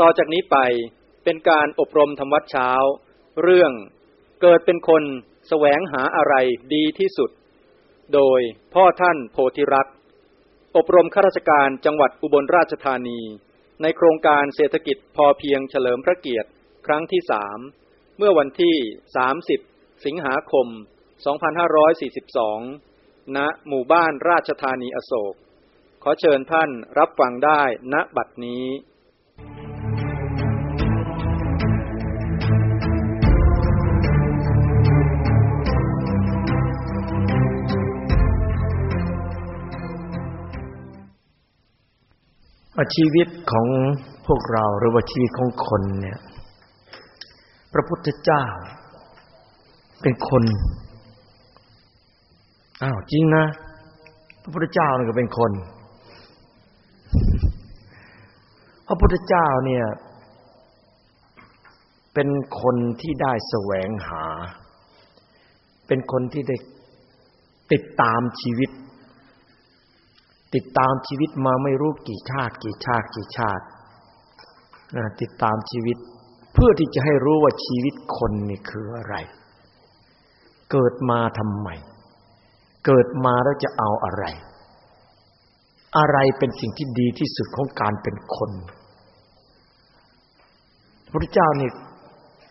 ต่อจากนี้ไปเป็นการอบรมธรรมวัดเช้า เรื่องเกิดเป็นคนแสวงหาอะไรดีที่สุด โดยพ่อท่านโพธิรักษ์อบรมข้าราชการจังหวัดอุบลราชธานี ในโครงการเศรษฐกิจพอเพียงเฉลิมพระเกียรติ ครั้งที่สามเมื่อวันที่ 30 สิงหาคม 2542 ณ หมู่บ้านราชธานีอโศก ขอเชิญท่านรับฟังได้ณบัดนี้ ชีวิตของพวกเราหรือว่าชีวิตของคนเนี่ย พระพุทธเจ้า เป็นคนอ้าวจริงนะพระพุทธเจ้านี่ก็เป็นคนพระพุทธเจ้าเนี่ย เป็นคนที่ได้แสวงหา เป็นคนที่ได้ติดตามชีวิต ติดตามชีวิตมาไม่รู้กี่ชาติ กี่ชาติกี่ชาตินะติดตามชีวิต เพื่อที่จะให้รู้ว่าชีวิตคนนี่คืออะไร เกิดมาทำไมเกิดมาแล้วจะเอาอะไร อะไรเป็นสิ่งที่ดีที่สุดของการเป็นคนพระพุทธเจ้านี่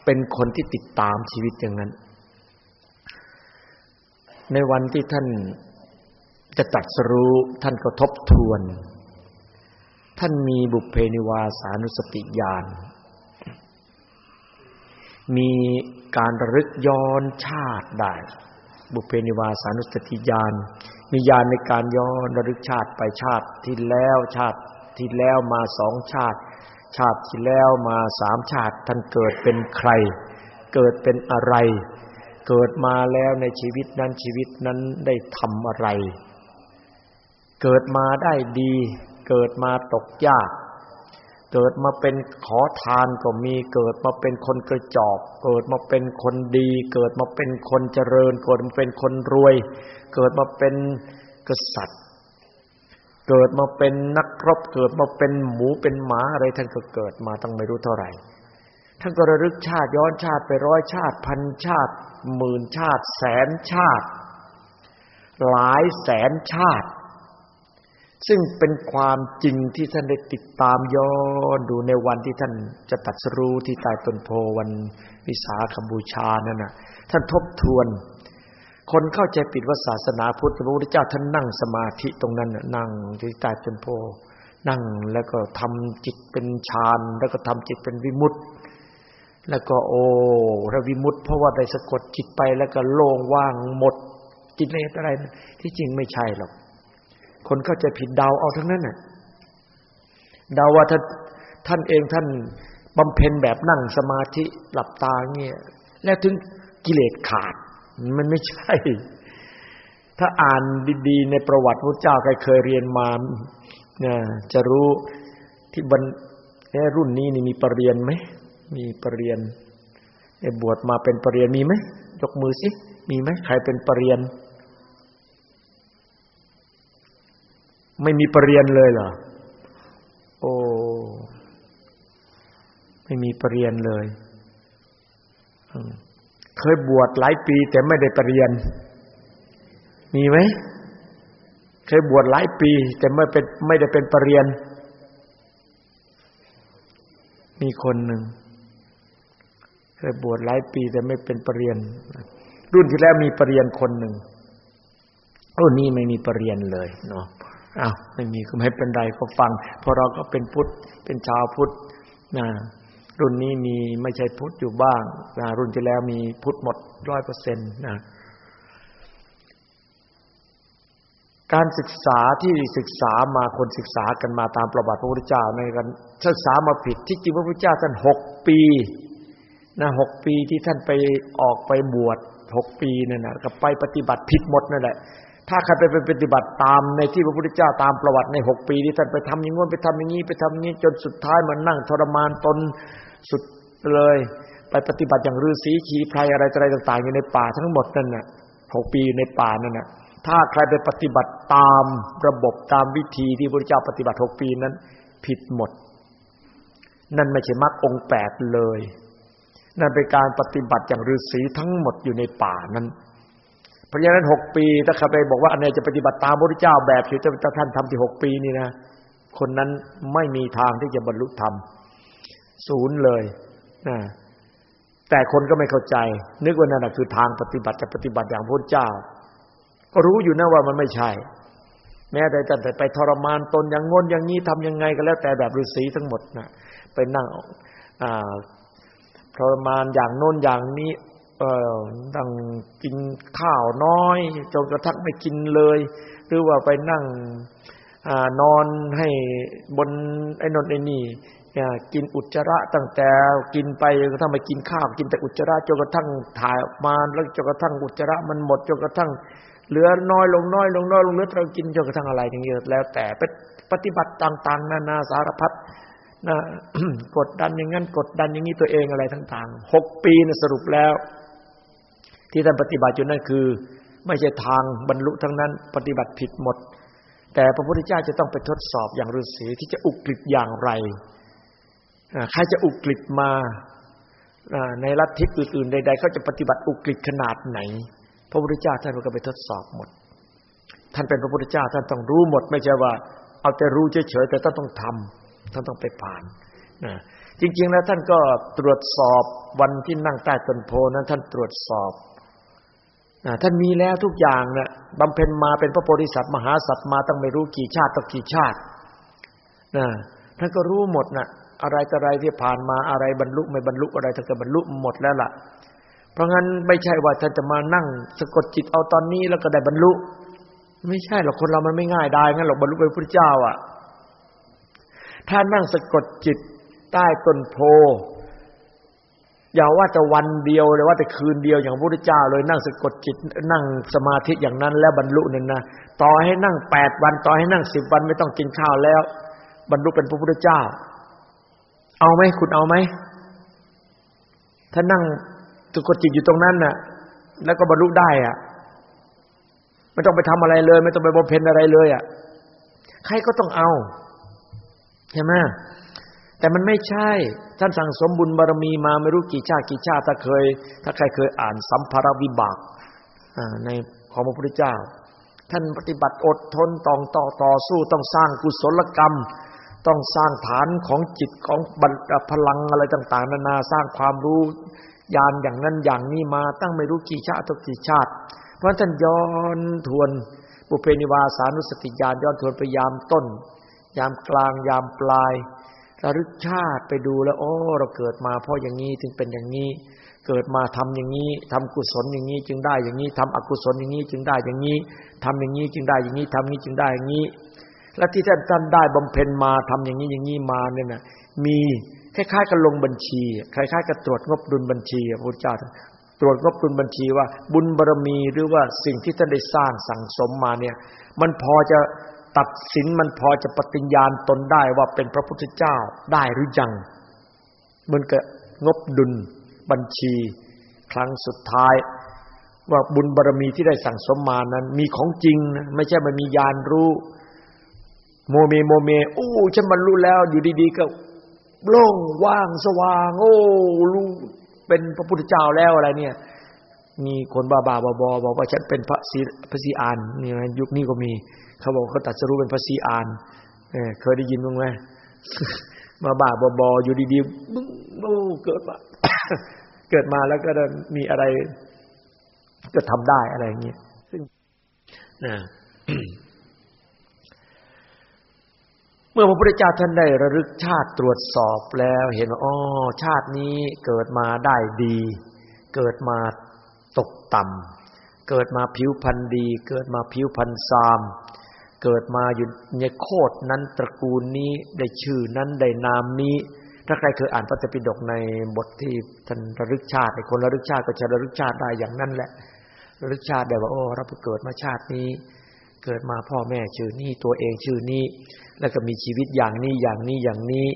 เป็นคนที่ติดตามชีวิตอย่างนั้น ในวันที่ท่าน จะตัดสรู้ท่านก็ทบทวน ท่านมีบุพเพนิวาสานุสติญาณ มีการระลึกย้อนชาติได้ บุพเพนิวาสานุสติญาณ มีญาณในการย้อนระลึกชาติไปชาติที่แล้วชาติที่แล้วมาสองชาติ ชาติที่แล้วมาสามชาติ ท่านเกิดเป็นใคร เกิดเป็นอะไร เกิดมาแล้วในชีวิตนั้นชีวิตนั้นได้ทำอะไร เกิดมาได้ดี เกิดมาตกยาก เกิดมาเป็นขอทานก็มี เกิดมาเป็นคนกระจอก เกิดมาเป็นคนดี เกิดมาเป็นคนเจริญ เกิดมาเป็นคนรวย เกิดมาเป็นกษัตริย์ เกิดมาเป็นนักรบ เกิดมาเป็นหมูเป็นหมาอะไรท่านก็เกิดมาตั้งไม่รู้เท่าไหร่ท่านก็ระลึกชาติย้อนชาติไปร้อยชาติพันชาติหมื่นชาติ แสนชาติ หลายแสนชาติ ซึ่งเป็นความจริงที่ท่านได้ติดตามย้อนดูในวันที่ท่านจะตัดสรู้ที่ใต้ต้นโพวันวิสาขบูชานั่นน่ะ ท่านทบทวน คนเข้าใจผิดว่าศาสนาพุทธพระพุทธเจ้าท่านนั่งสมาธิตรงนั้นน่ะนั่งที่ใต้ต้นโพนั่งแล้วก็ทำจิตเป็นฌานแล้วก็ทำจิตเป็นวิมุตติ แล้วก็โอ้ระวิมุตติ เพราะว่าได้สะกดจิตไปแล้วก็โล่งว่างหมดกิเลสอะไรที่จริงไม่ใช่หรอก คนเข้าใจผิดเดาเอาทั้งนั้นน่ะเดาว่าท่านท่านเองท่านบำเพ็ญแบบนั่งสมาธิหลับตาเงี้ยแล้วถึงกิเลสขาด มันไม่ใช่ ถ้าอ่านดีๆในประวัติพระเจ้าใครเคยเรียนมาจะรู้ที่บรรรุ่นนี้นี่มีปรริญญาไหมมีปรริญญาบวชมาเป็นปรริญญามีไหมยกมือสิมีไหมใครเป็นปรริญญา ไม่มีปรริญญาเลยเหรอ โอ้ ไม่มีปรริญญาเลย เคยบวชหลายปี แต่ไม่ได้ปรริญญามีไหม เคยบวชหลายปี แต่ไม่เป็นไม่ได้เป็นปรริญญามีคนหนึ่งเคยบวชหลายปี แต่ไม่เป็นปรริญญารุ่นที่แล้วมีปรริญญาคนหนึ่งรุ่นนี้ไม่มีปรริญญาเลยเนาะ อ้าวไม่มีก็ไม่เป็นไรก็ฟังเพราะเราก็เป็นพุทธเป็นชาวพุทธนะรุ่นนี้มีไม่ใช่พุทธอยู่บ้างนะรุ่นที่แล้วมีพุทธหมดร้อยเปอร์เซ็นต์นะการศึกษาที่ศึกษามาคนศึกษากันมาตามประวัติพระพุทธเจ้าในกันศึกษามาผิดที่จริงพระพุทธเจ้าท่านหกปีนะหกปีที่ท่านไปออกไปบวชหกปีนั่นนะก็ไปปฏิบัติผิดหมดนั่นแหละ ถ้าใครไปไปปฏิบัติตามในที่พระพุทธเจ้าตามประวัติในหกปีที่ท่านไปทำอย่างงี้ไปทำอย่างนี้ไปทำอย่างนี้จนสุดท้ายมันนั่งทรมานตนสุดเลย ไปปฏิบัติอย่างฤาษีขีไพรอะไรอะไรต่าง ๆ อยู่ในป่าทั้งหมดนั่นน่ะหกปีในป่านั่นน่ะถ้าใครไปปฏิบัติตามระบบตามวิธีที่พระพุทธเจ้าปฏิบัติหกปีนั้น ผิดหมด นั่นไม่ใช่มรรคองแปดเลย นั่นเป็นการปฏิบัติอย่างฤาษีทั้งหมดอยู่ในป่านั้น ราะฉะนั้นหกปีถ้าใครไปบอกว่าอันนี้จะปฏิบัติตามพระพุทธเจ้าแบบที่ท่านทำที่หกปีนี่นะคนนั้นไม่มีทางที่จะบรรลุธรรมศูนย์เลยนะแต่คนก็ไม่เข้าใจ นึกว่านั่นคือทางปฏิบัติจะปฏิบัติอย่างพระเจ้า ก็รู้อยู่นะว่ามันไม่ใช่ แม้แต่แต่ไปทรมานตนอย่างงนอย่างนี้ทำยังไงก็แล้วแต่แบบฤาษีทั้งหมดนะไปนั่งทรมานอย่างโน้นอย่างนี้ เออนั่งกินข้าวน้อยจนกระทั่งไม่กินเลย หรือว่าไปนั่งอนอนให้บนไอ้นนไอ้นี่กินอุจจาระตั้งแต่กินไปจนกระทั่งไม่กินข้าวกินแต่อุจจาระจนกระทั่งถ่ายออกมาแล้วจนกระทั่งอุจจาระมันหมดจนกระทั่งเหลือน้อยลงน้อยลงน้อยลงเหลือเรากินจนกระทั่งอะไรอย่างเงี้ยแล้ว แต่เป็นปฏิบัติต่าง ๆ นานาสารพัดนะกดดันอย่างนั้นกดดันอย่างนี้ตัวเองอะไรต่างๆหกปีนะสรุปแล้ว ที่ท่านปฏิบัติอยู่นั่นคือ ไม่ใช่ทางบรรลุทั้งนั้น ปฏิบัติผิดหมด แต่พระพุทธเจ้าจะต้องไปทดสอบอย่างฤาษีที่จะอุกฤษอย่างไรใครจะอุกฤษมาในลัทธิอื่นๆ ใดๆเขาจะปฏิบัติอุกฤษขนาดไหน พระพุทธเจ้าท่านก็ไปทดสอบหมด ท่านเป็นพระพุทธเจ้าท่านต้องรู้หมด ไม่ใช่ว่า เอาแต่รู้เฉยๆแต่ท่านต้องทำท่านต้องไปผ่านนะจริงๆแล้วท่านก็ตรวจสอบวันที่นั่งใต้ต้นโพนั้นท่านตรวจสอบ ท่านมีแล้วทุกอย่างนะบำเพ็ญมาเป็นพระโพธิสัตว์มหาสัตว์มาตั้งไม่รู้กี่ชาติต่อกี่ชาตินะท่านก็รู้หมดนะอะไรต่อะไรที่ผ่านมาอะไรบรรลุไม่บรรลุอะไรท่านก็บรรลุหมดแล้วล่ะ เพราะงั้นไม่ใช่ว่าท่านจะมานั่งสะกดจิตเอาตอนนี้แล้วก็ได้บรรลุ ไม่ใช่หรอกคนเรามันไม่ง่ายได้งั้นหรอกบรรลุเป็นพระเจ้าอะถ้านั่งสะกดจิตใต้ต้นโพ อย่าว่าแต่วันเดียวเลยว่าแต่คืนเดียวอย่างพระพุทธเจ้าเลยนั่งสะกดจิตนั่งสมาธิอย่างนั้นแล้วบรรลุนั่นนะต่อให้นั่งแปดวันต่อให้นั่งสิบวันไม่ต้องกินข้าวแล้ว บรรลุเป็นพระพุทธเจ้า เอาไหมคุณเอาไหมถ้านั่งสะกดจิตอยู่ตรงนั้นน่ะ แล้วก็บรรลุได้อะไม่ต้องไปทำอะไรเลย ไม่ต้องไปบำเพ็ญอะไรเลยอะใครก็ต้องเอาใช่ไหม แต่มันไม่ใช่ ท่านสั่งสมบุญบารมีมาไม่รู้กี่ชาติกี่ชาติถ้าเคย ถ้าใครเคยอ่านสัมภารวิบากในของพระพุทธเจ้า ท่านปฏิบัติอดทนต่อต่อต่อสู้ต้องสร้างกุศลกรรม ต้องสร้างฐานของจิตของพลังอะไรต่าง ๆ นานาสร้างความรู้ยานอย่างนั้นอย่างนี้มาตั้งไม่รู้กี่ชาติตุกี่ชาติ เพราะท่านย้อนทวนปุเพนิวาสานุสติญาณย้อนทวนไปยามต้น ยามกลางยามปลาย ระลึกชาติไปดูแล้วโอ้เราเกิดมาเพราะอย่างนี้ถึงเป็นอย่างนี้ เกิดมาทำอย่างนี้ทำกุศลอย่างนี้จึงได้อย่างนี้ทำอกุศลอย่างนี้จึงได้อย่างนี้ทำอย่างนี้จึงได้อย่างนี้ทำนี้จึงได้อย่างนี้ และที่ท่านท่านได้บำเพ็ญมาทำอย่างนี้อย่างนี้มาเนี่ยนะมีคล้ายๆกับลงบัญชีคล้ายๆกับตรวจงบดุลบัญชีพระพุทธเจ้าตรวจงบดุลบัญชีว่า บุญบารมีหรือว่าสิ่งที่ท่านได้สร้างสั่งสมมาเนี่ย มันพอจะ ตัดสินมันพอจะปฏิญญาณตนได้ว่าเป็นพระพุทธเจ้าได้หรือยังมันก็งบดุลบัญชี ครั้งสุดท้าย ว่าบุญบารมีที่ได้สั่งสมมานั้น มีของจริงนะไม่ใช่มันมีญาณรู้ โมเมโมเมโอ้ฉันบรรลุแล้ว อยู่ดีๆก็โล่งว่างสว่าง โอ้รู้เป็นพระพุทธเจ้าแล้วอะไรเนี่ย มีคนบ้าๆบอๆบอกว่าฉันเป็นพระศรีพระศรีอาริย์นี่นะยุคนี้ก็มี เขาบอกเขาตัดสรู้เป็นพระศรีอานเอเคยได้ยินบ้างไหมมาบาบอๆอยู่ดีๆบึ้งโอ้เกิดมาเกิดมาแล้วก็มีอะไร ก็ทำได้อะไรอย่างเงี้ยซึ่งนะเมื่อพระพุทธเจ้าท่านได้ระลึกชาติตรวจสอบแล้ว เห็นว่าอ๋อชาตินี้เกิดมาได้ดี เกิดมาตกต่ำเกิดมาผิวพันธ์ดี เกิดมาผิวพันธ์ซาม เกิดมาอยู่ในโคดนั้นตระกูลนี้ได้ชื่อนั้นได้นามนี้ ถ้าใครเคยอ่านพระเตปิฎกในบทที่ท่านระลึกชาติในคนระลึกชาติก็จะระลึกชาติได้อย่างนั้นแหละระลึกชาติได้ว่าโอ้เราเกิดมาชาตินี้ เกิดมาพ่อแม่ชื่อนี้ตัวเองชื่อนี้ แล้วก็มีชีวิตอย่างนี้อย่างนี้อย่างนี้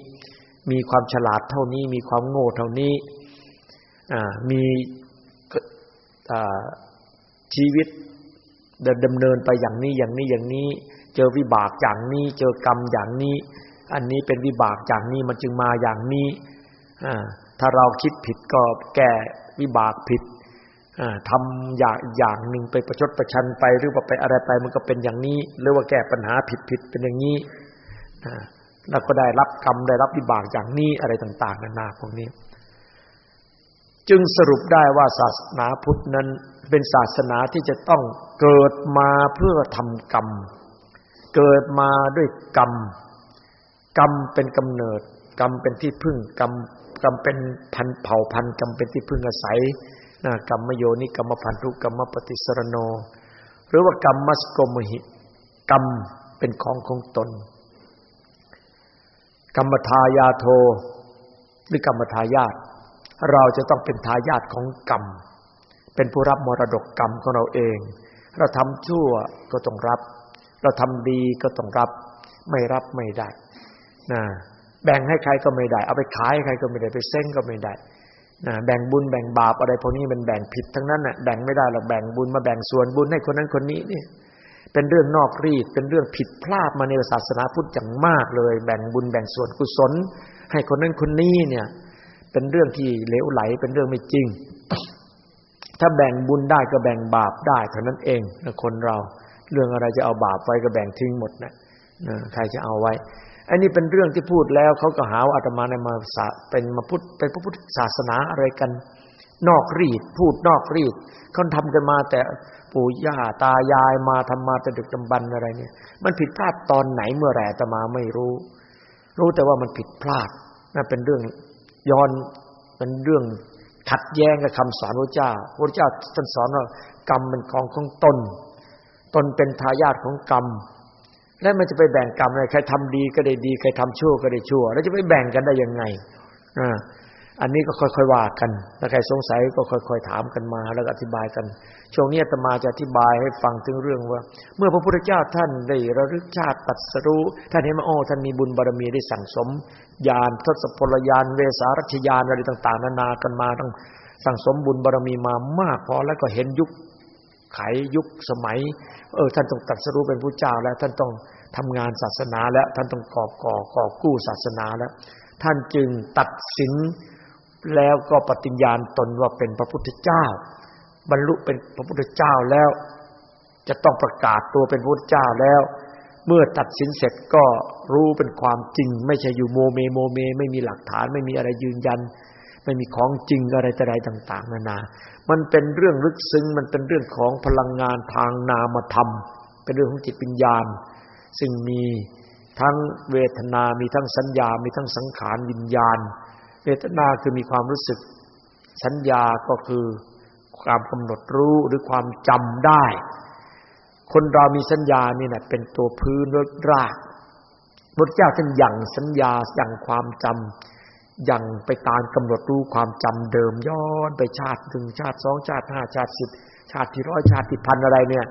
มีความฉลาดเท่านี้ มีความโง่เท่านี้มีชีวิต ดำเนินไปอย่างนี้อย่างนี้อย่างนี้ เจอวิบากอย่างนี้ เจอกรรมอย่างนี้ อันนี้เป็นวิบากอย่างนี้มันจึงมาอย่างนี้ถ้าเราคิดผิดก็แก้วิบากผิดทำอย่างอย่างหนึ่งไปประชดประชันไปหรือว่าไปอะไรไปมันก็เป็นอย่างนี้ หรือว่าแก้ปัญหาผิดผิดเป็นอย่างนี้แล้วก็ได้รับกรรมได้รับวิบากอย่างนี้อะไรต่าง ๆ นานาพวกนี้ จึงสรุปได้ว่าศาสนาพุทธนั้นเป็นศาสนาที่จะต้องเกิดมาเพื่อทำกรรม เกิดมาด้วยกรรม กรรมเป็นกำเนิด กรรมเป็นที่พึ่งกรรมกรรมเป็นพันเผ่าพันกรรมเป็นที่พึ่งอาศัยนะกรรมโยนิกรรมพันธุกรรมปฏิสรโน หรือว่ากรรมมัสโกมหิ กรรมเป็นของของตน กรรมทายาโทหรือกรรมทายาท เราจะต้องเป็นทายาทของกรรม เป็นผู้รับมรดกกรรมของเราเอง เราทำชั่วก็ต้องรับ เราทำดีก็ต้องรับ ไม่รับไม่ได้นะแบ่งให้ใครก็ไม่ได้ เอาไปขายให้ใครก็ไม่ได้ไปเซ้งก็ไม่ได้นะแบ่งบุญแบ่งบาปอะไรพวกนี้มันแบ่งผิดทั้งนั้นน่ะแบ่งไม่ได้หรอกแบ่งบุญมาแบ่งส่วนบุญให้คนนั้นคนนี้นี่เป็นเรื่องนอกรีดเป็นเรื่องผิดพลาดมาในศาสนาพุทธอย่างมากเลย แบ่งบุญแบ่งส่วนกุศล ให้คนนั้นคนนี้เนี่ย เป็นเรื่องที่เลวไหลเป็นเรื่องไม่จริง ถ้าแบ่งบุญได้ก็แบ่งบาปได้เท่านั้นเองนะคนเรา เรื่องอะไรจะเอาบาปไว้ก็แบ่งทิ้งหมดนะใครจะเอาไว้อันนี้เป็นเรื่องที่พูดแล้วเขาก็หาว่าอาตมาในมาเป็นมาพุทธเป็นพระพุทธศาสนาอะไรกัน นอกรีดพูดนอกรีดเขาทำกันมาแต่ปู่ย่าตายายมาทำมาแต่ดึกดำบรรอะไรเนี่ย มันผิดพลาดตอนไหนเมื่อไหร่อาตมาไม่รู้ รู้แต่ว่ามันผิดพลาดนั่นเป็นเรื่อง ย้อนเป็นเรื่องขัดแย้งกับคำสอนพระเจ้าพระเจ้าท่านสอนว่ากรรมเป็นของของตน ตนเป็นทายาทของกรรม แล้วมันจะไปแบ่งกรรมอะไรใครทำดีก็ได้ดี ใครทำชั่วก็ได้ชั่ว แล้วจะไปแบ่งกันได้ยังไงอ่า อันนี้ก็ค่อยๆว่ากันถ้าใครสงสัยก็ค่อยๆถามกันมา แล้วอธิบายกัน ช่วงนี้ตมาจะอธิบายให้ฟังถึงเรื่องว่า เมื่อพระพุทธเจ้าท่านได้ระลึกชาติตัดสรู้ท่านเห็นว่าโอ้ท่านมีบุญบารมีได้สั่งสมญาณทศพลญาณเวสารัชญาณอะไรต่าง ๆ นานากันมาต้องสั่งสมบุญบารมีมามากพอแล้วก็เห็นยุคไขยุคสมัย เออท่านต้องตัดสรู้เป็นผู้เจ้าแล้ว ท่านต้องทำงานศาสนาแล้ว ท่านต้องกอบก่อก่อกู้ศาสนาแล้ว ท่านจึงตัดสิน แล้วก็ปฏิญญาณตนว่าเป็นพระพุทธเจ้า บรรลุเป็นพระพุทธเจ้าแล้ว จะต้องประกาศตัวเป็นพระพุทธเจ้าแล้ว เมื่อตัดสินเสร็จก็รู้เป็นความจริง ไม่ใช่อยู่โมเมโมเม ไม่มีหลักฐาน ไม่มีอะไรยืนยัน ไม่มีของจริงอะไรแต่ใดต่าง ๆ นานา มันเป็นเรื่องลึกซึ้งมันเป็นเรื่องของพลังงานทางนามธรรม เป็นเรื่องของจิตปัญญาซึ่งมีทั้งเวทนา มีทั้งสัญญา มีทั้งสังขารวิญญาณ เวทนาคือมีความรู้สึก สัญญาก็คือความกำหนดรู้หรือความจำได้ คนเรามีสัญญานี่นะเป็นตัวพื้นรากพระเจ้าท่านยังสัญญาอย่างความจำยังไปตามกำหนดรู้ความจำเดิมย้อนไปชาติถึงชาติสองชาติห้าชาติสิบชาติที่ร้อยชาติที่พันอะไรเนี่ย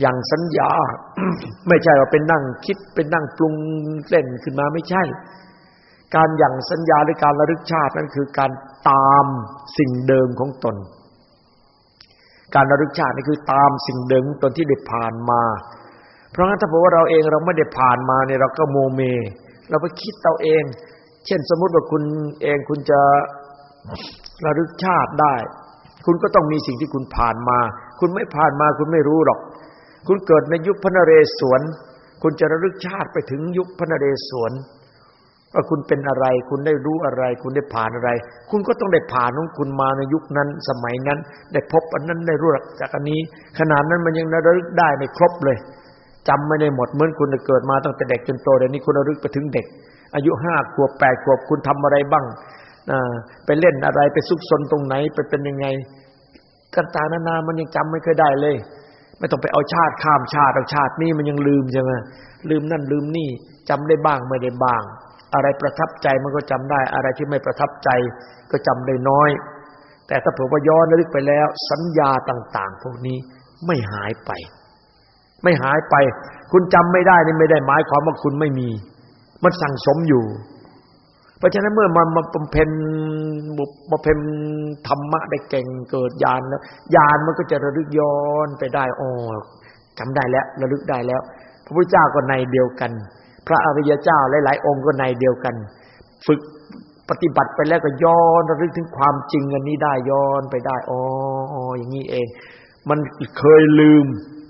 อย่างสัญญา ไม่ใช่ว่าเป็นนั่งคิดเป็นนั่งปรุงเล่นขึ้นมาไม่ใช่ การอย่างสัญญาหรือการระลึกชาตินั่นคือการตามสิ่งเดิมของตน การระลึกชาตินี่คือตามสิ่งเดิมตนที่ได้ผ่านมา เพราะงั้นถ้าบอกว่าเราเองเราไม่ได้ผ่านมาเนี่ยเราก็โมเม เราไปคิดเราเอง เช่นสมมุติว่าคุณเองคุณจะระลึกชาติได้ คุณก็ต้องมีสิ่งที่คุณผ่านมา คุณไม่ผ่านมาคุณไม่รู้หรอก คุณเกิดในยุคพระนเรศวรคุณจะระลึกชาติไปถึงยุคพระนเรศวร ว่าคุณเป็นอะไร คุณได้รู้อะไร คุณได้ผ่านอะไร คุณก็ต้องได้ผ่านของคุณมาในยุคนั้น สมัยนั้น ได้พบอันนั้นได้รู้จากอันนี้ ขนาดนั้นมันยังระลึกได้ในครบเลยจำไม่ได้หมดเหมือนคุณเกิดมาตั้งแต่เด็กจนโตเดี๋ยวนี้คุณระลึกไปถึงเด็ก อายุห้าขวบแปดขวบคุณทำอะไรบ้างไปเล่นอะไรไปซุกซนตรงไหนไปเป็นยังไงต่างๆนานามันยังจำไม่เคยได้เลย ไม่ต้องไปเอาชาติข้ามชาติเอาชาตินี้มันยังลืมใช่ไหมลืมนั่นลืมนี่จำได้บ้างไม่ได้บ้าง อะไรประทับใจมันก็จำได้ อะไรที่ไม่ประทับใจก็จำได้น้อย แต่ถ้าผมว่าย้อนลึกไปแล้ว สัญญาต่าง ๆ พวกนี้ไม่หายไป ไม่หายไป คุณจำไม่ได้นี่ไม่ได้หมายความว่าคุณไม่มี มันสั่งสมอยู่ เพราะฉะนั้นเมื่อมันมาบำเพ็ญบำเพ็ญธรรมะได้เก่งเกิดญาณแล้วญาณมันก็จะระลึกย้อนไปได้อ๋อจำได้แล้ว ระลึกได้แล้ว พระพุทธเจ้าก็ในเดียวกัน พระอริยเจ้าหลาย ๆ องค์ก็ในเดียวกัน ฝึกปฏิบัติไปแล้วก็ย้อนระลึกถึงความจริงอันนี้ได้ย้อนไปได้อ๋ออย่างนี้เอง มันเคยลืม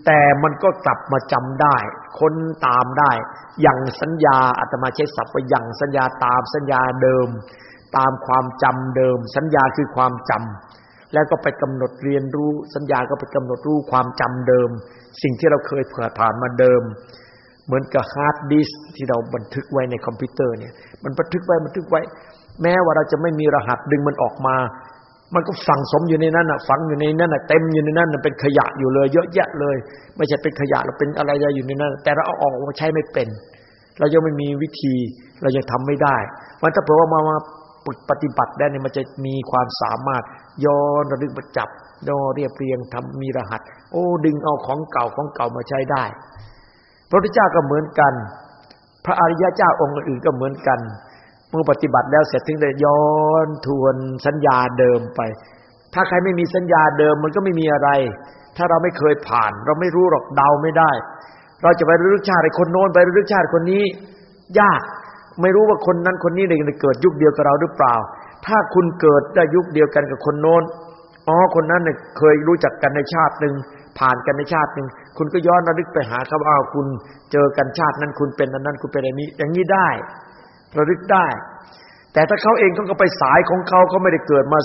แต่มันก็กลับมาจำได้ค้นตามได้ อย่างสัญญาอาตมาใช้ศัพท์ว่าอย่างสัญญาตามสัญญาเดิม ตามความจำเดิม สัญญาคือความจำแล้วก็ไปกำหนดเรียนรู้ สัญญาก็ไปกำหนดรู้ความจำเดิม สิ่งที่เราเคยเผื่อผ่านมาเดิม เหมือนกับฮาร์ดดิสก์ที่เราบันทึกไว้ในคอมพิวเตอร์เนี่ย มันบันทึกไว้บันทึกไว้ แม้ว่าเราจะไม่มีรหัสดึงมันออกมา มันก็ฝังสมอยู่ในนั้นอะฝังอยู่ในนั้นอะเต็มอยู่ในนั้นเป็นขยะอยู่เลย เยอะแยะเลย ไม่ใช่เป็นขยะเราเป็นอะไรอยู่ในนั้น แต่เราเอาออกมาใช้ไม่เป็น เรายังไม่มีวิธีเรายังทำไม่ได้มันถ้าเผื่อว่ามามาปฏิบัติได้เนี่ยมันจะมีความสามารถย้อนระลึกมาจับย้อนเรียบเรียงทำมีรหัส โอ้ดึงเอาของเก่าของเก่ามาใช้ได้ ระพุทธเจ้าก็เหมือนกัน พระอริยเจ้าองค์อื่นก็เหมือนกันเมื่อปฏิบัติแล้วเสร็จถึงได้ย้อนทวนสัญญาเดิมไป ถ้าใครไม่มีสัญญาเดิมมันก็ไม่มีอะไร ถ้าเราไม่เคยผ่าน เราไม่รู้หรอกเดาไม่ได้ เราจะไปรึกชาติคนโน้นไปรึกชาติคนนี้ ยากไม่รู้ว่าคนนั้นคนนี้ในเกิดยุคเดียวกับเราหรือเปล่า ถ้าคุณเกิดได้ยุคเดียวกันกับคนโน้นอ๋อคนนั้นเนี่ยเคยรู้จักกันในชาติหนึ่งผ่านกันในชาติหนึ่ง คุณก็ย้อนระลึกไปหาเขาว่าคุณเจอกันชาตินั้นคุณเป็นอันนั้นคุณเป็นอันนี้ อย่างนี้ได้ระลึกได้ แต่ถ้าเขาเองเขาก็ไปสายของเขาเขาไม่ได้เกิดมา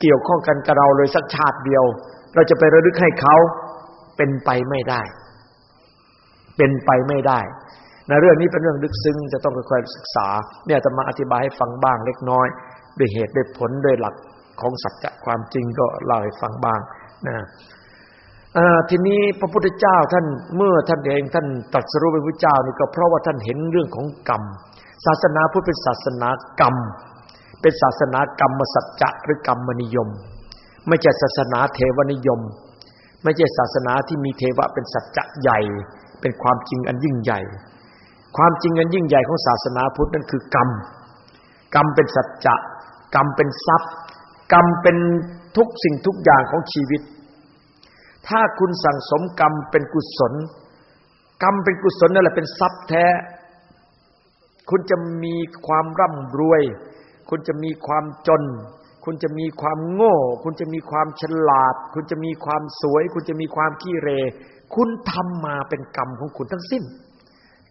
เกี่ยวข้องกันกับเราเลยสักชาติเดียว เราจะไประลึกให้เขาเป็นไปไม่ได้ เป็นไปไม่ได้นะเรื่องนี้เป็นเรื่องลึกซึ้งจะต้องค่อยๆศึกษา เนี่ยจะมาอธิบายให้ฟังบ้างเล็กน้อย ด้วยเหตุด้วยผลด้วยหลักของสัจจะความจริงก็เล่าให้ฟังบ้างนะ ทีนี้พระพุทธเจ้าท่านเมื่อท่านเองท่านตรัสรู้เป็นพระเจ้านี่ก็เพราะว่าท่านเห็นเรื่องของกรรม ศาสนาพุทธเป็นศาสนากรรม เป็นศาสนากรรมสัจจะหรือกรรมนิยม ไม่ใช่ศาสนาเทวนิยม ไม่ใช่ศาสนาที่มีเทวะเป็นสัจจะใหญ่ เป็นความจริงอันยิ่งใหญ่ ความจริงอันยิ่งใหญ่ของศาสนาพุทธนั่นคือกรรม กรรมเป็นสัจจะ กรรมเป็นทรัพย์ กรรมเป็นทุกสิ่งทุกอย่างของชีวิต ถ้าคุณสั่งสมกรรมเป็นกุศล กรรมเป็นกุศลนั่นแหละเป็นทรัพย์แท้ คุณจะมีความร่ำรวย คุณจะมีความจน คุณจะมีความโง่ คุณจะมีความฉลาด คุณจะมีความสวย คุณจะมีความขี้เร คุณทำมาเป็นกรรมของคุณทั้งสิ้น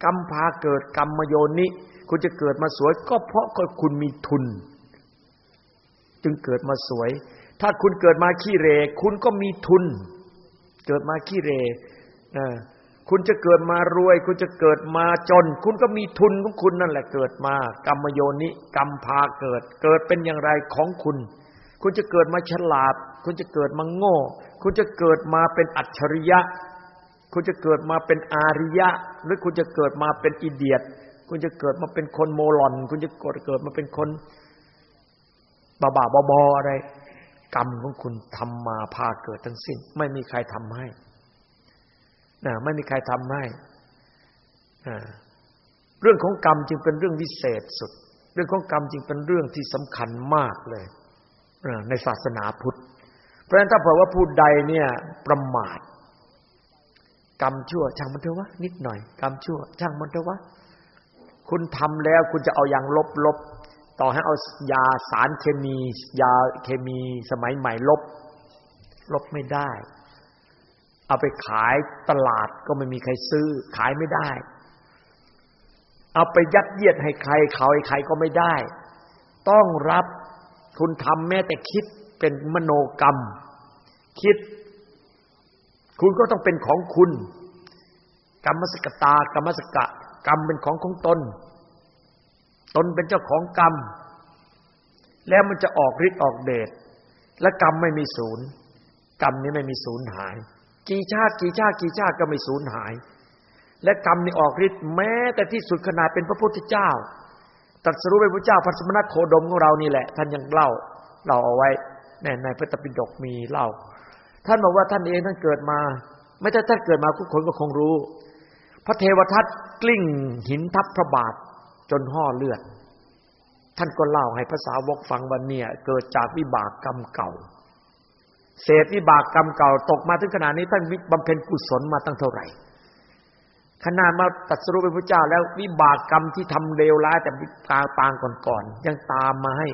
กรรมพาเกิดกรรมโยนิ คุณจะเกิดมาสวย ก็เพราะคุณมีทุน จึงเกิดมาสวย ถ้าคุณเกิดมาขี้เร คุณก็มีทุน เกิดมาขี้เรคุณจะเกิดมารวย คุณจะเกิดมาจน คุณก็มีทุนของคุณนั่นแหละเกิดมา กรรมโยนิกรรมพาเกิด เกิดเป็นอย่างไรของคุณ คุณจะเกิดมาฉลาด คุณจะเกิดมาโง่ คุณจะเกิดมาเป็นอัจฉริยะ คุณจะเกิดมาเป็นอาริยะ หรือคุณจะเกิดมาเป็นอิเดียตคุณจะเกิดมาเป็นคนโมลอน คุณจะเกิดเกิดมาเป็นคนบาบาบออะไร กรรมของคุณทำมาพาเกิดทั้งสิ้น ไม่มีใครทำให้นะไม่มีใครทำให้เรื่องของกรรมจึงเป็นเรื่องวิเศษสุด เรื่องของกรรมจึงเป็นเรื่องที่สำคัญมากเลยในศาสนาพุทธ เพราะฉะนั้นถ้าเผื่อว่าผู้ใดเนี่ย ประมาท กรรมชั่ว ช่างมันเถอะวะนิดหน่อย กรรมชั่ว ช่างมันเถอะวะคุณทำแล้ว คุณจะเอาอย่างลบลบ ต่อให้เอายาสารเคมี ยาเคมีสมัยใหม่ลบ ลบไม่ได้ เอาไปขายตลาดก็ไม่มีใครซื้อ ขายไม่ได้ เอาไปยัดเยียดให้ใคร เขาให้ใครก็ไม่ได้ ต้องรับคุณทำแม้แต่คิดเป็นมโนกรรม คิด คุณก็ต้องเป็นของคุณ กรรมสกตากรรมสกะ กรรมเป็นของของตน ตนเป็นเจ้าของกรรม แล้วมันจะออกฤทธิ์ออกเดชและกรรมไม่มีศูนย์ กรรมนี้ไม่มีศูนย์หาย กี่ชาติกี่ชาติกี่ชาติก็ไม่สูญหาย และกรรมนี่ออกฤทธิ์แม้ แต่ที่สุดขนาดเป็นพระพุทธเจ้าตรัสรู้เป็นพระเจ้าพัสมณโคดมของเรานี่แหละ ท่านยังเล่าเล่าเอาไว้ในในพระตปิฎกมีเล่า ท่านบอกว่าท่านเองท่านเกิดมา ไม่ใช่ท่านเกิดมาทุกคนก็คงรู้พระเทวทัตกลิ้งหินทับพระบาท จนห่อเลือด ท่านก็เล่าให้ภาษาวกฟังวันเนี่ย เกิดจากวิบากกรรมเก่า เศษวิบากกรรมเก่าตกมาถึงขนาดนี้ท่านบำเพ็ญกุศลมาตั้งเท่าไหร่ขนาดมาตัดสรุปเป็นพระเจ้า แล้ววิบากกรรมที่ทำเลวร้ายแต่กาปางก่อนๆยังตามมาให้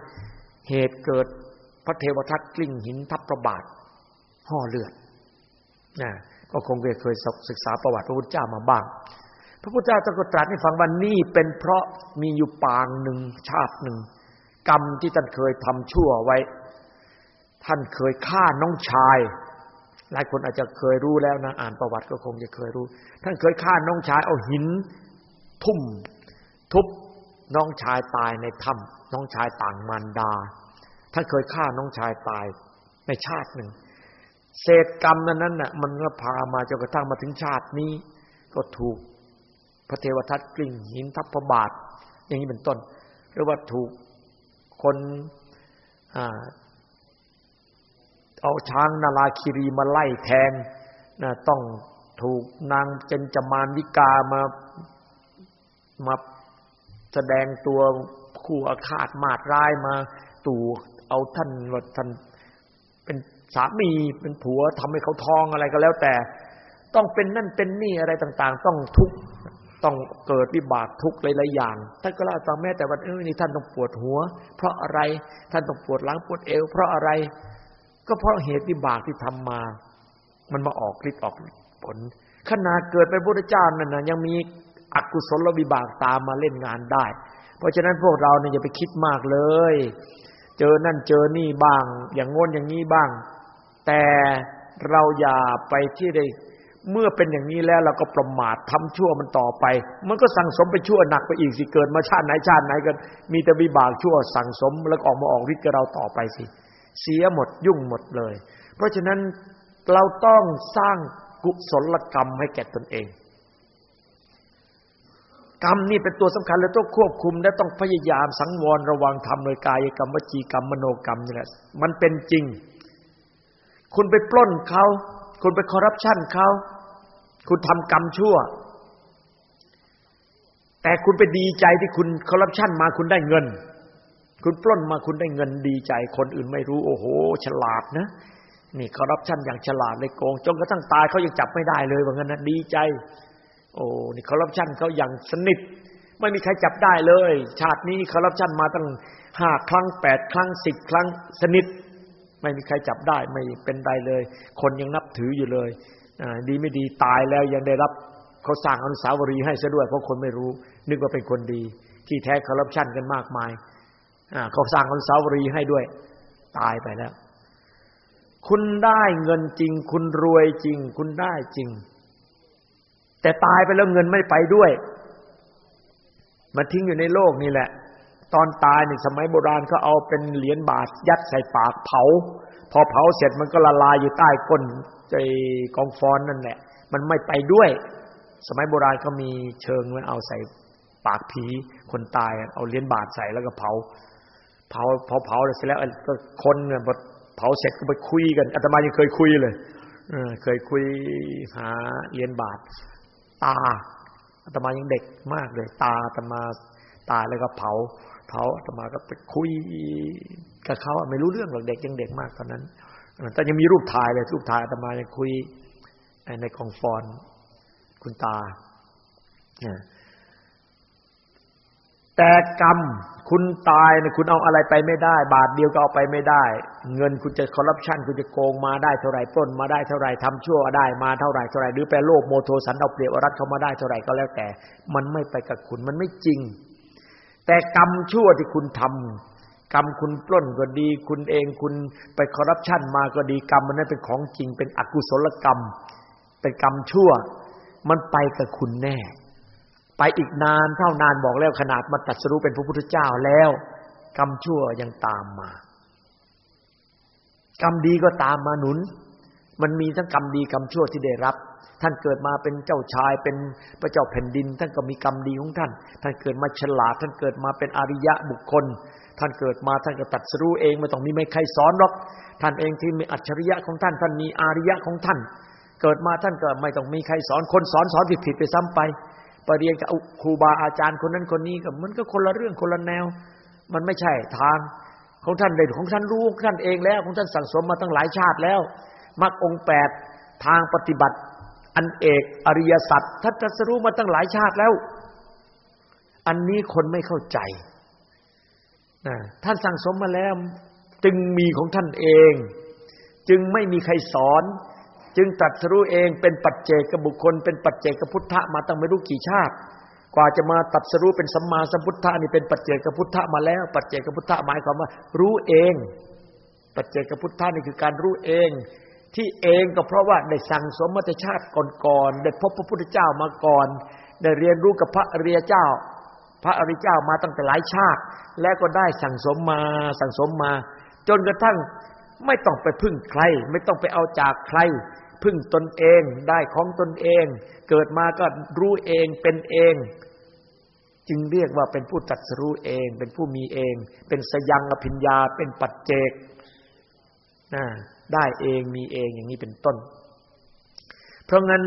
เหตุเกิดพระเทวทัตกลิ้งหินทับประบาทห่อเลือดนะก็คงเคยศึกษาประวัติพระพุทธเจ้ามาบ้าง พระพุทธเจ้าก็ตรัสให้ฟังว่านี่เป็นเพราะมีอยู่ปางหนึ่งชาติหนึ่ง กรรมที่ท่านเคยทำชั่วไว้ ท่านเคยฆ่าน้องชาย หลายคนอาจจะเคยรู้แล้วนะอ่านประวัติก็คงจะเคยรู้ ท่านเคยฆ่าน้องชาย เอาหิน ทุ่ม ทุบน้องชายตายในถ้ำน้องชายต่างมารดา ท่านเคยฆ่าน้องชายตายในชาติหนึ่ง เศษกรรมนั้นน่ะมันก็พามาจนกระทั่งมาถึงชาตินี้ ก็ถูก พระเทวทัตกลิ่งหินทับพระบาท อย่างนี้เป็นต้น หรือว่าถูกคนเอาช้างนาลาคิรีมาไล่แทงนะต้องถูกนางเจนจมานวิกามามาแสดงตัวคู่อาฆาตมาดร้ายมาตู่เอาท่านว่าท่านเป็นสามีเป็นผัวทำให้เขาท้องอะไรก็แล้วแต่ ต้องเป็นนั่นเป็นนี่อะไรต่าง ๆ ต้องทุกข์ ต้องเกิดวิบากทุกข์หลายๆอย่างท่านก็เล่าฟังแม้แต่ว่าเออนี่ท่านต้องปวดหัว เพราะอะไรท่านต้องปวดหลังปวดเอว เพราะอะไร ก็เพราะเหตุวิบากที่ทำมา มันมาออกฤทธิ์ออกผลขนาดเกิดเป็นพระเจ้านั่นนะยังมีอกุศลวิบากตามมาเล่นงานได้ เพราะฉะนั้นพวกเราเนี่ยอย่าไปคิดมากเลย เจอนั่นเจอนี่บ้าง อย่างงนอย่างนี้บ้าง แต่เราอย่าไปที่ได้ เมื่อเป็นอย่างนี้แล้วเราก็ประมาททำชั่วมันต่อไป มันก็สั่งสมไปชั่วหนักไปอีกสิเกิดมาชาติไหนชาติไหนกัน มีแต่วิบากชั่วสั่งสมแล้วออกมาออกฤทธิ์กับเราต่อไปสิ เสียหมดยุ่งหมดเลย เพราะฉะนั้นเราต้องสร้างกุศลกรรมให้แก่ตนเอง กรรมนี่เป็นตัวสำคัญและต้องควบคุมและต้องพยายามสังวรระวังทำโดยกายกรรมวจีกรรมมโนกรรมนี่แหละมันเป็นจริง คุณไปปล้นเขาคุณไปคอร์รัปชันเขา คุณทำกรรมชั่ว แต่คุณไปดีใจที่คุณคอร์รัปชันมาคุณได้เงิน คุณปล้นมาคุณได้เงินดีใจ คนอื่นไม่รู้ โอ้โห ฉลาดนะ นี่คอร์รัปชันอย่างฉลาดเลยโกงจนกระทั่งตายเขายังจับไม่ได้เลยว่างั้นนะดีใจ โอ้นี่คอร์รัปชันเขาอย่างสนิท ไม่มีใครจับได้เลย ชาตินี้คอร์รัปชันมาตั้งห้าครั้งแปดครั้งสิบครั้งสนิทไม่มีใครจับได้ไม่เป็นไรเลย คนยังนับถืออยู่เลย ดีไม่ดีตายแล้วยังได้รับเขาสร้างอนุสาวรีย์ให้ซะด้วยเพราะคนไม่รู้ นึกว่าเป็นคนดี ที่แท้คอร์รัปชันกันมากมายเขาสร้างอนุสาวรีย์ให้ด้วย ตายไปแล้ว คุณได้เงินจริง คุณรวยจริง คุณได้จริง แต่ตายไปแล้วเงินไม่ไปด้วย มาทิ้งอยู่ในโลกนี่แหละ ตอนตายในสมัยโบราณเขาเอาเป็นเหรียญบาทยัดใส่ปากเผา พอเผาเสร็จมันก็ละลายอยู่ใต้ก้น ใจกองฟอนนั่นแหละ มันไม่ไปด้วย สมัยโบราณเขามีเชิงไว้เอาใส่ปากผีคนตายเอาเหรียญบาทใส่แล้วก็เผา เผาเผาเผาเสร็จแล้วก็คนเนี่ยพอเผาเสร็จก็ไปคุยกันอาตมายังเคยคุยเลยเคยคุยหาเหรียญบาท ตาอาตมายังเด็กมากเลย ตาอาตมาตายแล้วก็เผาเขาสมาก็ไปคุยกับเขาไม่รู้เรื่องหรอกเด็กยังเด็กมากตอนนั้น แต่ยังมีรูปถ่ายเลยรูปถ่ายอาตมายังคุยในกองฟอนคุณตาแต่กรรมคุณตายนี่ยคุณเอาอะไรไปไม่ได้ บาทเดียวก็เอาไปไม่ได้ เงินคุณจะคอร์รัปชันคุณจะโกงมาได้เท่าไหร่ปล้นมาได้เท่าไหร่ทำชั่วได้มาเท่าไหร่เท่าไหร่หรือแปลโลภโมโทสันเอาเปรียบรัฐเขามาได้เท่าไหร่ก็แล้วแต่ มันไม่ไปกับคุณมันไม่จริง แต่กรรมชั่วที่คุณทำ กรรมคุณปล้นก็ดี คุณเองคุณไปคอร์รัปชันมาก็ดีกรรมมันนั้นเป็นของจริง เป็นอกุศลกรรม เป็นกรรมชั่ว มันไปกับคุณแน่ ไปอีกนานเท่านานบอกแล้วขนาดมาตัดสรู้เป็นพระพุทธเจ้าแล้ว กรรมชั่วยังตามมา กรรมดีก็ตามมาหนุน มันมีทั้งกรรมดีกรรมชั่วที่ได้รับท่านเกิดมาเป็นเจ้าชายเป็นพระเจ้าแผ่นดิน ท่านก็มีกรรมดีของท่าน ท่านเกิดมาฉลาด ท่านเกิดมาเป็นอริยะบุคคล ท่านเกิดมาท่านก็ตัดสู้เองไม่ต้องมีไม่ใครสอนหรอก ท่านเองที่มีอัจฉริยะของท่าน ท่านมีอาริยะของท่าน เกิดมาท่านก็ไม่ต้องมีใครสอนคนสอนสอนผิดผิดไปซ้ำไปไปเรียนกับครูบาอาจารย์คนนั้นคนนี้ก็มันก็คนละเรื่องคนละแนว มันไม่ใช่ทางของท่านเด่นของท่านรู้ท่านเองแล้วของท่านสั่งสมมาตั้งหลายชาติแล้วมรรคองแปดทางปฏิบัติ อันเอกอริยสัจท่านตรัสรู้มาตั้งหลายชาติแล้ว อันนี้คนไม่เข้าใจ ท่านสั่งสมมาแล้ว จึงมีของท่านเอง จึงไม่มีใครสอน จึงตรัสรู้เองเป็นปัจเจกบุคคล เป็นปัจเจกพุทธะมาตั้งไม่รู้กี่ชาติ กว่าจะมาตัดสรู้เป็นสัมมาสัมพุทธะนี่เป็นปัจเจกพุทธะมาแล้ว ปัจเจกพุทธะหมายความว่า รู้เอง ปัจเจกพุทธะนี่คือการรู้เองที่เองก็เพราะว่าได้สั่งสมมาแต่ชาติก่อนๆได้พบพระพุทธเจ้ามาก่อน ได้เรียนรู้กับพระอริยเจ้า พระอริยเจ้ามาตั้งแต่หลายชาติ แล้วก็ได้สั่งสมมาสั่งสมมา จนกระทั่งไม่ต้องไปพึ่งใคร ไม่ต้องไปเอาจากใคร พึ่งตนเองได้ของตนเอง เกิดมาก็รู้เองเป็นเอง จึงเรียกว่าเป็นผู้ตัดสรู้เอง เป็นผู้มีเอง เป็นสยังอภิญญาเป็นปัจเจกนะได้เองมีเองอย่างนี้เป็นต้น เพราะงั้น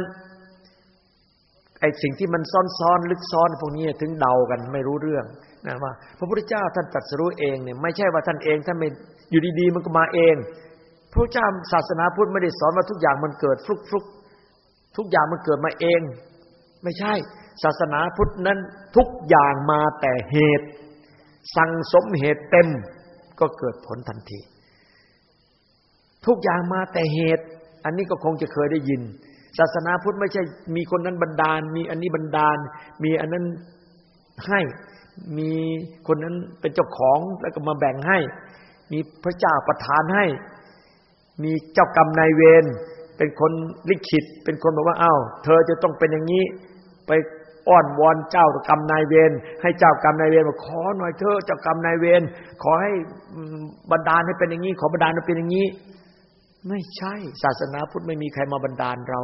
ไอ้สิ่งที่มันซ้อนๆ ลึกซ้อนพวกนี้ถึงเดากันไม่รู้เรื่อง นะว่า พระพุทธเจ้าท่านตรัสรู้เองเนี่ยไม่ใช่ว่าท่านเองท่านไม่อยู่ดีๆ มันก็มาเอง พระเจ้าศาสนาพุทธไม่ได้สอนว่าทุกอย่างมันเกิดฟลุกฟลุกทุกอย่างมันเกิดมาเอง ไม่ใช่ ศาสนาพุทธนั้นทุกอย่างมาแต่เหตุ สั่งสมเหตุเต็มก็เกิดผลทันที ทุกอย่างมาแต่เหตุ อันนี้ก็คงจะเคยได้ยิน ศาสนาพุทธไม่ใช่มีคนนั้นบันดาล มีอันนี้บันดาล มีอันนั้นให้ มีคนนั้นเป็นเจ้าของแล้วก็มาแบ่งให้ มีพระเจ้าประทานให้ มีเจ้ากรรมนายเวรเป็นคนลิขิต เป็นคนบอกว่าอ้าวเธอจะต้องเป็นอย่างนี้ ไปอ้อนวอนเจ้ากรรมนายเวรให้เจ้ากรรมนายเวรบอกขอหน่อยเธอเจ้ากรรมนายเวรขอให้บันดาลให้เป็นอย่างนี้ ขอบันดาลให้เป็นอย่างนี้ ไม่ใช่ ศาสนาพุทธไม่มีใครมาบันดาลเรา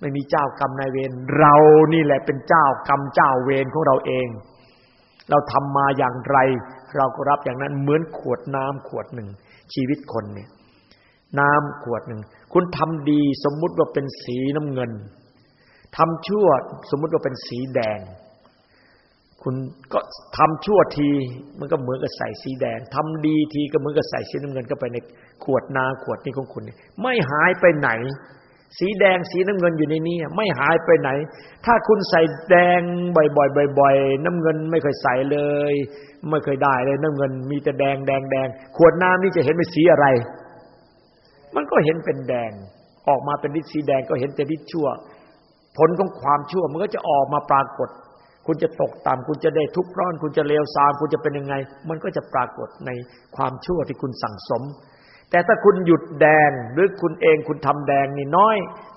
ไม่มีเจ้ากรรมนายเวรเรานี่แหละเป็นเจ้ากรรมเจ้าเวรของเราเอง เราทำมาอย่างไร เราก็รับอย่างนั้นเหมือนขวดน้ำขวดหนึ่ง ชีวิตคนเนี่ย น้ำขวดหนึ่ง คุณทำดีสมมุติว่าเป็นสีน้ำเงินทำชั่วสมมุติว่าเป็นสีแดง คุณก็ทำชั่วทีมันก็เหมือนกับใส่สีแดงทำดีทีก็เหมือนกับใส่สีน้ำเงินเข้าไปในขวดนาขวดนี้ของคุณไม่หายไปไหน สีแดงสีน้ำเงินอยู่ในนี้ไม่หายไปไหน ถ้าคุณใส่แดงบ่อยๆบ่อยๆน้ำเงินไม่เคยใส่เลย ไม่เคยได้เลย น้ำเงิน มีแต่แดงแดงแดงขวดน้ำนี่จะเห็นเป็นสีอะไร มันก็เห็นเป็นแดง ออกมาเป็นฤทธิ์สีแดงก็เห็นแต่ฤทธิ์ชั่ว ผลของความชั่วมันก็จะออกมาปรากฏ คุณจะตกต่ำคุณจะได้ทุกข์ร้อน คุณจะเลวทราม คุณจะเป็นยังไง มันก็จะปรากฏในความชั่วที่คุณสั่งสม แต่ถ้าคุณหยุดแดงหรือคุณเองคุณทำแดงนี่น้อย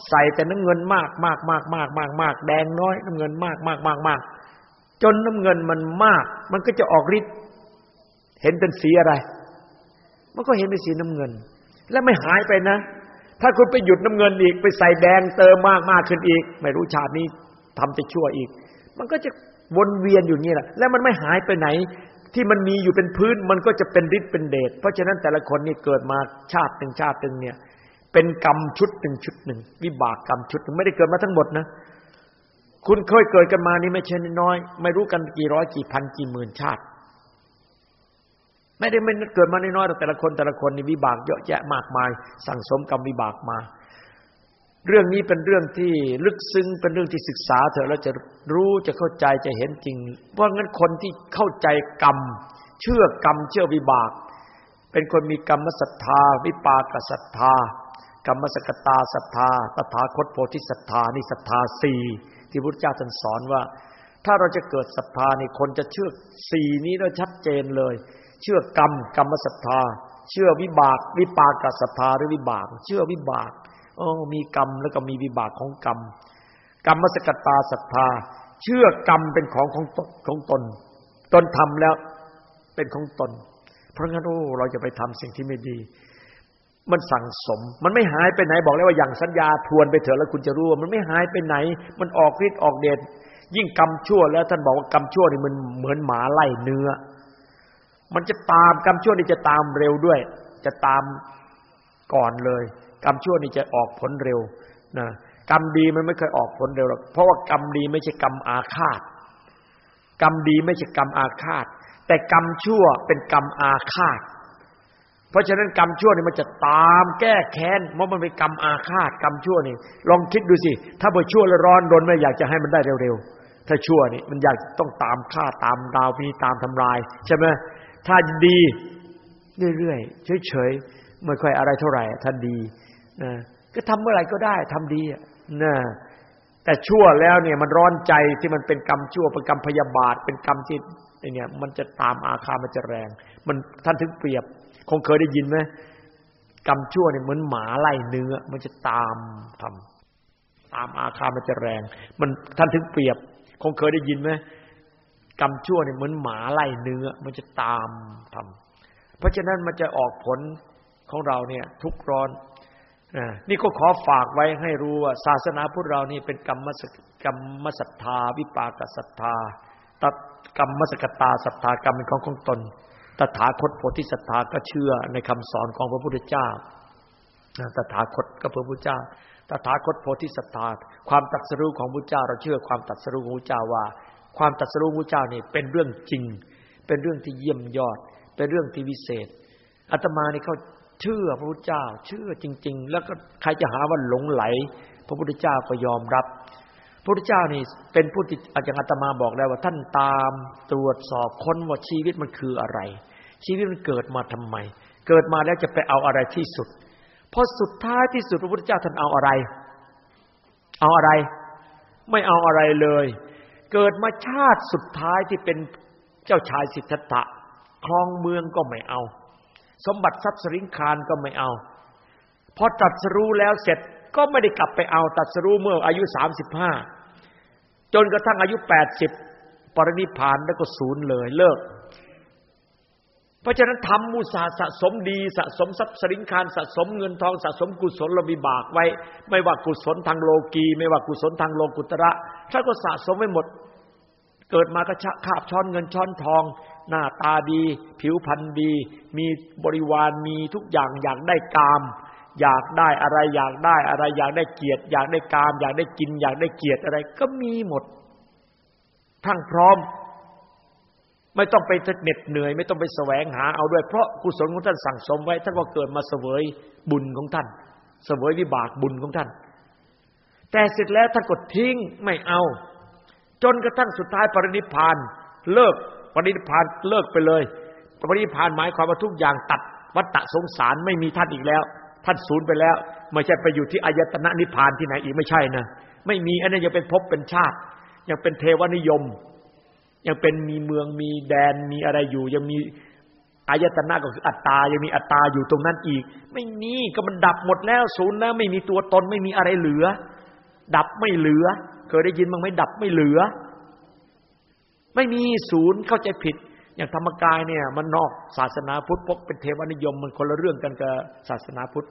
ใส่แต่น้ำเงินมากมากมากมากมากมากแดงน้อย น้ำเงินมากมากมากมากจนน้ำเงินมันมาก มันก็จะออกฤทธิ์เห็นเป็นสีอะไร มันก็เห็นเป็นสีน้ำเงิน และไม่หายไปนะ ถ้าคุณไปหยุดน้ำเงินอีก ไปใส่แดงเติมมากมากขึ้นอีก ไม่รู้ชาตินี้ทำจะชั่วอีก มันก็จะวนเวียนอยู่นี่แหละและมันไม่หายไปไหน ที่มันมีอยู่เป็นพื้นมันก็จะเป็นฤทธิ์เป็นเดชเพราะฉะนั้นแต่ละคนนี่เกิดมาชาติหนึ่งชาติหนึ่งเนี่ย เป็นกรรมชุดหนึ่งชุดหนึ่งวิบากกรรมชุดหนึ่งไม่ได้เกิดมาทั้งหมดนะ คุณเคยเกิดกันมานี่ไม่ใช่น้อย ไม่รู้กันกี่ร้อยกี่พันกี่หมื่นชาติ ไม่ได้ไม่เกิดมาน้อยแต่ละคนแต่ละคนนี่วิบากเยอะแยะมากมาย สั่งสมกรรมวิบากมา เรื่องนี้เป็นเรื่องที่ลึกซึ้งเป็นเรื่องที่ศึกษาเถอะแล้วจะรู้จะเข้าใจจะเห็นจริงเพราะงั้นคนที่เข้าใจกรรม เชื่อกรรมเชื่อวิบาก เป็นคนมีกรรมศรัทธา วิปากศรัทธากรรมสกตาศรัทธาตถาคตโพธิศรัทธานี่ศรัทธาสี่ที่พุทธเจ้าท่านสอนว่า ถ้าเราจะเกิดศรัทธานี่คนจะเชื่อสี่นี้เราชัดเจนเลย เชื่อกรรมกรรมศรัทธา เชื่อวิบาก วิปากศรัทธาหรือวิบาก เชื่อวิบาก โอ้มีกรรมแล้วก็มีวิบากของกรรม กรรมสกตาศรัทธา เชื่อกรรมเป็นของของตนของตน ตนทำแล้วเป็นของตน เพราะงั้นโอ้เราจะไปทำสิ่งที่ไม่ดี มันสั่งสม มันไม่หายไปไหนบอกแล้วว่าอย่างสัญญาทวนไปเถอะแล้วคุณจะรู้ว่ามันไม่หายไปไหน มันออกฤทธิ์ออกเดชยิ่งกรรมชั่วแล้วท่านบอกว่ากรรมชั่วนี่มันเหมือนหมาไล่เนื้อ มันจะตามกรรมชั่วนี่จะตามเร็วด้วย จะตามก่อนเลย กรรมชั่วนี่จะออกผลเร็วนะกรรมดีมันไม่เคยออกผลเร็วหรอกเพราะว่ากรรมดีไม่ใช่กรรมอาฆาต กรรมดีไม่ใช่กรรมอาฆาต แต่กรรมชั่วเป็นกรรมอาฆาต เพราะฉะนั้นกรรมชั่วนี่มันจะตามแก้แค้นเพราะมันเป็นกรรมอาฆาต กรรมชั่วนี่ ลองคิดดูสิ ถ้าบ่ชั่วแล้วร้อนรนไม่อยากจะให้มันได้เร็วๆ ถ้าชั่วนี่มันอยากต้องตามฆ่าตามดาวมีตามทำลายใช่ไหมถ้าดีเรื่อยๆเฉยๆไม่ค่อยอะไรเท่าไหร่ถ้าดี นะก็ทำเมื่อไหร่ก็ได้ทำดีนะแต่ชั่วแล้วเนี่ยมันร้อนใจที่มันเป็นกรรมชั่วเป็นกรรมพยาบาท เป็นกรรมที่เนี่ย มันจะตามอาคามันจะแรง มันท่านถึงเปรียบ คงเคยได้ยินไหมกรรมชั่วเนี่ยเหมือนหมาไล่เนื้อ มันจะตามทำตามอาคามันจะแรง มันท่านถึงเปรียบ คงเคยได้ยินไหมกรรมชั่วเนี่ยเหมือนหมาไล่เนื้อ มันจะตามทำเพราะฉะนั้นมันจะออกผลของเราเนี่ย ทุกร้อน นี่ก็ขอฝากไว้ให้รู้ว่า ศาสนาพุทธเรานี่เป็นกรรมสกรรมศรัทธา วิปากศรัทธาตัดกรรมสกตาศรัทธากรรมเป็นของของตน ตถาคตโพธิศรัทธาก็เชื่อในคำสอนของพระพุทธเจ้าตถาคตก็พระพุทธเจ้า ตถาคตโพธิศรัทธา ความตัดสรู้ของพระเจ้า เราเชื่อความตัดสรู้ของพระเจ้าว่า ความตัดสรู้ของพระเจ้านี่เป็นเรื่องจริง เป็นเรื่องที่เยี่ยมยอด เป็นเรื่องที่วิเศษอาตมานี่เขา เชื่อพระพุทธเจ้า เชื่อจริง ๆ แล้วก็ใครจะหาว่าหลงไหล พระพุทธเจ้าก็ยอมรับ พระพุทธเจ้านี่เป็นผู้ที่อาจารย์อาตมาบอกแล้วว่าท่านตามตรวจสอบค้นว่าชีวิตมันคืออะไร ชีวิตมันเกิดมาทำไม เกิดมาแล้วจะไปเอาอะไรที่สุดพอสุดท้ายที่สุดพระพุทธเจ้าท่านเอาอะไร เอาอะไร ไม่เอาอะไรเลย เกิดมาชาติสุดท้ายที่เป็นเจ้าชายสิทธัตถะครองเมืองก็ไม่เอา สมบัติทรัพย์สริงคารก็ไม่เอา พอตัดสรู้แล้วเสร็จก็ไม่ได้กลับไปเอาตัดสรู้เมื่ออายุสามสิบห้าจนกระทั่งอายุแปดสิบปรินิพานแล้วก็ศูนย์เลยเลิก เพราะฉะนั้นทำมุสาสะสมดีสะสมทรัพย์สริงคารสะสมเงินทองสะสมกุศลระบิบากไว้ ไม่ว่ากุศลทางโลกีไม่ว่ากุศลทางโลกุตระถ้าก็สะสมไว้หมด เกิดมาก็คาบช้อนเงินช้อนทอง หน้าตาดี ผิวพรรณดี มีบริวารมีทุกอย่างอยากได้กาม อยากได้อะไรอยากได้อะไรอยากได้เกียรติอยากได้กาม อยากได้กิน อยากได้เกียรติอะไร ก็มีหมด ทั้งพร้อม ไม่ต้องไปเหน็ดเหนื่อย ไม่ต้องไปแสวงหาเอาด้วย เพราะกุศลของท่านสั่งสมไว้ท่านก็เกิดมาเสวยบุญของท่าน เสวยวิบากบุญของท่าน แต่เสร็จแล้วท่านก็ทิ้งไม่เอา จนกระทั่งสุดท้ายปรินิพานเลิก ปรินิพานเลิกไปเลยปรินิพานหมายความว่าทุกอย่างตัดวัฏฏะสงสารไม่มีท่านอีกแล้ว ท่านสูญไปแล้ว ไม่ใช่ไปอยู่ที่อายตนะนิพานที่ไหนอีกไม่ใช่นะไม่มีอันนี้ยังเป็นภพเป็นชาติ ยังเป็นเทวนิยม ยังเป็นมีเมืองมีแดนมีอะไรอยู่ ยังมีอายตนะก็คืออัตตายังมีอัตตาอยู่ตรงนั้นอีก ไม่มีก็มันดับหมดแล้วศูนย์แล้วไม่มีตัวตนไม่มีอะไรเหลือ ดับไม่เหลือ เคยได้ยินบ้งไหมดับไม่เหลือ ไม่มีศูนย์เข้าใจผิด อย่างธรรมกายเนี่ย มันนอกศาสนาพุทธพกเป็นเทวนิยม มันคนละเรื่องกันกับศาสนาพุทธ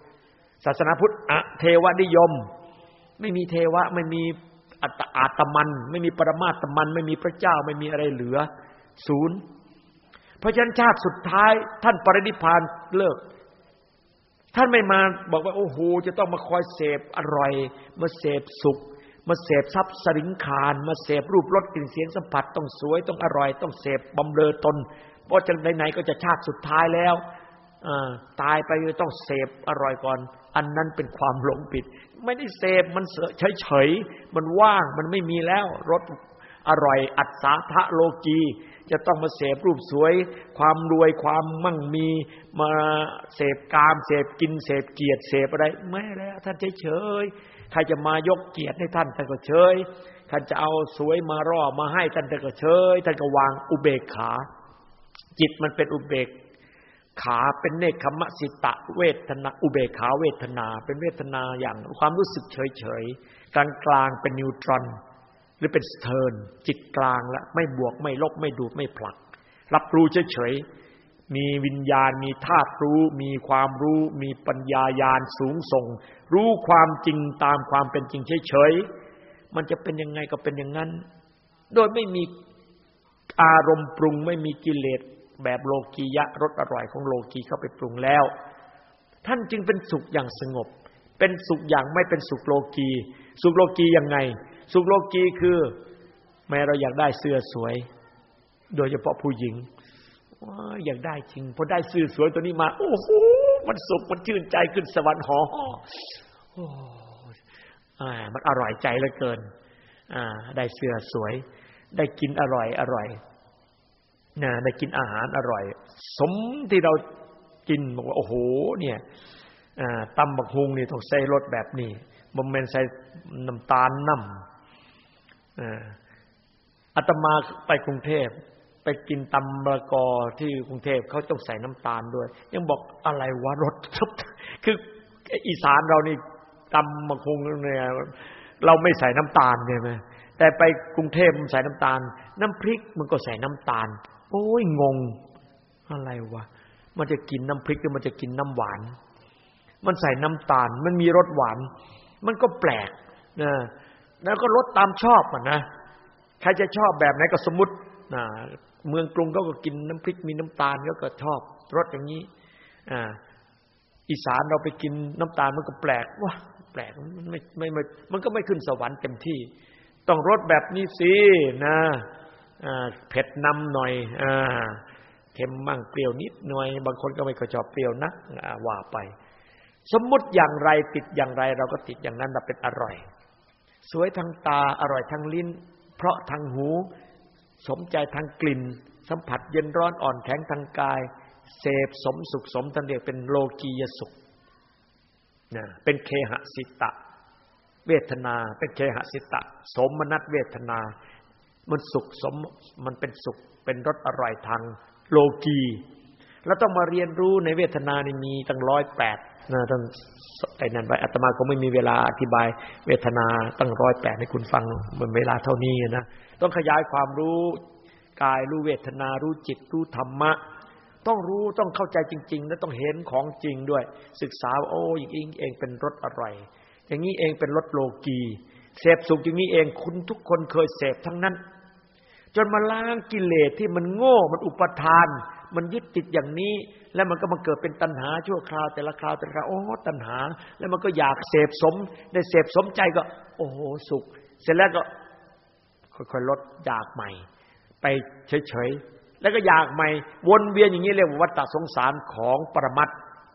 ศาสนาพุทธอะเทวนิยม ไม่มีเทวะไม่มีอัตอาตมัน ไม่มีปรมาตมัน ไม่มีพระเจ้าไม่มีอะไรเหลือ ศูนย์เพราะฉะนั้นชาติสุดท้ายท่านปรินิพานเลิก ท่านไม่มาบอกว่า โอ้โหจะต้องมาคอยเสพอร่อย มาเสพสุข มาเสพทรัพย์สริงคาร มาเสพรูปรสกลิ่นเสียงสัมผัสต้องสวยต้องอร่อย ต้องเสพบำเรอตน เพราะจะไหนๆก็จะชาติสุดท้ายแล้วตายไปต้องเสพอร่อยก่อน อันนั้นเป็นความหลงผิด ไม่ได้เสพมันเฉยๆมันว่างมันไม่มีแล้วรสอร่อย อัศทะโลกี จะต้องมาเสพรูปสวย ความรวยความมั่งมีมาเสพกามเสพกินเสพเกียรติเสพอะไร ไม่แล้วท่านเฉย ใครจะมายกเกียรติให้ท่านท่านก็เฉยท่านจะเอาสวยมาร่อมาให้ท่านท่านก็เฉยท่านก็วางอุเบกขา จิตมันเป็นอุเบกขาเป็นเนคขมสิตะเวทนา อุเบกขาเวทนา เป็นเวทนาอย่างความรู้สึกเฉยเฉยกลางกลางเป็นนิวตรอน หรือเป็นสเทิร์นจิตกลางแล้วไม่บวกไม่ลบไม่ดูดไม่ผลัก รับรู้เฉยเฉย มีวิญญาณ มีธาตุรู้ มีความรู้ มีปัญญายาณสูงส่ง รู้ความจริงตามความเป็นจริงเฉยๆ มันจะเป็นยังไงก็เป็นอย่างนั้น โดยไม่มีอารมณ์ปรุงไม่มีกิเลสแบบโลกียะรสอร่อยของโลกีเข้าไปปรุงแล้ว ท่านจึงเป็นสุขอย่างสงบ เป็นสุขอย่างไม่เป็นสุขโลกี สุขโลกียังไง สุขโลกีคือ แม้เราอยากได้เสื้อสวย โดยเฉพาะผู้หญิง ว้าอยากได้จริงพอได้ซื้อสวยตัวนี้มา โอ้โหมันสุขมันชื่นใจขึ้นสวรรค์หอโอ้อ่ามันอร่อยใจเหลือเกิน อ่า ได้เสื้อสวย ได้กินอร่อยอร่อยนะได้กินอาหารอร่อย สมที่เรากินบอกว่าโอ้โห เนี่ยตำบักฮุงนี่ต้องใส่รสแบบนี้บ่แม่นใส่น้ำตาลน้ำอาตมาไปกรุงเทพ ไปกินตำมะกอที่กรุงเทพเขาต้องใส่น้ำตาลด้วย ยังบอกอะไรวะรสคืออีสานเรานี่ตำมะคงเนี่ยเราไม่ใส่น้ำตาลใช่ไหมแต่ไปกรุงเทพมันใส่น้ำตาล น้ำพริกมันก็ใส่น้ำตาล โอ้ยงง อะไรวะมันจะกินน้ำพริกหรือมันจะกินน้ำหวาน มันใส่น้ำตาล มันมีรสหวาน มันก็แปลกนะแล้วก็รสตามชอบอะนะใครจะชอบแบบไหนก็สมมตินะ เมืองกรุงก็ก็กินน้ำพริกมีน้ำตาลก็ก็ชอบรสอย่างนี้ อ่า อีสานเราไปกินน้ำตาลมันก็แปลกว่ะแปลกมันไม่ไม่ไม่มันก็ไม่ขึ้นสวรรค์เต็มที่ ต้องรสแบบนี้สินะอ่าเผ็ดนำหน่อย อ่าเค็มมั่งเปรี้ยวนิดหน่อย บางคนก็ไม่ค่อยชอบเปรี้ยวนักว่าไป สมมติอย่างไรติดอย่างไรเราก็ติดอย่างนั้นเราเป็นอร่อย สวยทางตาอร่อยทางลิ้น เพราะทางหู สมใจทางกลิ่น สัมผัสเย็นร้อนอ่อนแข็งทางกาย เสพสมสุขสมทันเรียกเป็นโลกียสุขนะเป็นเคหสิตะ เวทนา เป็นเคหสิตะ สมนัตเวทนา มันสุขสมมันเป็นสุข เป็นรสอร่อยทางโลกีแล้วต้องมาเรียนรู้ในเวทนานี่มีตั้งร้อยแปดนะต้องไอ้นั่นไปอาตมาก็ไม่มีเวลาอธิบาย เวทนาตั้งร้อยแปดให้คุณฟังมันเวลาเท่านี้นะ ต้องขยายความรู้กายรู้เวทนารู้จิตรู้ธรรมะ ต้องรู้ต้องเข้าใจจริง ๆ และต้องเห็นของจริงด้วย ศึกษาโอ้อย่างนี้เองเป็นรสอร่อย อย่างนี้เองเป็นรสโลกีเสพสุขอย่างนี้เองคุณทุกคนเคยเสพทั้งนั้น จนมาล้างกิเลสที่มันโง่มันอุปทาน มันยึดติดอย่างนี้ แล้วมันก็มาเกิดเป็นตัณหาชั่วคราวแต่ละคราวแต่ละคราวโอ้ตัณหา แล้วมันก็อยากเสพสมได้เสพสมใจก็ โอ้โหสุข เสร็จแล้วก็ ค่อยๆลดอยากใหม่ ไปเฉยๆแล้วก็อยากใหม่ วนเวียนอย่างนี้เรียกว่าวัฏสงสารของปรมัต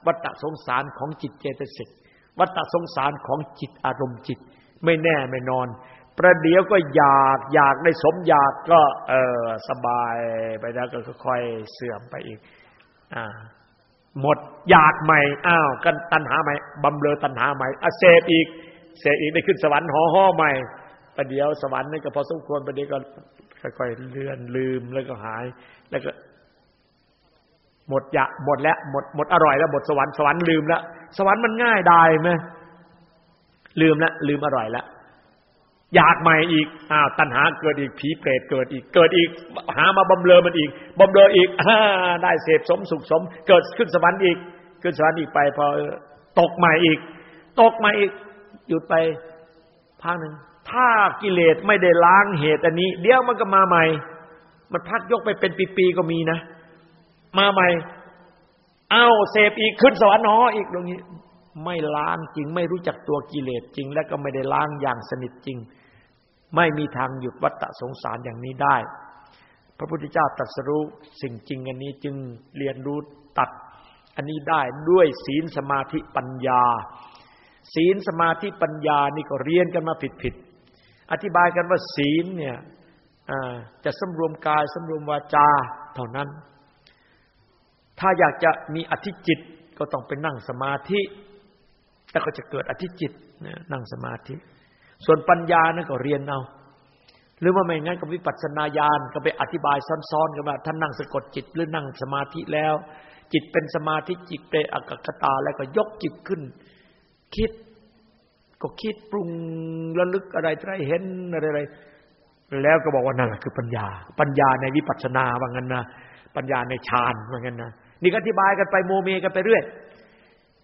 วัฏสงสารของจิตเจตสิกวัฏสงสารของจิตอารมณ์จิต ไม่แน่ไม่นอน ประเดี๋ยวก็อยากอยากได้สมอยากก็ เออสบายไปแล้วก็ค่อยๆเสื่อมไปอีก อ่าหมดอยากใหม่อ้าวกันตัณหาใหม่บำเรอตัณหาใหม่อเสพอีกเสพอีกได้ขึ้นสวรรค์ห่อห่อใหม่ ประเดี๋ยวสวรรค์นี่ก็พอสมควรประเดี๋ยวก็ค่อยๆเลื่อนลืมแล้วก็หาย แล้วก็ หมดยะหมดแล้วหมดหมดอร่อยแล้วหมดสวรรค์สวรรค์ลืมแล้วสวรรค์มันง่ายได้ไหมลืมแล้วลืมอร่อยแล้วอยากใหม่อีกอ้าวตัณหาเกิดอีกผีเปรตเกิดอีก เกิดอีก หามาบำเรอมันอีกบำเรออีกอได้เสพสมสุขสม เกิดขึ้นสวรรค์อีก ขึ้นสวรรค์อีกไปพอตกใหม่อีก ตกใหม่อีก หยุดไปพักหนึ่ง ถ้ากิเลสไม่ได้ล้างเหตุอันนี้ เดี๋ยวมันก็มาใหม่ มันพักยกไปเป็นปีๆก็มีนะ มาใหม่ เอาเสพอีกขึ้นสวรรค์หนออีกตรงนี้ ไม่ล้างจริง ไม่รู้จักตัวกิเลสจริง และก็ไม่ได้ล้างอย่างสนิทจริง ไม่มีทางหยุดวัฏสงสารอย่างนี้ได้ พระพุทธเจ้าตรัสรู้สิ่งจริงอันนี้จึงเรียนรู้ตัดอันนี้ได้ด้วยศีลสมาธิปัญญา ศีลสมาธิปัญญานี่ก็เรียนกันมาผิด อธิบายกันว่าศีลเนี่ยจะสำรวมกายสำรวมวาจาเท่านั้น ถ้าอยากจะมีอธิจิตก็ต้องไปนั่งสมาธิแล้วก็จะเกิดอธิจิตนั่งสมาธิ ส่วนปัญญานั่นก็เรียนเอาหรือว่าไม่งั้นก็วิปัสสนาญาณก็ไปอธิบายซ้อนๆกันว่าท่านนั่งสะกดจิตหรือนั่งสมาธิแล้ว จิตเป็นสมาธิจิตเป็นอกกตาแล้วก็ยกจิตขึ้น คิด ก็คิดปรุงระลึกอะไรอะไรเห็นอะไรอะไรแล้วก็บอกว่านั่นแหละคือปัญญา ปัญญาในวิปัสสนาว่างั้นนะปัญญาในฌานว่างั้นนะนี่อธิบายกันไปโมเมกันไปเรื่อย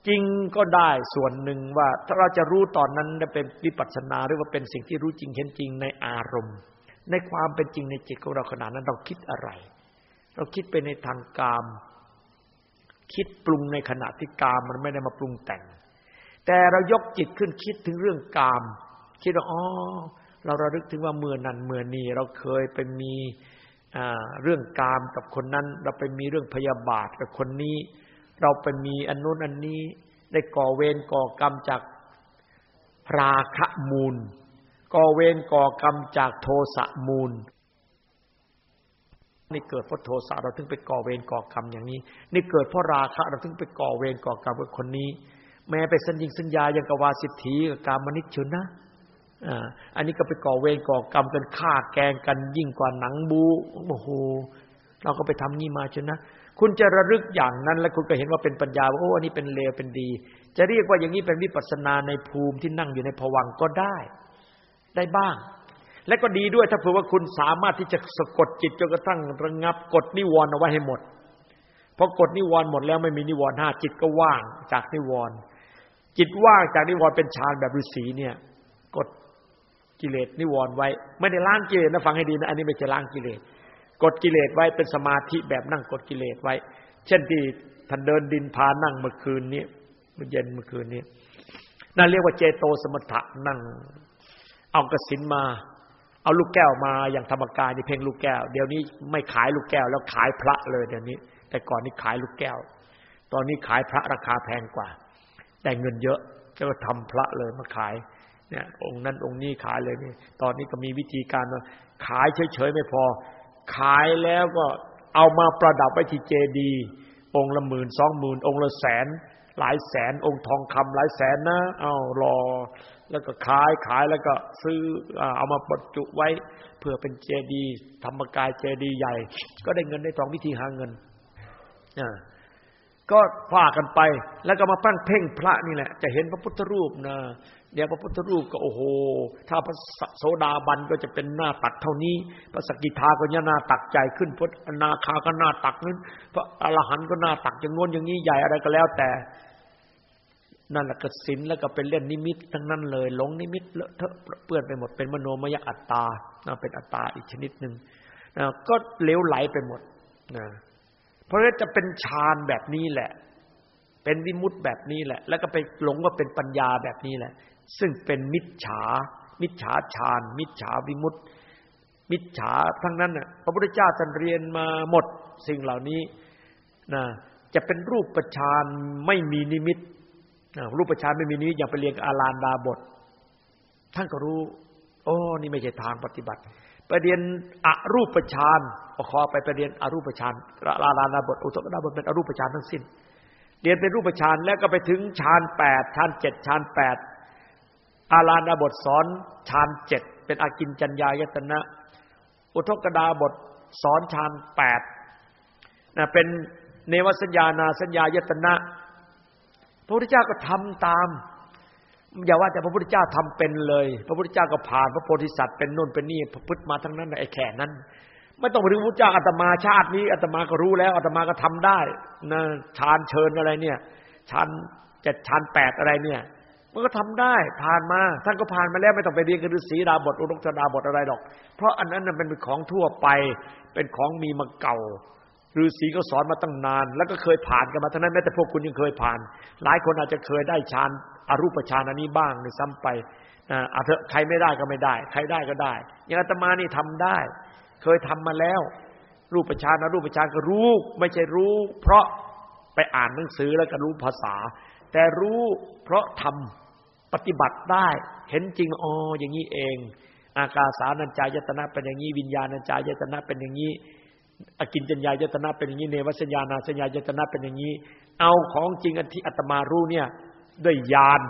จริงก็ได้ส่วนหนึ่งว่า ถ้าเราจะรู้ตอนนั้นเป็นวิปัสสนาหรือว่าเป็นสิ่งที่รู้จริงเห็นจริงในอารมณ์ ในความเป็นจริงในจิตของเราขนาดนั้นเราคิดอะไร เราคิดไปในทางกาม คิดปรุงในขณะที่กามมันไม่ได้มาปรุงแต่ง แต่เรายกจิตขึ้นคิดถึงเรื่องกาม คิดว่าอ๋อเราระลึกถึงว่าเมื่อนั้นเมื่อนี้เราเคยไปมีเรื่องกามกับคนนั้น เราไปมีเรื่องพยาบาทกับคนนี้ เราไปมีอันนู้นอันนี้ ได้ก่อเวรก่อกรรมจากราคะมูล ก่อเวรก่อกรรมจากโทสะมูลนี่เกิดเพราะโทสะเราถึงไปก่อเวรก่อกรรมอย่างนี้ นี่เกิดเพราะราคะเราถึงไปก่อเวรก่อกรรมกับคนนี้ แม้ไปสัญญิงสัญญายังกวาสิทธิกับการมนิชชนนะอันนี้ก็ไปก่อเวรก่อกรรมกันฆ่าแกงกันยิ่งกว่าหนังบูโอ้โหเราก็ไปทำนี่มาชนนะคุณจะระลึกอย่างนั้น แล้วคุณก็เห็นว่าเป็นปัญญาว่าโอ้อันนี้เป็นเลวเป็นดี จะเรียกว่าอย่างนี้เป็นวิปัสสนาในภูมิที่นั่งอยู่ในภวังก็ได้ ได้บ้าง และก็ดีด้วยถ้าเผื่อว่าคุณสามารถที่จะสะกดจิตจนกระทั่งระงับกดนิวรณ์เอาไว้ให้หมดพอกดนิวรณ์หมดแล้วไม่มีนิวรณ์ห้าจิตก็ว่างจากนิวรณ์ จิตว่างจากนิวรณ์เป็นฌานแบบฤาษีเนี่ย กดกิเลสนิวรณ์ไว้ ไม่ได้ล้างกิเลสนะฟังให้ดีนะอันนี้ไม่ใช่ล้างกิเลสกดกิเลสไว้เป็นสมาธิแบบนั่งกดกิเลสไว้ เช่นที่ท่านเดินดินพานั่งเมื่อคืนนี้เมื่อเย็นเมื่อคืนนี้นั่นเรียกว่าเจโตสมถะนั่ง เอากระสินมา เอาลูกแก้วมาอย่างธรรมกายนี่เพ่งลูกแก้ว เดี๋ยวนี้ไม่ขายลูกแก้ว แล้วขายพระเลยเดี๋ยวนี้ แต่ก่อนนี้ขายลูกแก้ว ตอนนี้ขายพระราคาแพงกว่า แต่เงินเยอะก็ทำพระเลยมาขายเนี่ยองค์นั้นองค์นี้ขายเลยนี่ตอนนี้ก็มีวิธีการว่าขายเฉยๆไม่พอ ขายแล้วก็เอามาประดับไว้ที่เจดีองค์ละหมื่นสองหมื่นองค์ละแสน หลายแสน องค์ทองคำหลายแสนนะเอารอ แล้วก็ขายขายแล้วก็ซื้อเอามาบรรจุไว้ เพื่อเป็นเจดีธรรมกายเจดีใหญ่ ก็ได้เงินได้ทองวิธีหาเงินอ่า ก็ฟากันไป แล้วก็มาปั้งเพ่งพระนี่แหละ จะเห็นพระพุทธรูปนะเดี๋ยวพระพุทธรูปก็โอ้โห ถ้าพระโสดาบันก็จะเป็นหน้าตักเท่านี้ พระสกิทาก็เนี่ยหน้าตักใจขึ้นพระนาคาก็หน้าตักนั้นพระอรหันต์ก็หน้าตักอย่างงนอย่างนี้ใหญ่อะไรก็แล้วแต่นั่นแหละกสินแล้วก็เป็นเล่นนิมิตทั้งนั้นเลยหลงนิมิตเลอะเทอะเปื้อนไปหมดเป็นมโนมยอัตตาเป็นอัตตาอีกชนิดหนึ่งก็เลวไหลไปหมดนะ ราะฉะนั้นจะเป็นฌานแบบนี้แหละ เป็นวิมุตต์แบบนี้แหละ แล้วก็ไปหลงว่าเป็นปัญญาแบบนี้แหละ ซึ่งเป็นมิจฉา มิจฉาฌาน มิจฉาวิมุตต์มิจฉาทั้งนั้นน่ะพระพุทธเจ้าท่านเรียนมาหมดสิ่งเหล่านี้นะจะเป็นรูปประชานไม่มีนิมิตรูปประชานไม่มีนิมิตอย่างไปเรียนอาลานดาบท ท่านก็รู้ โอ้ นี่ไม่ใช่ทางปฏิบัติ ไปเรียนอรูปฌานขอไปไปเรียนอรูปฌานลาลานาบทอุตตนาบทเป็นอรูปฌานทั้งสิ้น เรียนเป็นรูปฌานแล้วก็ไปถึงฌานแปดฌานเจ็ดฌานแปดอาลานาบทสอนฌานเจ็ดเป็นอากินจัญญายตนะ อุทกดาบทสอนฌานแปดนะเป็นเนวสัญญานาสัญญายตนะ พระพุทธเจ้าก็ทำตาม อย่าว่าแต่พระพุทธเจ้าทำเป็นเลย พระพุทธเจ้าก็ผ่านพระโพธิสัตว์เป็นน่นเป็นนี่พระพุทธมาทั้งนั้นไอ้แค่นั้น ไม่ต้องไปถึงพระเจ้าอาตมาชาตินี้อาตมาก็รู้แล้วอาตมาก็ทำได้นะฌานเชิญอะไรเนี่ยฌานเจ็ดฌานแปดอะไรเนี่ย มันก็ทำได้ผ่านมาท่านก็ผ่านมาแล้วไม่ต้องไปเรียนกันฤาษีดาบทอุดกดาบทอะไรหรอก เพราะอันนั้นเป็นของทั่วไปเป็นของมีมาเก่าฤาษีก็สอนมาตั้งนาน แล้วก็เคยผ่านกันมาทั้งนั้นแม้แต่พวกคุณยังเคยผ่าน หลายคนอาจจะเคยได้ฌาน อรูปฌานอันนี้บ้างในซ้ำไปอาเถอะใครไม่ได้ก็ไม่ได้ ใครได้ก็ได้อย่างอาตมานี่ทำได้ เคยทำมาแล้ว รูปฌานอรูปฌานก็รู้ ไม่ใช่รู้ เพราะไปอ่านหนังสือแล้วก็รู้ภาษา แต่รู้เพราะทำปฏิบัติได้ เห็นจริงอ๋ออย่างนี้เอง อากาสานัญจายตนะเป็นอย่างนี้วิญญาณัญจายตนะเป็นอย่างนี้อกินจัญญายตนะเป็นอย่างนี้เนวสัญญานาสัญญายตนะเป็นอย่างนี้ เอาของจริงอันที่อาตมารู้เนี่ย ด้วยญาณ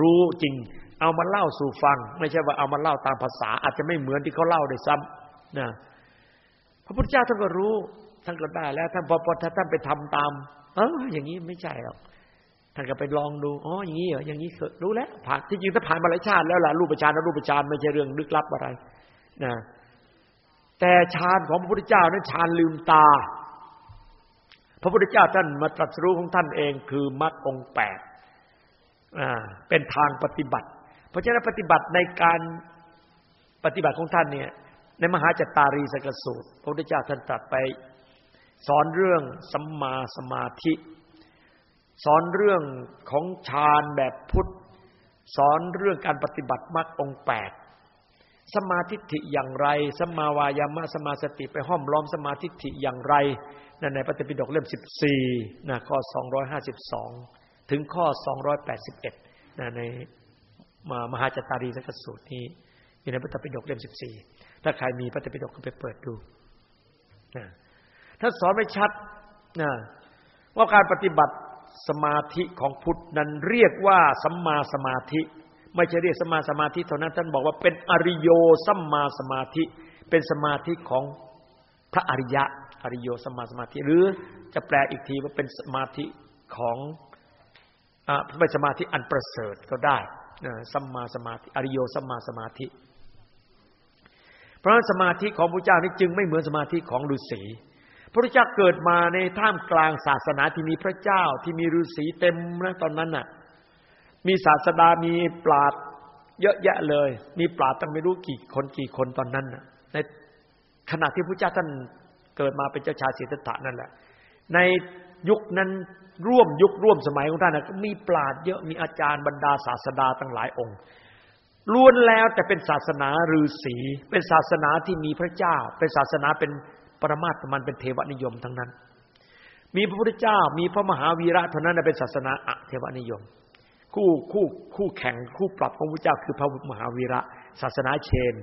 รู้จริง เอามาเล่าสู่ฟัง ไม่ใช่ว่าเอามาเล่าตามภาษา อาจจะไม่เหมือนที่เขาเล่าได้ซ้ำนะพระพุทธเจ้าท่านก็รู้ท่านก็ได้แล้วท่านพอพอท่านไปทำตาม เอออย่างนี้ไม่ใช่หรอกท่านก็ไปลองดู อ๋อ อย่างนี้เหรอ อย่างนี้รู้แล้ว ผ่าน ที่จริงถ้าผ่านมาหลายชาติแล้วล่ะ รูปฌานรูปฌานไม่ใช่เรื่องลึกลับอะไร นะ แต่ฌานของพระพุทธเจ้านั้นฌานลืมตา พระพุทธเจ้าท่านมาตรัสรู้ของท่านเองคือมรรคองแปด เป็นทางปฏิบัติ เพราะฉะนั้นปฏิบัติในการปฏิบัติของท่านเนี่ย ในมหาจตารีสกสูตรพระพุทธเจ้าท่านตรัสไป สอนเรื่องสัมมาสมาธิ สอนเรื่องของฌานแบบพุทธ สอนเรื่องการปฏิบัติมรรคองแปดสมาธิิอย่างไรสมาวายามะสมาสติไปห้อมล้อมสมาธิิอย่างไรนั่นในปฏิปิฎกเล่ม14นะข้อ252 ถึงข้อ 281นะในมหาจตารีสักสูตรนี้อยู่ในปฏิปิฎกเล่ม 14 ถ้าใครมีปฏิปิฎกก็ไปเปิดดูนะถ้าสอนไม่ชัดนะว่าการปฏิบัติสมาธิของพุทธนั้นเรียกว่าสัมมาสมาธิ ไม่ใช่เรียกสัมมาสมาธิเท่านั้นท่านบอกว่าเป็นอริโยสัมมาสมาธิ เป็นสมาธิของพระอริยะอริโยสัมมาสมาธิ หรือจะแปลอีกทีว่าเป็นสมาธิของ อ่าเป็นสมาธิอันประเสริฐก็ได้สัมมาสมาธิอริโยสัมมาสมาธิ เพราะสมาธิของพระเจ้านี้จึงไม่เหมือนสมาธิของฤาษีพระเจ้าเกิดมาในท่ามกลางศาสนาที่มีพระเจ้าที่มีฤาษีเต็มนะตอนนั้นน่ะ มีศาสดามีปราดเยอะแยะเลย มีปราดตั้งไม่รู้กี่คนกี่คนตอนนั้นน่ะ ในขณะที่พระเจ้าท่านเกิดมาเป็นเจ้าชายสิทธัตถะนั่นแหละ ใน ยุคนั้นร่วมยุคร่วมสมัยของท่านนะก็มีปราดเยอะมีอาจารย์บรรดาศาสดาตั้งหลายองค์ล้วนแล้วแต่เป็นศาสนาฤาษีเป็นศาสนาที่มีพระเจ้า เป็นศาสนาเป็นปรมาตมันเป็นเทวนิยมทั้งนั้น มีพระพุทธเจ้ามีพระมหาวีระเท่านั้นเป็นศาสนาอะเทวนิยม คู่คู่คู่แข่งคู่ปรับของพระเจ้าคือพระมหาวีระศาสนาเชน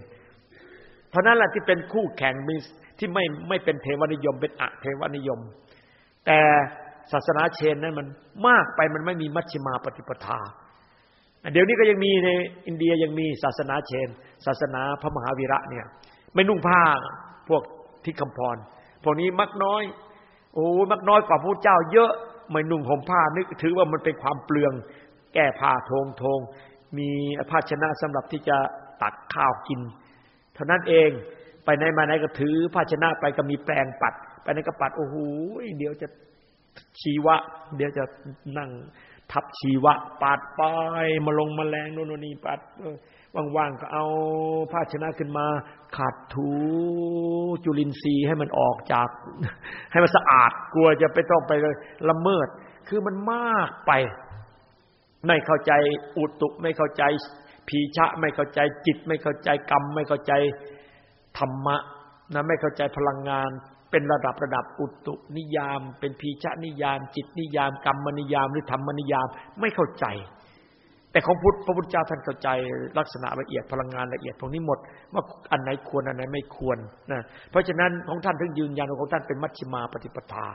เพราะนั้นแหละที่เป็นคู่แข่งมีที่ไม่ไม่เป็นเทวนิยมเป็นอะเทวนิยม แต่ศาสนาเชนนั้นมันมากไปมันไม่มีมัชฌิมาปฏิปทา เดี๋ยวนี้ก็ยังมีในอินเดียยังมีศาสนาเชน ศาสนาพระมหาวีระเนี่ย ไม่นุ่งผ้าพวกทิคำพร พวกนี้มักน้อย โอ้มักน้อยกว่าพระเจ้าเยอะไม่นุ่งห่มผ้านึกถือว่ามันเป็นความเปลือง แก้ผ้าทงทงมีภาชนะสำหรับที่จะตักข้าวกิน เท่านั้นเองไปไหนมาไหนก็ถือภาชนะไปก็มีแปลงปัด ไปไหนก็ปัดโอ้โหเดี๋ยวจะชีวะ เดี๋ยวจะนั่งทับชีวะปัดไปมาลงมาแรงโน่นนี่ปัดว่างๆก็เอาภาชนะขึ้นมาขัดถูจุลินทรีย์ให้มันออกจาก ให้มันสะอาดกลัวจะไปต้องไปละเมิด คือมันมากไป ไม่เข้าใจอุตุไม่เข้าใจผีชะ ไม่เข้าใจจิต ไม่เข้าใจกรรม ไม่เข้าใจธรรมะนะไม่เข้าใจพลังงาน เป็นระดับระดับอุตุนิยาม เป็นพีชะนิยาม จิตนิยาม กรรมนิยามหรือธรรมนิยามไม่เข้าใจ แต่ของพุทธพระพุทธเจ้าท่านเข้าใจลักษณะละเอียดพลังงานละเอียดตรงนี้หมด ว่าอันไหนควรอันไหนไม่ควรนะเพราะฉะนั้นของท่านถึงยืนยันของท่านเป็นมัชฌิมาปฏิปทา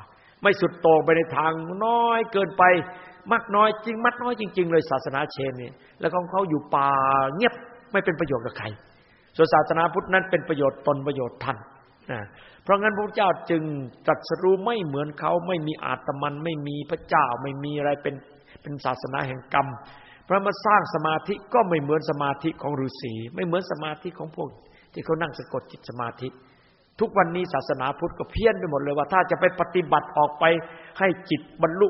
ไม่สุดโต่งไปในทางน้อยเกินไปมักน้อยจริงมักน้อยจริง ๆ เลยศาสนาเชนเนี่ยแล้วของเขาอยู่ป่าเงียบไม่เป็นประโยชน์กับใครส่วนศาสนาพุทธนั้นเป็นประโยชน์ตนประโยชน์ท่าน นะเพราะงั้นพระเจ้าจึงตรัสรู้ไม่เหมือนเขาไม่มีอาตมันไม่มีพระเจ้าไม่มีอะไรเป็นเป็นศาสนาแห่งกรรมพระมาสร้างสมาธิก็ไม่เหมือนสมาธิของฤาษีไม่เหมือนสมาธิของพวก ที่เขานั่งสะกดจิตสมาธิ ทุกวันนี้ศาสนาพุทธก็เพี้ยนไปหมดเลยว่า ถ้าจะไปปฏิบัติออกไปให้จิตบรรลุ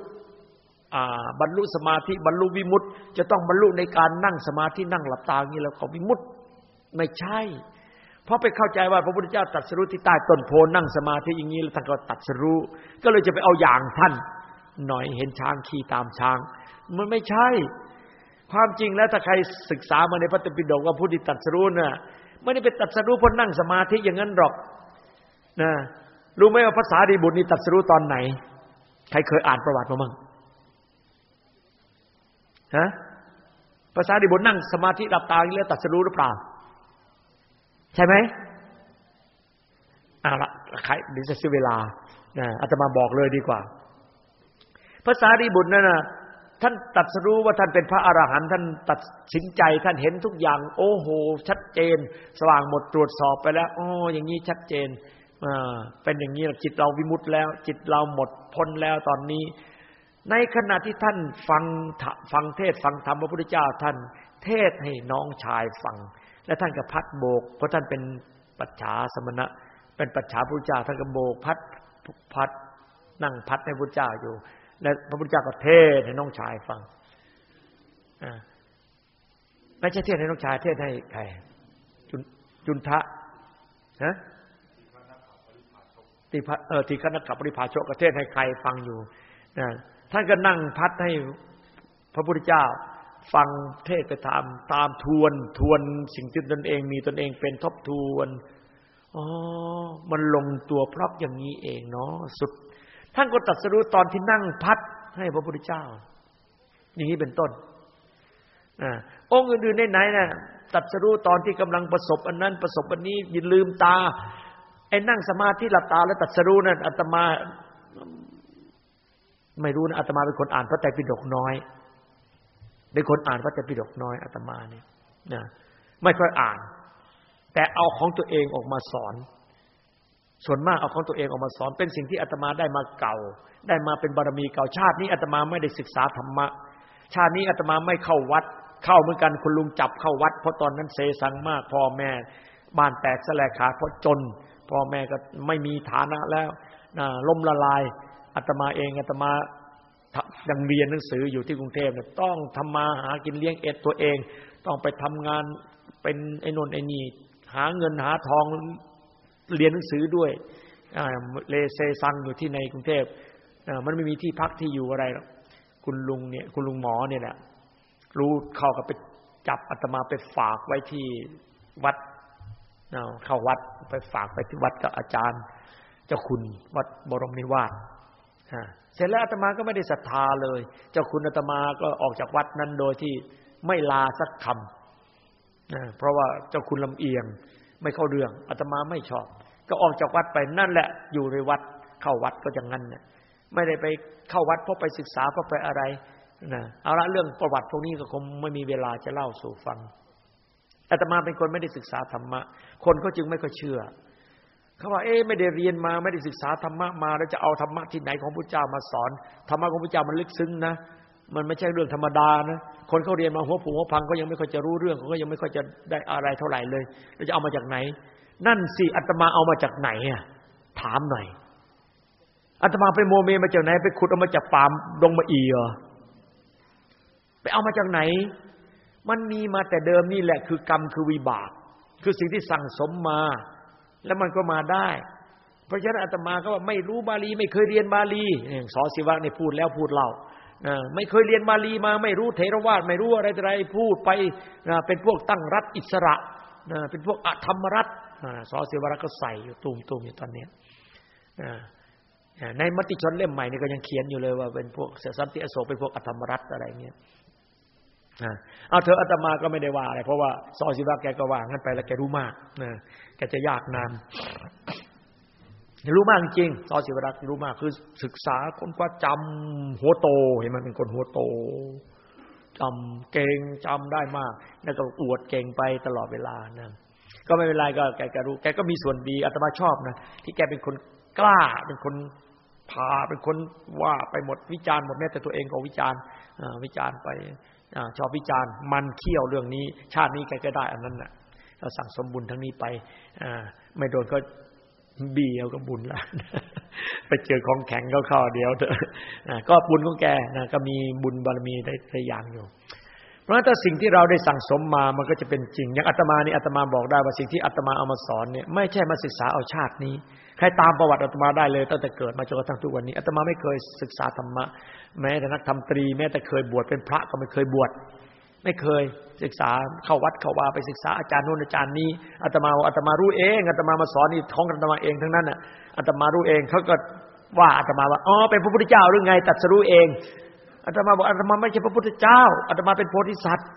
บรรลุสมาธิบรรลุวิมุตต์จะต้องบรรลุในการนั่งสมาธินั่งหลับตาอย่างนี้แล้วเขาวิมุตต์ไม่ใช่ เพราะไปเข้าใจว่าพระพุทธเจ้าตัดสรุที่ใต้ต้นโพนั่งสมาธิอย่างนี้แล้วท่านก็ตัดสรุก็เลยจะไปเอาอย่างท่าน หน่อยเห็นช้างขี่ตามช้าง มันไม่ใช่ ความจริงแล้วถ้าใครศึกษามาในพระตปิฎกว่าผู้ที่ตัดสรุน่ะไม่ได้ไปตัดสรุเพราะนั่งสมาธิอย่างนั้นหรอกนะรู้ไหมว่าภาษาดีบุตรนี่ตัดสรุตอนไหน ใครเคยอ่านประวัติมาบ้างฮะภาษาดิบนนั่งสมาธิหลับตาแล้วตัดสรู้หรือเปล่า ใช่ไหมเอาละใครดิจะซื้อเวลานะอาตมาบอกเลยดีกว่าภาษาดิบุตรนั่นนะท่านตัดสรู้ว่าท่านเป็นพระอรหันต์ท่านตัดสินใจ ท่านเห็นทุกอย่าง โอ้โห ชัดเจน สว่างหมดตรวจสอบไปแล้วอ๋ออย่างนี้ชัดเจนอ่าเป็นอย่างนี้จิตเราวิมุตต์แล้ว จิตเราหมดพ้นแล้วตอนนี้ ในขณะที่ท่านฟังฟังเทศฟังธรรมพระพุทธเจ้าท่าน เทศให้น้องชายฟัง และท่านก็พัดโบก เพราะท่านเป็นปัจฉาสมณะ เป็นปัจฉาพระพุทธเจ้าท่านก็โบกพัดพัดนั่งพัดให้พระพุทธเจ้าอยู่ และพระพุทธเจ้าก็เทศให้น้องชายฟังไม่ใช่เทศให้น้องชาย เทศให้ใครจุนจุนทะฮะตีพัเออทีคณะกับปริภาชกประเทศให้ใครฟังอยู่นะท่านก็นั่งพัดให้พระพุทธเจ้า ฟังเทศไปตามตามทวนทวนสิ่งที่ตนเองมีตนเองเป็นทบทวนอ๋อมันลงตัวเพราะอย่างนี้เองเนาะสุด ท่านก็ตัดสรู้ตอนที่นั่งพัดให้พระพุทธเจ้า อย่างนี้เป็นต้นอองค์อื่นๆไหนๆนะตัดสรู้ตอนที่กำลังประสบอันนั้นประสบอันนี้ยินลืมตาไอ้นั่งสมาธิหลับตาแล้วตัดสรู้นั่นอาตมา ไม่รู้นะอาตมาเป็นคนอ่านพระไตรปิฎกน้อย เป็นคนอ่านพระไตรปิฎกน้อยอาตมาเนี่ยนะไม่ค่อยอ่าน แต่เอาของตัวเองออกมาสอน ส่วนมากเอาของตัวเองออกมาสอน เป็นสิ่งที่อาตมาได้มาเก่า ได้มาเป็นบารมีเก่าชาตินี้อาตมาไม่ได้ศึกษาธรรมะ ชาตินี้อาตมาไม่เข้าวัด เข้าเหมือนกันคุณลุงจับเข้าวัด เพราะตอนนั้นเซสังมากพ่อแม่ บ้านแตกสลายขาดเพราะจนพ่อแม่ก็ไม่มีฐานะแล้วล้มละลายอาตมาเองอาตมา ยังเรียนหนังสืออยู่ที่กรุงเทพเนี่ยต้องทำมาหากินเลี้ยงเอ็ดตัวเอง ต้องไปทำงานเป็นไอ้นนไอ้นี่หาเงินหาทองเรียนหนังสือด้วยเลเซซังอยู่ที่ในกรุงเทพมันไม่มีที่พักที่อยู่อะไรหรอกคุณลุงเนี่ย คุณลุงหมอเนี่ยแหละรู้เข้ากับไปจับอาตมาไปฝากไว้ที่วัดเข้าวัดไปฝากไปที่วัดกับอาจารย์ เจ้าคุณวัดบรมนิวาส เสร็จแล้วอาตมาก็ไม่ได้ศรัทธาเลย เจ้าคุณอาตมาก็ออกจากวัดนั้นโดยที่ไม่ลาสักคำเพราะว่าเจ้าคุณลำเอียง ไม่เข้าเรื่องอาตมาไม่ชอบ ก็ออกจากวัดไปนั่นแหละ อยู่ในวัดเข้าวัดก็อย่างนั้นเนี่ยไม่ได้ไปเข้าวัดเพราะไปศึกษาเพราะไปอะไรนะเอาละเรื่องประวัติพวกนี้ก็คงไม่มีเวลาจะเล่าสู่ฟังอาตมาเป็นคนไม่ได้ศึกษาธรรมะ คนก็จึงไม่ค่อยเชื่อ เขาว่าเอ๊ไม่ได้เรียนมาไม่ได้ศึกษาธรรมะมาแล้วจะเอาธรรมะที่ไหนของพระเจ้ามาสอนธรรมะของพระเจ้ามันลึกซึ้งนะมันไม่ใช่เรื่องธรรมดานะคนเขาเรียนมาหัวผูหัวพังก็ยังไม่ค่อยจะรู้เรื่องเขาก็ยังไม่ค่อยจะได้อะไรเท่าไหร่เลยเราจะเอามาจากไหน นั่นสิอาตมาเอามาจากไหนอะถามหน่อยอาตมาไปโมเมมาจากไหน ไปขุดเอามาจากปามดงมะอีเหรอไปเอามาจากไหน มันมีมาแต่เดิมนี่แหละคือกรรมคือวิบาก คือสิ่งที่สั่งสมมา แล้วมันก็มาได้ เพราะฉะนั้นอาตมาก็ว่าไม่รู้บาลีไม่เคยเรียนบาลีสอศิวะเนี่ยพูดแล้วพูดเล่าไม่เคยเรียนบาลีมา ไม่รู้เทรวาสไม่รู้อะไรอะไรพูดไปเป็นพวกตั้งรัฐอิสระเป็นพวกอธรรมรัฐสอศิวะก็ใส่อยู่ตุ่มๆอยู่ตอนนี้ในมติชนเล่มใหม่นี่ก็ยังเขียนอยู่เลยว่าเป็นพวกเสสันติอโศกเป็นพวกอธรรมรัฐอะไรเงี้ยเอาเธออาตมาก็ไม่ได้ว่าอะไรเพราะว่าซอสิวะแกก็ว่างั้นไปแล้วแกรู้มากนะ แกจะยากนานรู้มากจริงซอสิวรักรู้มากคือศึกษาคนกว่าจำหัวโตเห็นมันเป็นคนหัวโตจำเก่งจำได้มาก แล้วก็อวดเก่งไปตลอดเวลานะก็ไม่เป็นไรก็แกก็รู้แกก็มีส่วนดีอาตมาชอบนะที่แกเป็นคนกล้าเป็นคนพาเป็นคนว่าไปหมดวิจารณ์หมดแม้แต่ตัวเองก็วิจารณ์วิจารณ์ไปชอบวิจารณ์มันเคี่ยวเรื่องนี้ ชาตินี้แกก็ได้อันนั้นแหละ เราสั่งสมบุญทั้งนี้ไปไม่โดนก็บีเอาก็บุญละไปเจอของแข็งเขาเข้าเดียวเถอะก็บุญของแกนะก็มีบุญบารมีได้ได้อย่างอยู่ เพราะฉะนั้นถ้าสิ่งที่เราได้สั่งสมมามันก็จะเป็นจริงอย่างอาตมานี่อาตมาบอกได้ว่าสิ่งที่อาตมาเอามาสอนเนี่ยไม่ใช่มาศึกษาเอาชาตินี้ ใครตามประวัติอาตมาได้เลยตั้งแต่เกิดมาจนกระทั่งทุกวันนี้อาตมาไม่เคยศึกษาธรรมะ แม้แต่นักธรรมตรี แม้แต่เคยบวชเป็นพระก็ไม่เคยบวช ไม่เคยศึกษาเข้าวัดเข้าวาไปศึกษาอาจารย์โน้นอาจารย์นี้อาตมาอาตมารู้เองอาตมามาสอนนี่ท้องอาตมาเองทั้งนั้นน่ะอาตมารู้เองเขาก็ว่าอาตมาว่าอ๋อเป็นพระพุทธเจ้าหรือไงตัดสรู้เองอาตมาบอกอาตมาไม่ใช่พระพุทธเจ้าอาตมาเป็นโพธิสัตว์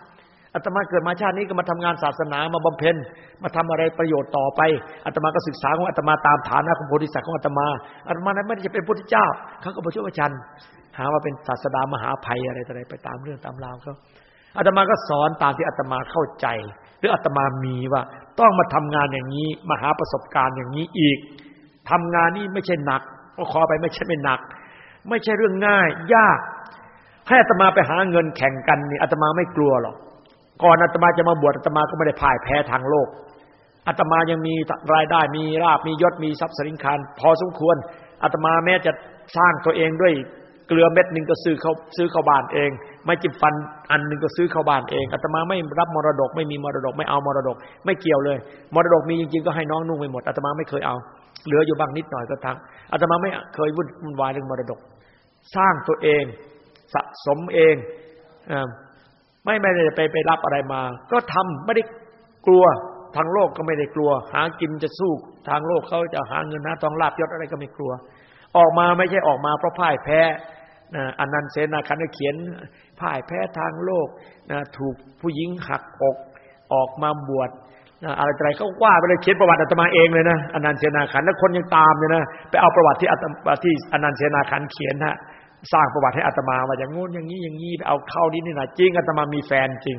อาตมาเกิดมาชาตินี้ก็มาทำงานศาสนามาบำเพ็ญมาทำอะไรประโยชน์ต่อไปอาตมาก็ศึกษาของอาตมาตามฐานะของโพธิสัตว์ของอาตมาอาตมานั้นไม่ได้จะเป็นพระพุทธเจ้าเขาก็ประชดประชันหาว่าเป็นศาสดามหาภัยอะไรอะไรไปตามเรื่องตามราวเขา อาตมาก็สอนตามที่อาตมาเข้าใจ หรืออาตมามีว่าต้องมาทำงานอย่างนี้มาหาประสบการณ์อย่างนี้อีกทำงานนี้ไม่ใช่หนักก็ขอไปไม่ใช่ไม่หนัก ไม่ใช่เรื่องง่าย ยาก ให้อาตมาไปหาเงินแข่งกันนี่อาตมาไม่กลัวหรอกก่อนอาตมาจะมาบวชอาตมาก็ไม่ได้พ่ายแพ้ทางโลกอาตมายังมีรายได้มีราบมียศมีทรัพย์สินคารพอสมควรอาตมาแม้จะสร้างตัวเองด้วย เกลือเม็ดหนึ่งก็ซื้อเขาซื้อเข้าบ้านเอง ไม่จิ้มฟันอันหนึ่งก็ซื้อเข้าบ้านเองอาตมาไม่รับมรดก ไม่มีมรดกไม่เอามรดก ไม่เกี่ยวเลย มรดกมีจริงๆก็ให้น้องนุ่งไปหมดอาตมาไม่เคยเอา เหลืออยู่บางนิดหน่อยก็ทั้งอาตมาไม่เคยวุ่นวายเรื่องมรดก สร้างตัวเอง สะสมเองไม่ไม่ได้ไปไปรับอะไรมา ก็ทำไม่ได้กลัวทางโลกก็ไม่ได้กลัว หากินจะสู้ ทางโลกเขาจะหาเงินนะต้องลาบยศอะไรก็ไม่กลัว ออกมาไม่ใช่ออกมาเพราะพ่ายแพ้นะอันนันเสนาคันเขียนพ่ายแพ้ทางโลกนะถูกผู้หญิงหักอกออกมาบวชนะอะไรอะไรเขาว่าไปเลยเขียนประวัติอาตมาเองเลยนะอนันต์เสนาขันแล้วคนยังตามเลยนะไปเอาประวัติที่อาตมาที่อนันต์เสนาขันเขียนฮะสร้างประวัติให้อาตมาว่าอย่างงู้นอย่างนี้อย่างนี้ไปเอาเข้านี้นี่นะจริงอาตมามีแฟนจริง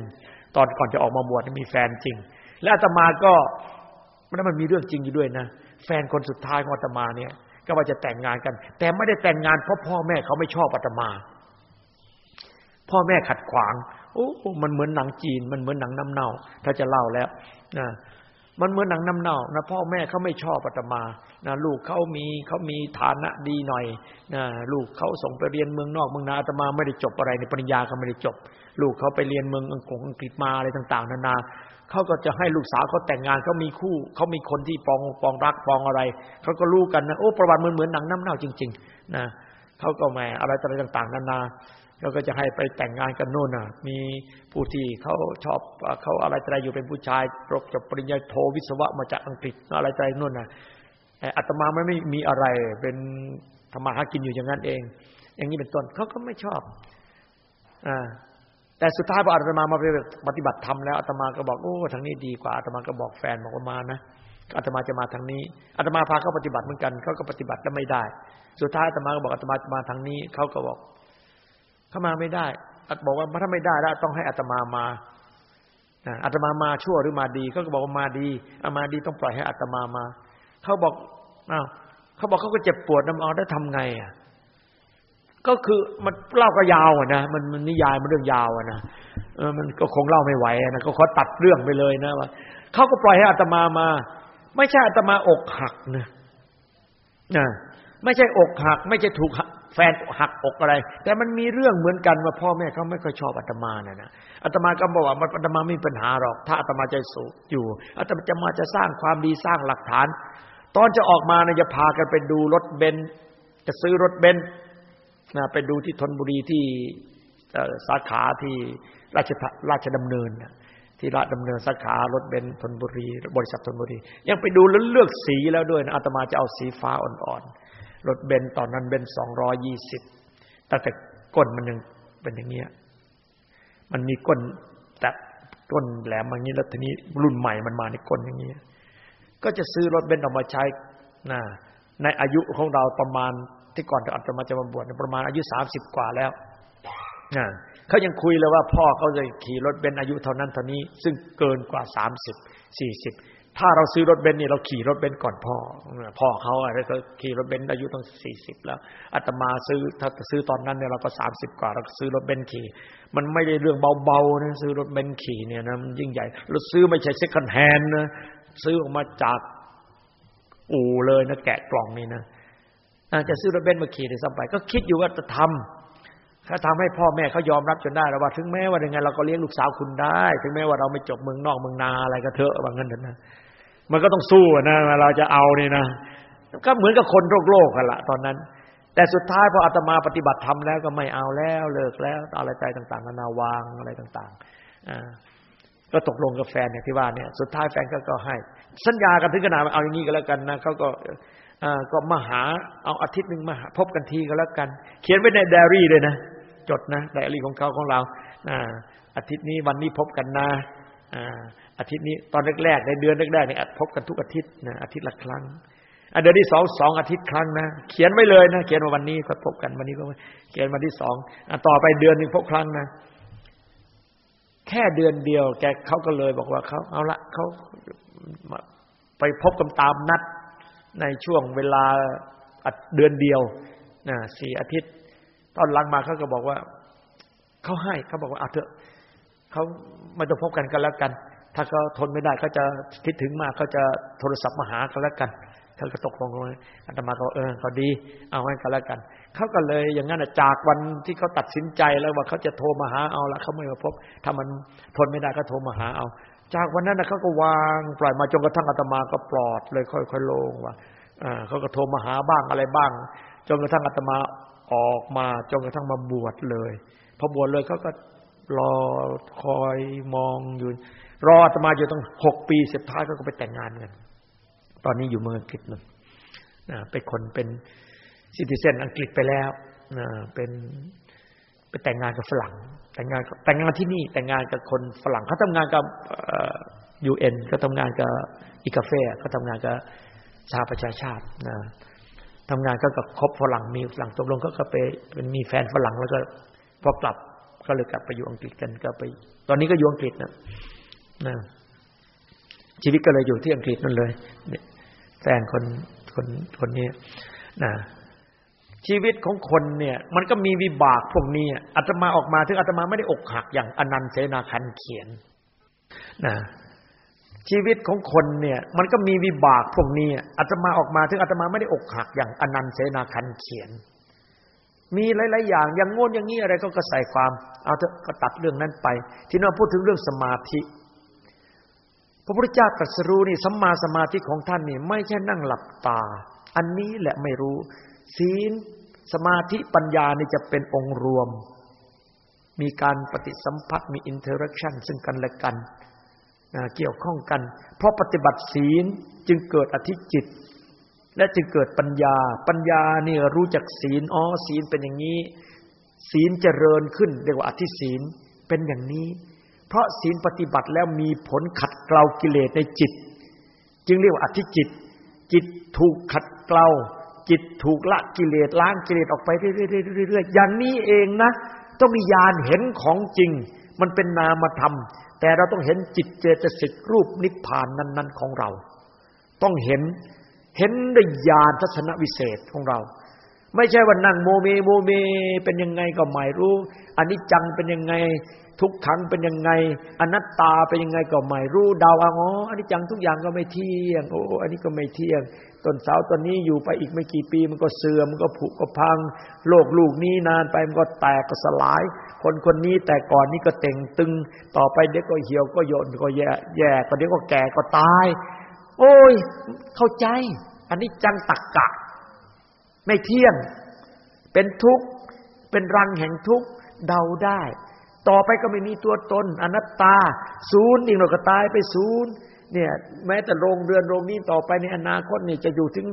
ตอนก่อนจะออกมาบวชมีแฟนจริง และอาตมาก็มันมันมีเรื่องจริงอยู่ด้วยนะแฟนคนสุดท้ายของอาตมาเนี่ย ก็ว่าจะแต่งงานกัน แต่ไม่ได้แต่งงานเพราะพ่อแม่เขาไม่ชอบอาตมา พ่อแม่ขัดขวาง โอ้มันเหมือนหนังจีน มันเหมือนหนังน้ำเน่า ถ้าจะเล่าแล้วนะมันเหมือนหนังน้ำเน่านะพ่อแม่เขาไม่ชอบอาตมานะลูกเขามีเขามีฐานะดีหน่อยนะลูกเขาส่งไปเรียนเมืองนอกเมืองนาอาตมาไม่ได้จบอะไรในปริญญาก็ไม่ได้จบ ลูกเขาไปเรียนเมืองอังกฤษอังกฤษมาอะไรต่าง ๆ นานา เขาก็จะให้ลูกสาวเขาแต่งงานเขามีคู่เขามีคนที่ปองปองรักปองอะไรเขาก็รู้กันนะโอ้ประวัติมันเหมือนหนังน้ำเน่าจริง ๆ นะเขาก็แหมอะไรต่างๆนานาแล้วก็จะให้ไปแต่งงานกันโน่นน่ะ มีผู้ที่เขาชอบเขาอะไรอะไรอยู่เป็นผู้ชายจบจบปริญญาโทวิศวะมาจากอังกฤษอะไรอะไรโน่นน่ะอาตมาไม่มีอะไรเป็นธรรมาหากินอยู่อย่างนั้นเอง อย่างนี้เป็นต้นเขาก็ไม่ชอบ อ่า แต่สุดท้ายพออาตมามาปฏิบัติธรรมแล้วอาตมาก็บอกโอ้ทางนี้ดีกว่าอาตมาก็บอกแฟนบอกว่ามานะอาตมาจะมาทางนี้อาตมาพาเขาปฏิบัติเหมือนกันเขาก็ปฏิบัติแล้วไม่ได้ สุดท้ายอาตมาก็บอกอาตมาจะมาทางนี้เขาก็บอกเข้ามาไม่ได้อัตบอกว่าถ้าไม่ได้แล้วต้องให้อัตมามาอัตมามาชั่วหรือมาดีเขาก็บอกว่ามาดีอามาดีต้องปล่อยให้อัตมามาเขาบอกอ้าวเขาบอกเขาก็เจ็บปวดน้ำเอาได้ทำไงอะ ก็คือมันเล่าก็ยาวอะนะมันมันนิยายมันเรื่องยาวอะนะเออมันก็คงเล่าไม่ไหวนะก็ขอตัดเรื่องไปเลยนะว่าเขาก็ปล่อยให้อัตมามา ไม่ใช่อัตมาอกหักนะนะไม่ใช่อกหัก ไม่ใช่ถูกแฟนหักอกอะไร แต่มันมีเรื่องเหมือนกันว่าพ่อแม่เขาไม่ค่อยชอบอาตมาเนี่ยนะอาตมาก็บอกว่ามันอาตมาไม่มีปัญหาหรอก ถ้าอาตมาใจสูอยู่อาตมาจะมาจะสร้างความดีสร้างหลักฐาน ตอนจะออกมาเนี่ยจะพากันไปดูรถเบนจะซื้อรถเบน นะไปดูที่ธนบุรีที่สาขาที่ราชราชดำเนินที่ราชดำเนินสาขารถเบนธนบุรี บริษัทธนบุรี ยังไปดูแล้วเลือกสีแล้วด้วยนะอาตมาจะเอาสีฟ้าอ่อนๆรถเบนตอนนั้นเบนสองร้อยี่สิบตั้งแต่ก้นมันยังเป็นอย่างเงี้ยมันมีก้นแต่ก้นแหลมอย่างนี้แล้วทีนี้รุ่นใหม่มันมาในก้นอย่างเงี้ยก็จะซื้อรถเบนออกมาใช้นะในอายุของเราประมาณ ที่ก่อนจะอัตมาจะมาบวชประมาณอายุสามสิบกว่าแล้วนะเขายังคุยเลยว่าพ่อเขาจะขี่รถเบนอายุเท่านั้นเท่านี้ ซึ่งเกินกว่าสามสิบสี่สิบถ้าเราซื้อรถเบนซ์นี่เราขี่รถเบนซ์ก่อนพ่อพ่อเขาอะไรก็ขี่รถเบนซ์อายุตั้งสี่สิบแล้วอาตมาซื้อถ้าซื้อตอนนั้นเนี่ยเราก็สามสิบกว่าเราซื้อรถเบนซ์ขี่ มันไม่ได้เรื่องเบาๆนะซื้อรถเบนซ์ขี่เนี่ยนะมันยิ่งใหญ่เราซื้อไม่ใช่ second hand นะซื้อออกมาจากอู่เลยนะแกะกล่องนี่นะ จะซื้อรถเบนซ์มาขี่ในสัมไป ก็คิดอยู่ว่าจะทำถ้าทำให้พ่อแม่เขายอมรับจนได้แล้วว่า ถึงแม้ว่ายังไงเราก็เลี้ยงลูกสาวคุณได้ ถึงแม้ว่าเราไม่จบเมืองนอกเมืองนาอะไรก็เถอะว่างั้นเถอะนะมันก็ต้องสู้นะเราจะเอานี่นะก็เหมือนกับคนโรคโลกกันละตอนนั้น แต่สุดท้ายพออาตมาปฏิบัติทำแล้วก็ไม่เอาแล้วเลิกแล้วอะไรใจต่างๆนานาวางอะไรต่างๆอ่าก็ตกลงกับแฟนเนี่ยที่ว่าเนี่ย สุดท้ายแฟนก็ก็ให้ สัญญากันถึงขนาดเอาอย่างนี้ก็แล้วกันนะเขาก็ ก็มาหาเอาอาทิตย์หนึ่งมาพบกันทีก็แล้วกัน เขียนไว้ในไดอารี่เลยนะจดนะไดอารี่ของเขาของเราอาทิตย์นี้วันนี้พบกันนะอาทิตย์นี้ตอนแรกๆในเดือนแรกๆเนี่ยพบกันทุกอาทิตย์นะอาทิตย์ละครั้งเดือนที่สองสองอาทิตย์ครั้งนะเขียนไว้เลยนะเขียนว่าวันนี้ก็พบกันวันนี้ก็เขียนวันที่สองต่อไปเดือนหนึ่งพบครั้งนะแค่เดือนเดียว แกเขาก็เลยบอกว่าเขาเอาละเขาไปพบกันตามนัด ในช่วงเวลาเดือนเดียวนะสี่อาทิตย์ ตอนหลังมาเขาก็บอกว่าเขาให้เขาบอกว่าเอาเถอะเขาไม่ต้องพบกันกันแล้วกัน ถ้าเขาทนไม่ได้เขาจะคิดถึงมากเขาจะโทรศัพท์มาหากันแล้วกันเขาก็ตกลงเลยอาตมาก็เออเขาดี เอาไว้กันแล้วกันเขาก็เลยอย่างนั้นจากวันที่เขาตัดสินใจแล้วว่าเขาจะโทรมาหาเอาละเขาไม่มาพบ ถ้ามันทนไม่ได้ก็โทรมาหาเอา จากวันนั้นนะเขาก็วางปล่อยมาจนกระทั่งอาตมาก็ปลอดเลยค่อยๆโล่งว่าเขาก็โทรมาหาบ้างอะไรบ้าง จนกระทั่งอาตมาออกมาจนกระทั่งมาบวชเลยพอบวชเลยเขาก็รอคอยมองอยู่ รออาตมาอยู่ตั้งหกปีสุดท้ายก็ไปแต่งงานกันตอนนี้อยู่เมืองอังกฤษน่ะเป็นคนเป็นซิติเซนอังกฤษไปแล้วนะเป็นไปแต่งงานกับฝรั่ง แต่งงานแต่งงานที่นี่แต่งงานกับคนฝรั่งเขาทำงานกับยูเอ็นเขาทำงานกับอีกาเฟ่เขาทำงานกับสหประชาชาตินะทำงานก็กับคบฝรั่งมีฝรั่งตกลงก็ก็ไปเป็นมีแฟนฝรั่งแล้วก็พอกลับก็เลยกลับไปอยู่อังกฤษกันก็ไป ตอนนี้ก็อยู่อังกฤษนะนะชีวิตก็เลยอยู่ที่อังกฤษนั่นเลยแฟนคนคนคนนี้นะ ชีวิตของคนเนี่ย มันก็มีวิบากพวกนี้อาตมาออกมาถึงอาตมาไม่ได้อกหักอย่างอนันต์เสนาคันเขียนนะชีวิตของคนเนี่ย มันก็มีวิบากพวกนี้อาตมาออกมาถึงอาตมาไม่ได้อกหักอย่างอนันต์เสนาคันเขียน มีหลาย ๆ อย่างอย่างง่นอย่างนี้อะไรก็กระใส่ความ เอาเถอะก็ตัดเรื่องนั้นไป ที่น้องพูดถึงเรื่องสมาธิพระพุทธเจ้าตรัสรู้นี่สัมมาสมาธิของท่านนี่ ไม่ใช่นั่งหลับตา อันนี้แหละไม่รู้ ศีลสมาธิปัญญานี่จะเป็นองค์รวม มีการปฏิสัมพัทธ์มี interaction ซึ่งกันและกันเกี่ยวข้องกัน เพราะปฏิบัติศีลจึงเกิดอธิจิต และจึงเกิดปัญญา ปัญญานี่รู้จักศีลอ๋อศีลเป็นอย่างนี้ ศีลเจริญขึ้นเรียกว่าอธิศีลเป็นอย่างนี้ เพราะศีลปฏิบัติแล้วมีผลขัดเกลากิเลสในจิต จึงเรียกว่าอธิจิต จิตถูกขัดเกลา จิตถูกละกิเลสล้างกิเลสออกไปเรื่อยๆอย่างนี้เองนะ ต้องมีญาณเห็นของจริง มันเป็นนามธรรม แต่เราต้องเห็นจิตเจตสิกรูปนิพพานนั้น ๆ ของเรา ต้องเห็นเห็นด้วยญาณทัศนวิเศษของเรา ไม่ใช่ว่านั่งโมเมโมเม เป็นยังไงก็ไม่รู้อันนี้จังเป็นยังไงทุกขังเป็นยังไง อนัตตาเป็นยังไงก็ไม่รู้ดาวอ๋ออันนี้จังทุกอย่างก็ไม่เที่ยง โอ้อันนี้ก็ไม่เที่ยง ต้นเสาต้นนี้อยู่ไปอีกไม่กี่ปี มันก็เสื่อมมันก็ผุก็พัง โลกลูกนี้นานไปมันก็แตกก็สลาย คนคนนี้แต่ก่อนนี้ก็เต่งตึง ต่อไปเด็กก็เหี่ยวก็โยนก็แย่แย่ก็เดี๋ยวก็แก่ก็ตาย โอ้ย เข้าใจ อันนี้จังตักกะ ไม่เที่ยง เป็นทุกข์เป็นรังแห่งทุกข์เดาได้ ต่อไปก็ไม่มีตัวตน อนัตตา ศูนย์อีกหน่อยก็ตายไปศูนย์ เนี่ย แม้แต่โรงเรือนโรงนี้ต่อไปในอนาคตนี่จะอยู่ถึง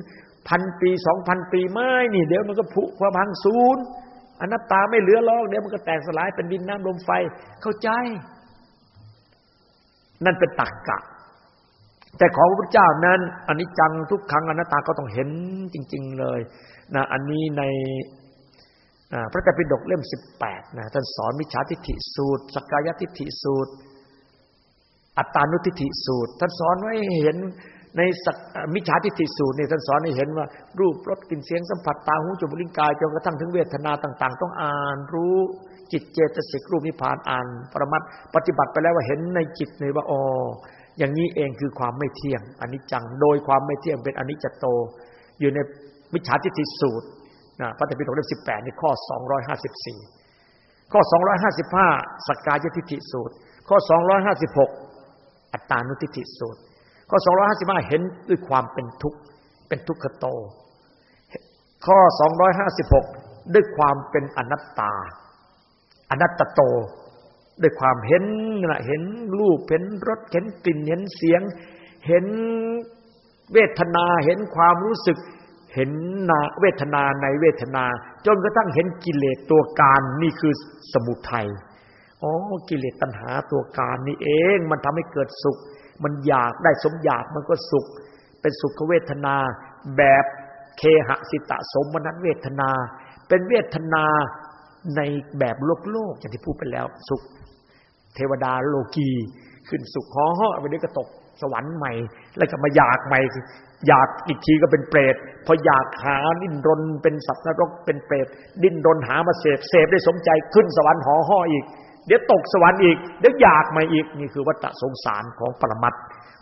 พันปีสองพันปีไม่นี่ เดี๋ยวมันก็ผุความพังศูนย์อนัตตาไม่เหลือลอกเดี๋ยวมันก็แตกสลายเป็นดินน้ำลมไฟเข้าใจ นั่นเป็นตักกะ แต่ของพระพุทธเจ้านั้นอันนี้จังทุกครั้งอนัตตาก็ต้องเห็นจริง ๆเลยนะอันนี้ในพระไตรปิฎกเล่มสิบแปดนะท่านสอนมิจฉาทิฏฐิสูตรสกกายทิฏฐิสูตร อัตตานุทิฏฐิสูตร ท่านสอนไว้เห็นในมิจฉาทิฏฐิสูตรนี่ท่านสอนให้เห็นว่า รูปรสกลิ่นเสียงสัมผัสตาหูจมูกลิ้นกายจนกระทั่งถึงเวทนาต่าง ๆ ต้องอ่านรู้จิตเจตสิกรูปนิพพานอ่านปรมัตปฏิบัติไปแล้วว่าเห็นในจิตเลยว่าอ๋ออย่างนี้เองคือความไม่เที่ยงอันิจจังโดยความไม่เที่ยงเป็นอนิจจโต อยู่ในมิจฉาทิฏฐิสูตรนะพระธรรมปิฎกเล่มสิบแปดในข้อสองร้อยห้าสิบสี่ข้อสองร้อยห้าสิบห้าสกกายทิฏฐิสูตร ข้อสองร้อยห้าสิบหก อัตตานุทิฏฐิสูตรข้อ255 เห็นด้วยความเป็นทุกข์เป็นทุกขโต ข้อ 256 ด้วยความเป็นอนัตตา อนัตตโต ด้วยความเห็นนะเห็นรูปเห็นรสเห็นกลิ่นเห็นเสียง เห็นเวทนาเห็นความรู้สึก เห็นนาเวทนาในเวทนา จนกระทั่งเห็นกิเลสตัวการนี่คือสมุทัย อ๋อกิเลสตัณหาตัวการนี่เอง มันทำให้เกิดสุข มันอยากได้สมอยากมันก็สุข เป็นสุขเวทนา แบบเคหสิตะสมนัตเวทนา เป็นเวทนาในแบบโลกโลกอย่างที่พูดไปแล้ว สุข เทวดาโลกีขึ้นสุขห่อห่อไปนี้ก็ตกสวรรค์ใหม่ แล้วก็มาอยากใหม่ อยากอีกทีก็เป็นเปรตพออยากหาดิ้นรนเป็นสัตว์นรกเป็นเปรตดิ้นรนหามาเสพเสพได้สมใจขึ้นสวรรค์ห่อห่ออีก เดี๋ยวตกสวรรค์อีก เดี๋ยวอยากมาอีก นี่คือวัฏสงสารของปรมัต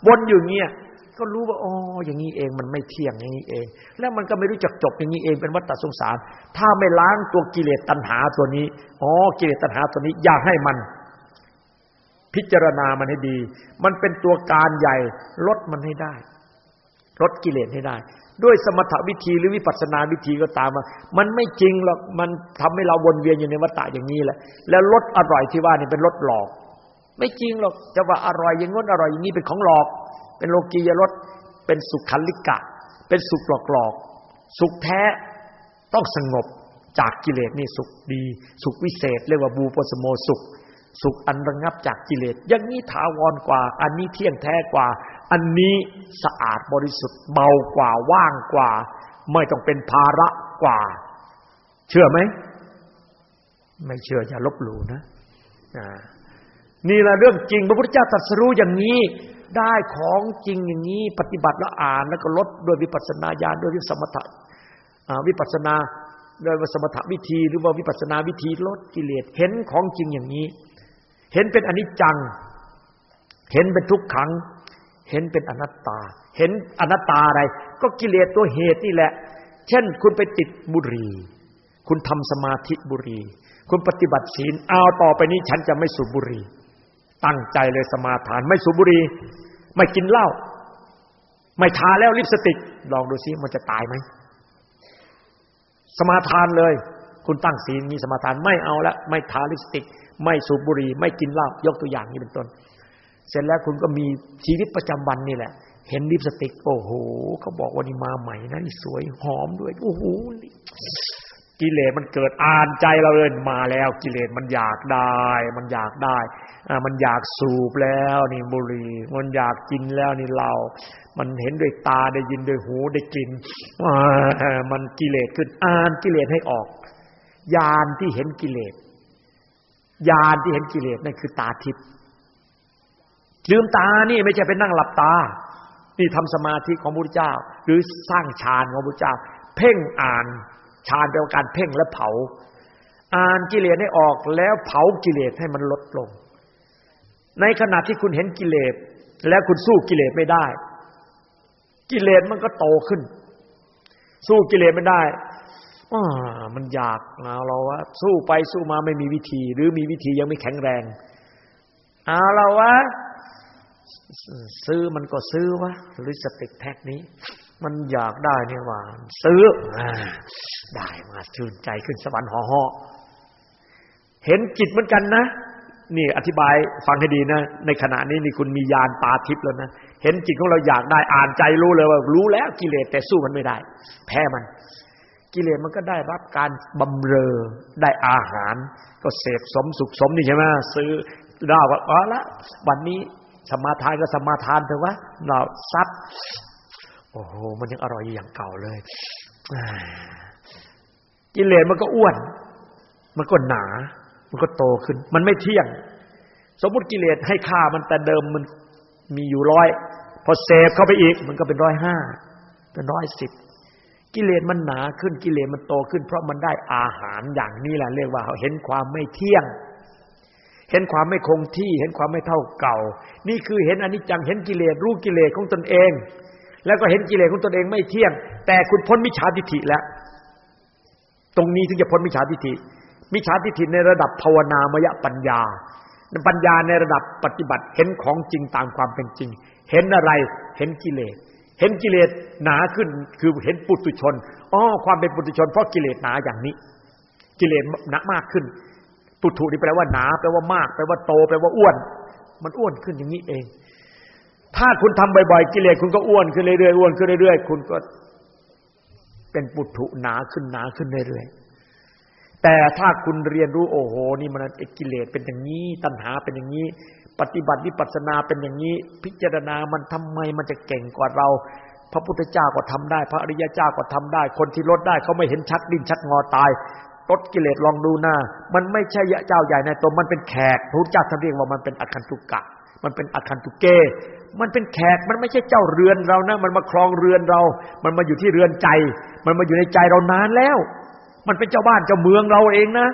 วนอยู่เงี้ยก็รู้ว่าอ๋ออย่างนี้เองมันไม่เที่ยงอย่างนี้เอง แล้วมันก็ไม่รู้จักจบอย่างนี้เองเป็นวัฏสงสาร ถ้าไม่ล้างตัวกิเลสตัณหาตัวนี้อ๋อกิเลสตัณหาตัวนี้อยากให้มัน พิจารณามันให้ดี มันเป็นตัวการใหญ่ลดมันให้ได้ลดกิเลสให้ได้ ด้วยสมถวิธีหรือวิปัสสนาวิธีก็ตามมามันไม่จริงหรอกมันทำให้เราวนเวียนอยู่ในวัฏฏะอย่างนี้แหละ แล้วรสอร่อยที่ว่านี่เป็นรสหลอก ไม่จริงหรอกจะว่าอร่อยอย่างงดอร่อยอย่างนี้เป็นของหลอก เป็นโลกียรสเป็นสุขคันลิกะ เป็นสุขหลอกหลอกสุขแท้ต้องสงบจากกิเลสนี่สุขดี สุขวิเศษ เรียกว่าบูปสโมสุข สุขอันระงับจากกิเลสอย่างนี้ถาวรกว่า อันนี้เที่ยงแท้กว่า อันนี้สะอาดบริสุทธิ์เบากว่าว่างกว่า ไม่ต้องเป็นภาระกว่า เชื่อไหม ไม่เชื่ออย่าลบหลู่นะนี่แหละเรื่องจริง พระพุทธเจ้าตรัสรู้อย่างนี้ได้ของจริงอย่างนี้ ปฏิบัติแล้วอ่านแล้วก็ลดด้วยวิปัสสนาญาณด้วยวิสมถะวิปัสสนาโดยสมถวิธีหรือว่าวิปัสนาวิธีลดกิเลสเห็นของจริงอย่างนี้ เห็นเป็นอนิจจัง เห็นเป็นทุกขัง เห็นเป็นอนัตตา เห็นอนัตตาอะไร ก็กิเลสตัวเหตุนี่แหละ เช่น คุณไปติดบุหรี่คุณทำสมาธิบุหรี่คุณปฏิบัติศีลเอาต่อไปนี้ฉันจะไม่สูบบุหรี่ตั้งใจเลยสมาทาน ไม่สูบบุหรี่ไม่กินเหล้าไม่ทาแล้วลิปสติก ลองดูซิมันจะตายไหมสมาทานเลย คุณตั้งศีลมีสมาทานไม่เอาละไม่ทาลิปสติก ไม่สูบบุหรี่ไม่กินเหล้ายกตัวอย่างนี้เป็นต้น เสร็จแล้วคุณก็มีชีวิตประจำวันนี่แหละ เห็นลิปสติก โอ้โหเขาบอกว่านี่มาใหม่นะนี่สวยหอมด้วยโอ้โหกิเลสมันเกิดอ่านใจเราเลยมาแล้ว กิเลสมันอยากได้ มันอยากได้อ่ามันอยากสูบแล้วนี่บุหรี่มันอยากกินแล้วนี่เรา มันเห็นด้วยตาได้ยินด้วยหูได้กลิ่นมันกิเลสขึ้นอ่านกิเลสให้ออกญาณที่เห็นกิเลสญาณที่เห็นกิเลสนั่นคือตาทิพย์ ลืมตานี่ไม่ใช่ไปนั่งหลับตา นี่ทำสมาธิของพระพุทธเจ้า หรือสร้างฌานของพระพุทธเจ้า เพ่งอ่านฌานเป็นการเพ่งและเผา อ่านกิเลสให้ออกแล้วเผากิเลสให้มันลดลง ในขณะที่คุณเห็นกิเลสแล้วคุณสู้กิเลสไม่ได้ กิเลสมันก็โตขึ้น สู้กิเลสไม่ได้มันอยากเอาเราว่าสู้ไปสู้มาไม่มีวิธี หรือมีวิธียังไม่แข็งแรงเอาเราวะ ซื้อมันก็ซื้อวะหรือสเปกแท็กนี้ มันอยากได้เนี่ยว่า ซื้ออได้มาชื่นใจขึ้นสวรรค์ห่อหอเห็นจิตเหมือนกันนะนี่อธิบายฟังให้ดีนะ ในขณะนี้นี่คุณมียานตาทิพย์แล้วนะเห็นจิตของเราอยากได้อ่านใจรู้เลยว่า รู้แล้วกิเลสแต่สู้มันไม่ได้ แพ้มัน กิเลสมันก็ได้รับการบำเรอได้อาหาร ก็เสพสมสุขสมนี่ใช่ไหมซื้อเราว่าอ๋อละวันนี้ สมาทานก็สมาทานเถอะวะเราซัดโอ้โห มันยังอร่อยอย่างเก่าเลยกิเลสมันก็อ้วน มันก็หนา มันก็โตขึ้น มันไม่เที่ยง สมมติกิเลสให้ค่ามันแต่เดิมมันมีอยู่ร้อยพอเสพเข้าไปอีก มันก็เป็นร้อยห้าเป็นร้อยสิบกิเลสมันหนาขึ้นกิเลสมันโตขึ้น เพราะมันได้อาหารอย่างนี้แหละเรียกว่าเห็นความไม่เที่ยง เห็นความไม่คงที่ เห็นความไม่เท่าเก่า นี่คือเห็นอนิจจัง เห็นกิเลส รู้กิเลสของตนเอง แล้วก็เห็นกิเลสของตนเองไม่เที่ยง แต่คุณพ้นมิจฉาทิฏฐิแล้ว ตรงนี้ถึงจะพ้นมิจฉาทิฏฐิ มิจฉาทิฏฐิในระดับภาวนามยปัญญา ปัญญาในระดับปฏิบัติ เห็นของจริงตามความเป็นจริง เห็นอะไร เห็นกิเลส เห็นกิเลสหนาขึ้น คือเห็นปุตุชน อ๋อ ความเป็นปุตุชน เพราะกิเลสหนาอย่างนี้ กิเลสหนักมากขึ้น ปุถุนี่แปลว่าหนาแปลว่ามากแปลว่าโตแปลว่าอ้วน มันอ้วนขึ้นอย่างนี้เอง ถ้าคุณทำบ่อยๆกิเลสคุณก็อ้วนขึ้นเรื่อยๆอ้วนขึ้นเรื่อยๆคุณก็เป็นปุถุหนาขึ้นหนาขึ้นเรื่อยๆแต่ถ้าคุณเรียนรู้โอ้โห นี่มันเอกิเลสเป็นอย่างนี้ ตัณหาเป็นอย่างนี้ ปฏิบัติวิปัสสนาเป็นอย่างนี้ พิจารณามันทำไมมันจะเก่งกว่าเรา พระพุทธเจ้าก็ทำได้ พระอริยเจ้าก็ทำได้ คนที่ลดได้เขาไม่เห็นชัดดิ้นชัดงอตาย ลดกิเลสลองดูหน้า มันไม่ใช่ยะเจ้าใหญ่ในตัวมันเป็นแขกพระพุทธเจ้าท่านเรียกว่ามันเป็นอคันตุกะ มันเป็นอคันตุเก มันเป็นแขกมันไม่ใช่เจ้าเรือนเรานะมันมาครองเรือนเรา มันมาอยู่ที่เรือนใจ มันมาอยู่ในใจเรานานแล้ว มันเป็นเจ้าบ้านเจ้าเมืองเราเองนะ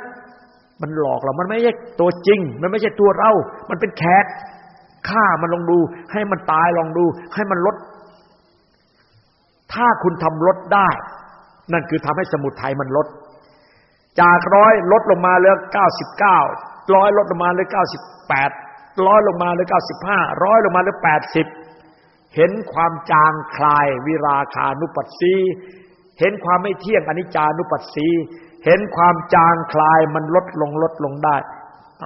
มันหลอกเรา มันไม่ใช่ตัวจริง มันไม่ใช่ตัวเรา มันเป็นแขกฆ่ามันลองดู ให้มันตายลองดู ให้มันลด ถ้าคุณทำลดได้ นั่นคือทำให้สมุทัยมันลด จากร้อยลดลงมาเหลือเก้าสิบเก้าร้อยลดลงมาเหลือเก้าสิบแปดร้อยลงมาเหลือเก้าสิบห้าร้อยลงมาเหลือแปดสิบเห็นความจางคลายวิราคานุปัสสีเห็นความไม่เที่ยงอนิจจานุปัสสีเห็นความจางคลายมันลดลงลดลงได้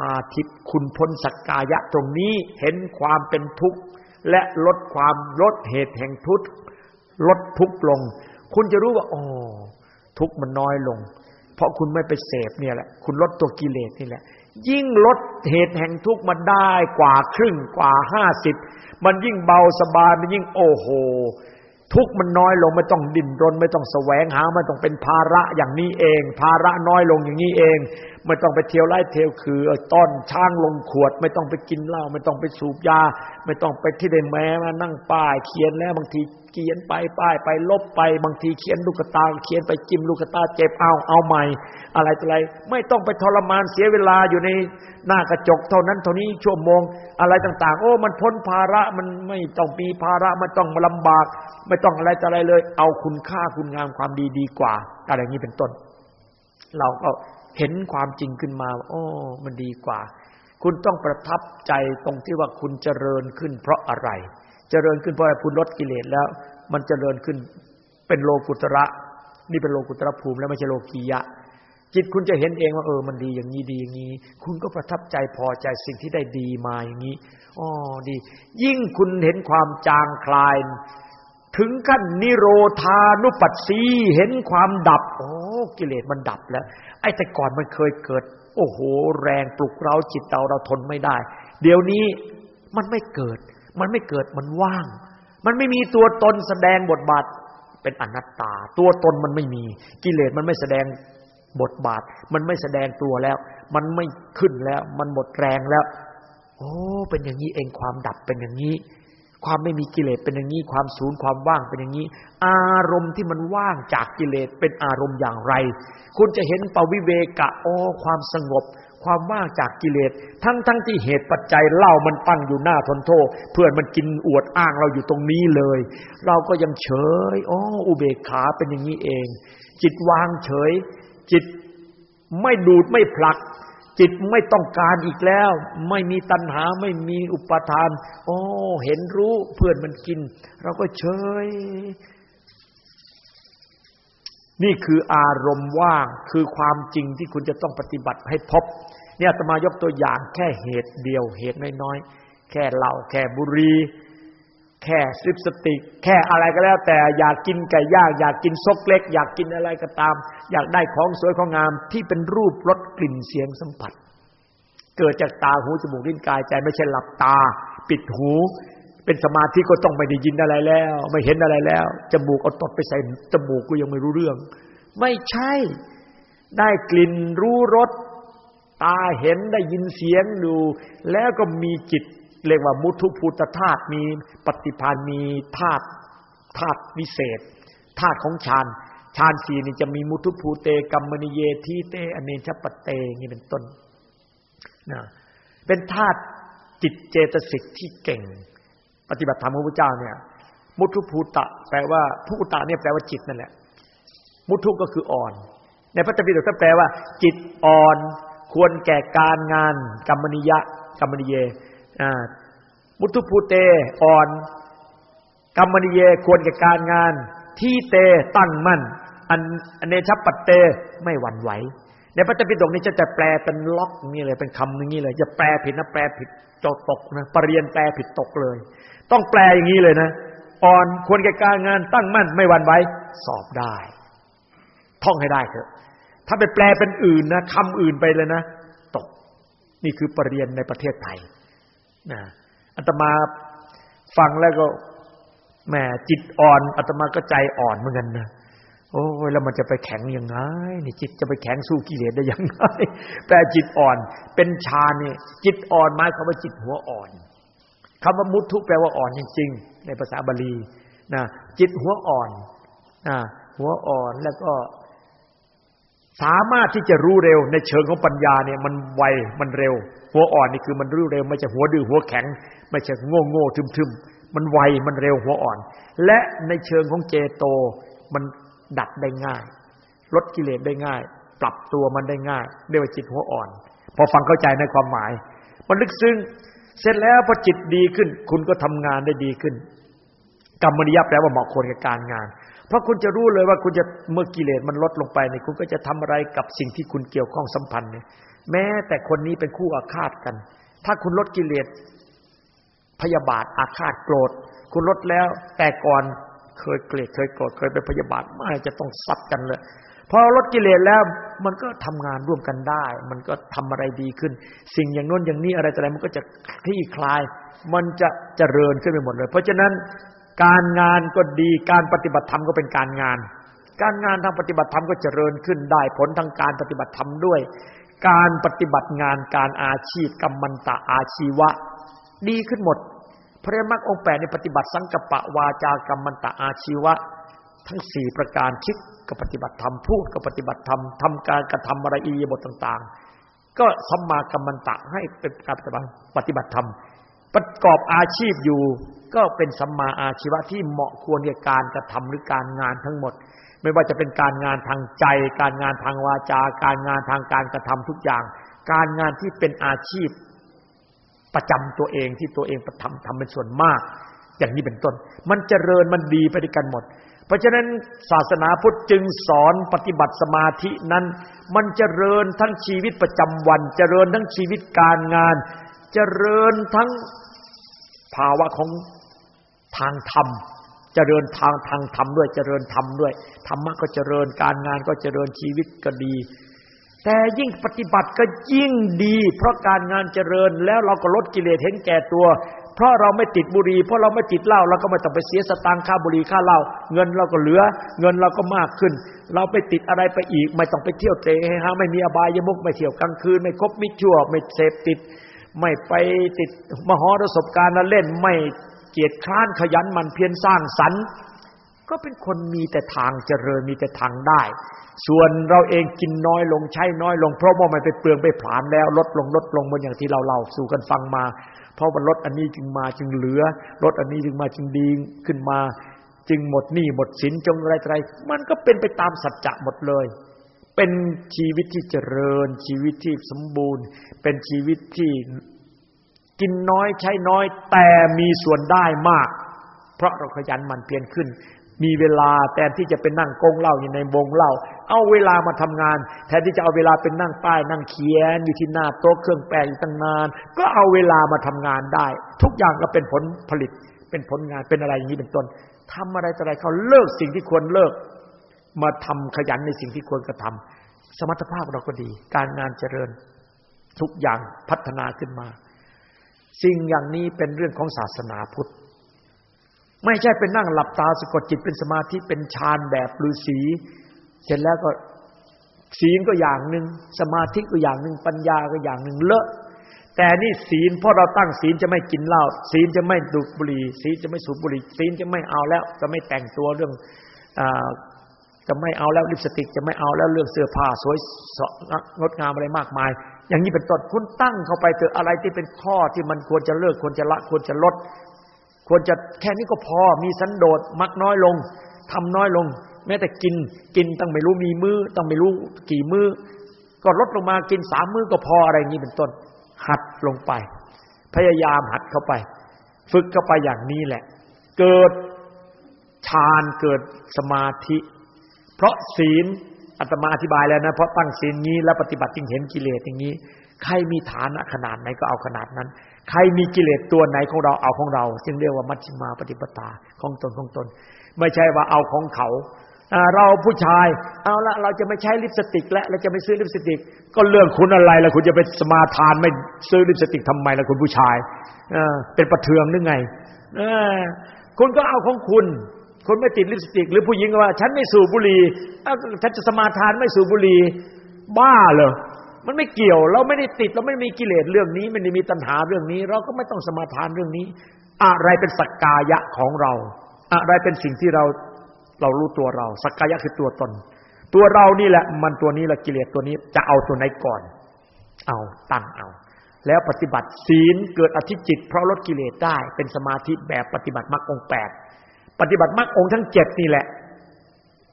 อาทิตย์คุณพ้นสักกายะตรงนี้เห็นความเป็นทุกข์ และลดความลดเหตุแห่งทุกข์ลดทุกข์ลง คุณจะรู้ว่าอ๋อทุกข์มันน้อยลง เพราะคุณไม่ไปเสพเนี่ยแหละ คุณลดตัวกิเลสนี่แหละ ยิ่งลดเหตุแห่งทุกข์มาได้กว่าครึ่งกว่าห้าสิบมันยิ่งเบาสบายมันยิ่งโอ้โห ทุกข์มันน้อยลงไม่ต้องดิ้นรน ไม่ต้องแสวงหาไม่ต้องเป็นภาระอย่างนี้เอง ภาระน้อยลงอย่างนี้เอง ไม่ต้องไปเที่ยวไล่เที่ยวคือต้อนช้างลงขวด ไม่ต้องไปกินเหล้าไม่ต้องไปสูบยา ไม่ต้องไปที่ได้แม้มานั่งป้ายเขียนแล้วบางทีเขียนไปป้ายไปลบไปบางทีเขียนลูกตาเขียนไปจิ้มลูกตาเจ็บเอาเอาใหม่ อะไรต่ออะไร ไม่ต้องไปทรมานเสียเวลาอยู่ในหน้ากระจกเท่านั้นเท่านี้ชั่วโมง อะไรต่าง ๆ โอ้มันพ้นภาระมันไม่ต้องมีภาระไม่ต้องมาลำบาก ไม่ต้องอะไรต่ออะไรเลย เอาคุณค่าคุณงามความดีดีกว่า อะไรอย่างนี้เป็นต้น เราก็ เห็นความจริงขึ้นมาโอ้มันดีกว่า คุณต้องประทับใจตรงที่ว่าคุณเจริญขึ้น เพราะอะไร เจริญขึ้นเพราะคุณลดกิเลสแล้ว มันเจริญขึ้นเป็นโลกุตระ นี่เป็นโลกุตระภูมิ แล้วไม่ใช่โลกียะ จิตคุณจะเห็นเองว่าเออ มันดีอย่างนี้ดีอย่างนี้ คุณก็ประทับใจพอใจสิ่งที่ได้ดีมาอย่างนี้อ๋อดี ยิ่งคุณเห็นความจางคลาย ถึงขั้นนิโรธานุปัสสีเห็นความดับ โอ้กิเลสมันดับแล้ว ไอ้แต่ก่อนมันเคยเกิด โอ้โห แรงปลุกเราจิตเราเราทนไม่ได้ เดี๋ยวนี้มันไม่เกิด มันไม่เกิดมันว่าง มันไม่มีตัวตนแสดงบทบาทเป็นอนัตตา ตัวตนมันไม่มี กิเลสมันไม่แสดงบทบาท มันไม่แสดงตัวแล้ว มันไม่ขึ้นแล้ว มันหมดแรงแล้ว โอ้ เป็นอย่างนี้เองความดับเป็นอย่างนี้ ความไม่มีกิเลสเป็นอย่างนี้ ความศูนย์ความว่างเป็นอย่างนี้ อารมณ์ที่มันว่างจากกิเลสเป็นอารมณ์อย่างไร คุณจะเห็นปวิเวกะโอ้ความสงบ ความว่างจากกิเลส ทั้งทั้งที่เหตุปัจจัยเล่ามันตั้งอยู่หน้าทนโทษ เพื่อนมันกินอวดอ้างเราอยู่ตรงนี้เลย เราก็ยังเฉยโอ้อุเบกขาเป็นอย่างนี้เอง จิตวางเฉย จิตไม่ดูดไม่ผลัก จิตไม่ต้องการอีกแล้ว ไม่มีตัณหาไม่มีอุปทานโอ้เห็นรู้เพื่อนมันกิน เราก็เฉย นี่คืออารมณ์ว่างคือความจริงที่คุณจะต้องปฏิบัติให้พบ เนี่ยตมายกตัวอย่างแค่เหตุเดียวเหตุน้อยๆแค่เหล้าแค่บุรี แค่ซิปสติกแค่อะไรก็แล้ว แต่อยากกินไก่ย่างอยากกินซกเล็ก อยากกินอะไรก็ตาม อยากได้ของสวยของงามที่เป็นรูปรสกลิ่นเสียงสัมผัส เกิดจากตาหูจมูกลิ้นกายใจไม่ใช่หลับตา ปิดหู เป็นสมาธิก็ต้องไม่ได้ยินอะไรแล้ว ไม่เห็นอะไรแล้วจมูกเอาตดไปใส่จมูกกูยังไม่รู้เรื่อง ไม่ใช่ ได้กลิ่นรู้รสตาเห็นได้ยินเสียงดู แล้วก็มีจิต เรียกว่ามุทุภูตธาตุมีปฏิพานมีธาตุธาตุวิเศษธาตุของฌานฌานสี่นี่จะมีมุทุภูเตกัมมณิเยทีเตอเนชปเตนี่เป็นต้นนะเป็นธาตุจิตเจตสิกที่เก่ง ปฏิบัติธรรมของพระเจ้าเนี่ย มุทุภูตะ แปลว่าภูตะเนี่ยแปลว่าจิตนั่นแหละ มุทุก็คืออ่อน ในพระธรรมปิฎกท่าแปลว่า จิตอ่อน ควรแก่การงานกัมมณิยะกัมมณิเย มุทุภูเตอ่อนกรรมนิเยควรแก่การงาน ที่เตตั้งมั่นอันอเนชปัตเตไม่หวั่นไหวในพระธรรมปิฎกนี้จะจะแปลเป็นล็อกนี่เลยเป็นคำอย่างนี้เลยจะแปลผิดนะแปลผิดจตกนะปรริยนแปลผิดตกเลย ต้องแปลอย่างนี้เลยนะอ่อนควรแก่การงานตั้งมั่นไม่หวั่นไหวสอบได้ ท่องให้ได้เถอะ ถ้าไปแปลเป็นอื่นนะคำอื่นไปเลยนะ ตก นี่คือปรริยนในประเทศไทย นะอาตมาฟังแล้วก็แหมจิตอ่อนอาตมาก็ใจอ่อนเหมือนกันนะโอ้ยแล้วมันจะไปแข็งยังไงนี่จิตจะไปแข็งสู้กิเลสได้ยังไงแต่จิตอ่อนเป็นฌานนี่จิตอ่อนหมายความว่าจิตหัวอ่อนคำว่ามุทุแปลว่าอ่อนจริงๆในภาษาบาลีนะจิตหัวอ่อนนะหัวอ่อนแล้วก็ สามารถที่จะรู้เร็วในเชิงของปัญญาเนี่ยมันไวมันเร็ว หัวอ่อนนี่คือมันรู้เร็ว ไม่ใช่หัวดื้อหัวแข็ง ไม่ใช่โง่โง่ทึมทึมมันไวมันเร็วหัวอ่อน และในเชิงของเจโตมันดัดได้ง่าย ลดกิเลสได้ง่าย ปรับตัวมันได้ง่ายเรียกว่าจิตหัวอ่อน พอฟังเข้าใจในความหมาย มันลึกซึ้งเสร็จแล้วพอจิตดีขึ้น คุณก็ทำงานได้ดีขึ้นกรรมนิยมแปลว่าเหมาะควรกับการงาน เพราะคุณจะรู้เลยว่าคุณจะเมื่อกิเลสมันลดลงไปเนี่ยคุณก็จะทำอะไรกับสิ่งที่คุณเกี่ยวข้องสัมพันธ์เนี่ยแม้แต่คนนี้เป็นคู่อาฆาตกัน ถ้าคุณลดกิเลสพยาบาทอาฆาตโกรธ คุณลดแล้ว แต่ก่อนเคยเกลียดเคยโกรธเคยเป็นพยาบาทไม่จะต้องซัดกันเลยพอลดกิเลสแล้วมันก็ทำงานร่วมกันได้ มันก็ทำอะไรดีขึ้น สิ่งอย่างน้นอย่างนี้อะไรแต่อะไรมันก็จะคลี่คลาย มันจะเจริญขึ้นไปหมดเลย เพราะฉะนั้น การงานก็ดีการปฏิบัติธรรมก็เป็นการงาน การงานทางปฏิบัติธรรมก็เจริญขึ้นได้ผลทางการปฏิบัติธรรมด้วย การปฏิบัติงานการอาชีพกรรมันตะอาชีวะ ดีขึ้นหมด พระมรรคองแปดในปฏิบัติสังกปะวาจากรรมันตะอาชีวะ ทั้งสี่ประการคิดก็ปฏิบัติธรรมพูดก็ปฏิบัติธรรมทำการกระทำอะไรอียบทต่าง ๆ ก็สัมมากัมมันตะให้เป็นการปฏิบัติธรรมประกอบอาชีพอยู่ ก็เป็นสัมมาอาชีวะที่เหมาะควรกับการกระทำหรือการงานทั้งหมด ไม่ว่าจะเป็นการงานทางใจ การงานทางวาจา การงานทางการกระทำทุกอย่าง การงานที่เป็นอาชีพประจำตัวเองที่ตัวเองประทำทำเป็นส่วนมาก อย่างนี้เป็นต้น มันเจริญมันดีไปด้วยกันหมด เพราะฉะนั้นศาสนาพุทธจึงสอนปฏิบัติสมาธินั้น มันเจริญทั้งชีวิตประจำวัน เจริญทั้งชีวิตการงาน เจริญทั้งภาวะของ ทางธรรมเจริญทางทางธรรมด้วยเจริญธรรมด้วยธรรมะก็เจริญการงานก็เจริญชีวิตก็ดี แต่ยิ่งปฏิบัติก็ยิ่งดี เพราะการงานเจริญแล้วเราก็ลดกิเลสเห็นแก่ตัว เพราะเราไม่ติดบุหรี่เพราะเราไม่ติดเหล้าเราก็ไม่ต้องไปเสียสตางค์ค่าบุหรี่ค่าเหล้าเงินเราก็เหลือ เงินเราก็มากขึ้น เราไปติดอะไรไปอีก ไม่ต้องไปเที่ยวเตะฮะไม่มีอบายยมุกไม่เที่ยวกลางคืน ไม่คบมิตรชั่วไม่เสพติด ไม่ไปติดมหรสพการละเล่นไม่ เกียจคร้านขยันมันเพียรสร้างสรรค์ก็เป็นคนมีแต่ทางเจริญมีแต่ทางได้ ส่วนเราเองกินน้อยลงใช้น้อยลงเพราะว่ามันไปเปลืองไปผลาญแล้ว ลดลงลดลงเหมือนอย่างที่เราเล่าสู่กันฟังมา เพราะว่ารถอันนี้จึงมาจึงเหลือรถอันนี้จึงมาจึงดีขึ้นมา จึงหมดหนี้หมดสินจงไรไรมันก็เป็นไปตามสัจจะหมดเลย เป็นชีวิตที่เจริญชีวิตที่สมบูรณ์ เป็นชีวิตที่ กินน้อยใช้น้อย แต่มีส่วนได้มาก เพราะเราขยันมันเพียรขึ้น มีเวลาแทนที่จะเป็นนั่งกงเล่าอยู่ในวงเล่าเอาเวลามาทำงาน แทนที่จะเอาเวลาเป็นนั่งป้ายนั่งเขียนอยู่ที่หน้าโต๊ะเครื่องแปลงตั้งนาน ก็เอาเวลามาทำงานได้ ทุกอย่างก็เป็นผลผลิต เป็นผลงานเป็นอะไรอย่างนี้เป็นต้นทำอะไรต่ออะไรเขาเลิกสิ่งที่ควรเลิก มาทำขยันในสิ่งที่ควรกระทำสมรรถภาพเราก็ดี การงานเจริญ ทุกอย่างพัฒนาขึ้นมา สิ่งอย่างนี้เป็นเรื่องของศาสนาพุทธ ไม่ใช่เป็นนั่งหลับตาสะกดจิตเป็นสมาธิเป็นฌานแบบฤาษีเสร็จแล้วก็ศีลก็อย่างหนึ่งสมาธิก็อย่างหนึ่งปัญญาก็อย่างหนึ่งเลอะ แต่นี่ศีลเพราะเราตั้งศีลจะไม่กินเหล้าศีลจะไม่ดูดบุหรี่ศีลจะไม่สูบบุหรี่ศีลจะไม่เอาแล้ว จะไม่แต่งตัวเรื่องอจะไม่เอาแล้วลิปสติกจะไม่เอาแล้วเรื่องเสื้อผ้าสวยสงดงามอะไรมากมาย อย่างนี้เป็นต้นคุณตั้งเข้าไปเถอะอะไรที่เป็นข้อที่มันควรจะเลิกควรจะละควรจะลด ควรจะแค่นี้ก็พอมีสันโดษมักน้อยลงทำน้อยลง แม้แต่กินกินต้องไม่รู้มีมือต้องไม่รู้กี่มือก็ลดลงมากินสามมื้อก็พออะไรอย่างนี้เป็นต้น หัดลงไป พยายามหัดเข้าไป ฝึกเข้าไปอย่างนี้แหละ เกิดฌานเกิดสมาธิ เพราะศีล อาตมาอธิบายแล้วนะเพราะตั้งศีลนี้แล้วปฏิบัติจึงเห็นกิเลสอย่างนี้ ใครมีฐานะขนาดไหนก็เอาขนาดนั้น ใครมีกิเลสตัวไหนของเราเอาของเราจึงเรียกว่ามัชฌิมาปฏิปทาของตนของตน ไม่ใช่ว่าเอาของเขาเราผู้ชาย เอาละเราจะไม่ใช้ลิปสติกและเราจะไม่ซื้อลิปสติก ก็เรื่องคุณอะไรล่ะคุณจะไปสมาทานไม่ซื้อลิปสติกทำไมล่ะคุณผู้ชายเป็นประเทืองหรือไงคุณก็เอาของคุณ คุณไม่ติดลิปสติก หรือผู้หญิงว่า ฉันไม่สูบบุหรี่ฉันจะสมาทานไม่สูบบุหรี่บ้าเหรอมันไม่เกี่ยว เราไม่ได้ติด เราไม่มีกิเลสเรื่องนี้ ไม่ได้มีตัณหาเรื่องนี้ เราก็ไม่ต้องสมาทานเรื่องนี้ อะไรเป็นสักกายะของเรา อะไรเป็นสิ่งที่เราเรารู้ตัวเรา สักกายะคือตัวตน ตัวเรานี่แหละ มันตัวนี้แหละกิเลสตัวนี้ จะเอาตัวไหนก่อน เอาตั้งเอา แล้วปฏิบัติศีลเกิดอธิจิต เพราะลดกิเลสได้เป็นสมาธิแบบปฏิบัติมรรคองแปด ปฏิบัติมรรคองทั้งเจ็ดนี่แหละ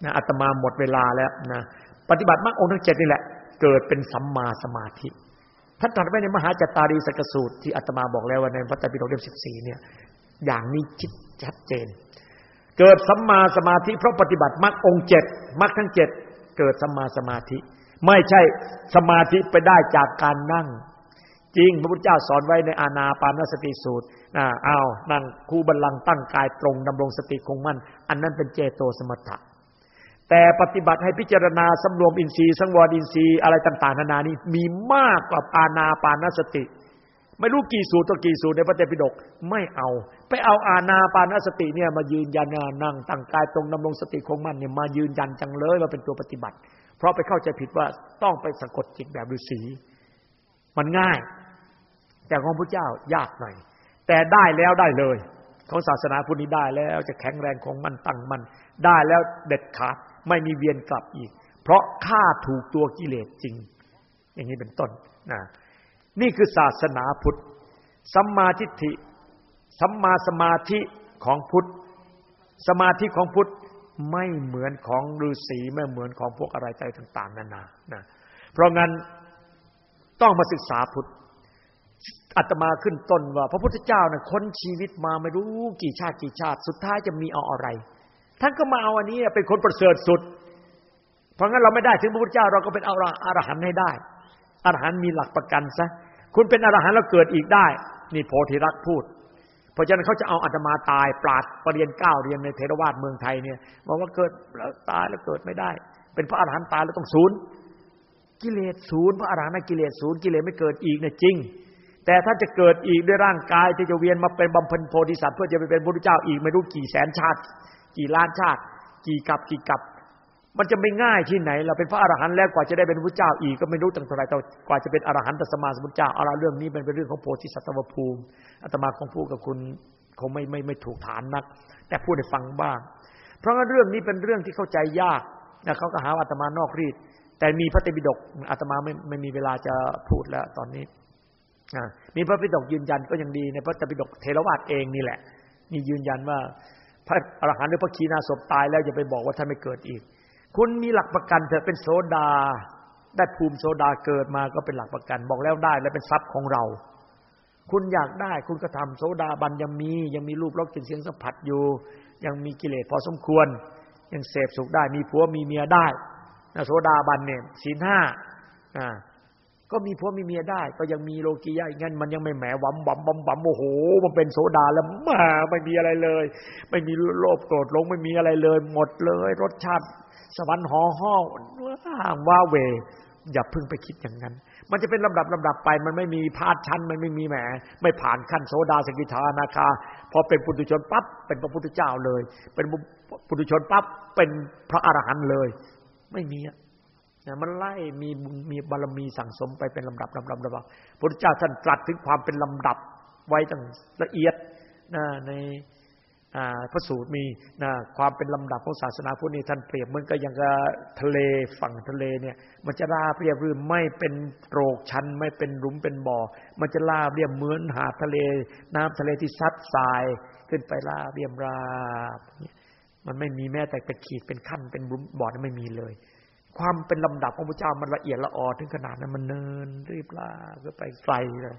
นะอาตมาหมดเวลาแล้วนะปฏิบัติมรรคองทั้งเจ็ดนี่แหละ เกิดเป็นสัมมาสมาธิท่านตรัสไว้ในมหาจตารีสกสูตรที่อาตมาบอกแล้วว่าในพระไตรปิฎกเล่มสิบสี่เนี่ย อย่างนี้ชิดชัดเจน เกิดสัมมาสมาธิเพราะปฏิบัติมรรคองเจ็ดมรรคทั้งเจ็ดเกิดสัมมาสมาธิ ไม่ใช่สมาธิไปได้จากการนั่ง จริง พระพุทธเจ้าสอนไว้ในอาณาปานสติสูตรอ่าเอานั่งคู่บัลลังก์ตั้งกายตรงดำรงสติคงมั่น อันนั้นเป็นเจโตสมถะแต่ปฏิบัติให้พิจารณาสำรวมอินทรีย์สังวรอินทรีย์อะไรต่างๆนานานี้มีมากกว่าอาณาปานสติ ไม่รู้กี่สูตรต่อกี่สูตรในพระเตปิฎกไม่เอา ไปเอาอาณาปานสติเนี่ยมายืนยันนั่งตั้งกายตรงดำรงสติคงมั่นเนี่ยมายืนยันจังเลยว่าเป็นตัวปฏิบัติ เพราะไปเข้าใจผิดว่าต้องไปสะกดจิตแบบฤาษีมันง่าย แต่ของพระเจ้ายากหน่อย แต่ได้แล้วได้เลย ของศาสนาพุทธนี้ได้แล้วจะแข็งแรงคงมันตั้งมัน ได้แล้วเด็ดขาดไม่มีเวียนกลับอีก เพราะฆ่าถูกตัวกิเลสจริง อย่างนี้เป็นต้นนะนี่คือศาสนาพุทธสัมมาทิฏฐิสัมมาสมาธิของพุทธสมาธิของพุทธไม่เหมือนของฤาษีไม่เหมือนของพวกอะไรใจต่าง ๆนานานะเพราะงั้นต้องมาศึกษาพุทธ อาตมาขึ้นต้นว่า พระพุทธเจ้าเนี่ยค้นชีวิตมาไม่รู้กี่ชาติกี่ชาติ สุดท้ายจะมีเอาอะไร ท่านก็มาเอาอันนี้เป็นคนประเสริฐสุด เพราะงั้นเราไม่ได้ถึงพระพุทธเจ้าเราก็เป็นอรหันต์ให้ได้อรหันต์มีหลักประกันซะคุณเป็นอรหันต์แล้วเกิดอีกได้ นี่โพธิรักพูด เพราะฉะนั้นเขาจะเอาอาตมาตายปราดปรริญญาเก้าเรียนในเทรวาสเมืองไทยเนี่ยบอกว่าเกิดแล้วตายแล้วเกิดไม่ได้ เป็นพระอรหันต์ตายแล้วต้องศูนย์กิเลสศูนย์พระอรหันต์กิเลสศูนย์กิเลสไม่เกิดอีกเนี่ยจริง แต่ถ้าจะเกิดอีกด้วยร่างกายที่จะเวียนมาเป็นบำเพ็ญโพธิสัตว์เพื่อจะไปเป็นพระพุทธเจ้าอีกไม่รู้กี่แสนชาติ กี่ล้านชาติ กี่กับกี่กับ มันจะไม่ง่ายที่ไหน เราเป็นพระอรหันต์แล้วกว่าจะได้เป็นพระเจ้าอีกก็ไม่รู้ตั้งเท่าไหร่กว่าจะเป็นอรหันตสมาสมุทเจ้าเอาละเรื่องนี้เป็นเรื่องของโพธิสัตวภูมิอาตมาคงพูดกับคุณคงไม่ไม่ไม่ถูกฐานนัก แต่พูดให้ฟังบ้าง เพราะว่าเรื่องนี้เป็นเรื่องที่เข้าใจยากนะเขาก็หาอาตมานอกรีดแต่มีพระเตปิฎกอาตมาไม่ไม่มีเวลาจะพูดแล้วตอนนี้ มีพระปิฎกยืนยันก็ยังดีในพระเตปิฎกเทรวาสเองนี่แหละนี่ยืนยันว่า พระอรหันต์หรือพระขีณาสพตายแล้วอย่าไปบอกว่าท่านไม่เกิดอีก คุณมีหลักประกันเถอะเป็นโสดา ได้ภูมิโสดาเกิดมาก็เป็นหลักประกัน บอกแล้วได้และเป็นทรัพย์ของเรา คุณอยากได้ คุณก็ทำโสดาบันยังมี ยังมีรูปรสกลิ่นเสียงสัมผัสอยู่ ยังมีกิเลสพอสมควร ยังเสพสุขได้มีผัวมีเมียได้นะโสดาบันเนี่ยศีลห้าอ่า ก็มีผัวมีเมียได้ ก็ยังมีโลกียะอย่างนั้นมันยังไม่แหมหวำหวำบำบำโอ้โห มันเป็นโสดาแล้วมาไม่มีอะไรเลย ไม่มีโลภโกรธหลงไม่มีอะไรเลย หมดเลย รสชาติ สวรรค์ห่อห้องว่าเว อย่าพึ่งไปคิดอย่างนั้น มันจะเป็นลำดับลำดับไป มันไม่มีพาดชั้น มันไม่มีแหม ไม่ผ่านขั้นโสดาสกิทานาคาพอเป็นปุถุชนปั๊บเป็นพระพุทธเจ้าเลย เป็นปุถุชนปั๊บเป็นพระอรหันต์เลย ไม่มีอะ นะมันไล่มีมีบารมีสั่งสมไปเป็นลำดับลำดับลำดับพระเจ้าท่านตรัสถึงความเป็นลำดับไว้ตั้งละเอียดนะในพระสูตรมีนะความเป็นลำดับของศาสนาพุทธนี่ท่านเปรียบเหมือนกับอย่างกับทะเลฝั่งทะเลเนี่ย มันจะราบเรียบรื่นไม่เป็นโรกชันไม่เป็นหลุมเป็นบ่อ มันจะราบเรียบเหมือนหาดทะเล น้ำทะเลที่ซัดทรายขึ้นไปราบเรียบราบมันไม่มีแม้แต่เป็นขีดเป็นขั้นเป็นบ่อนั้นไม่มีเลย ความเป็นลำดับของพระเจ้ามันละเอียดละออถึงขนาดนั้นมันเนินรีบลาก็ไปไกลเลย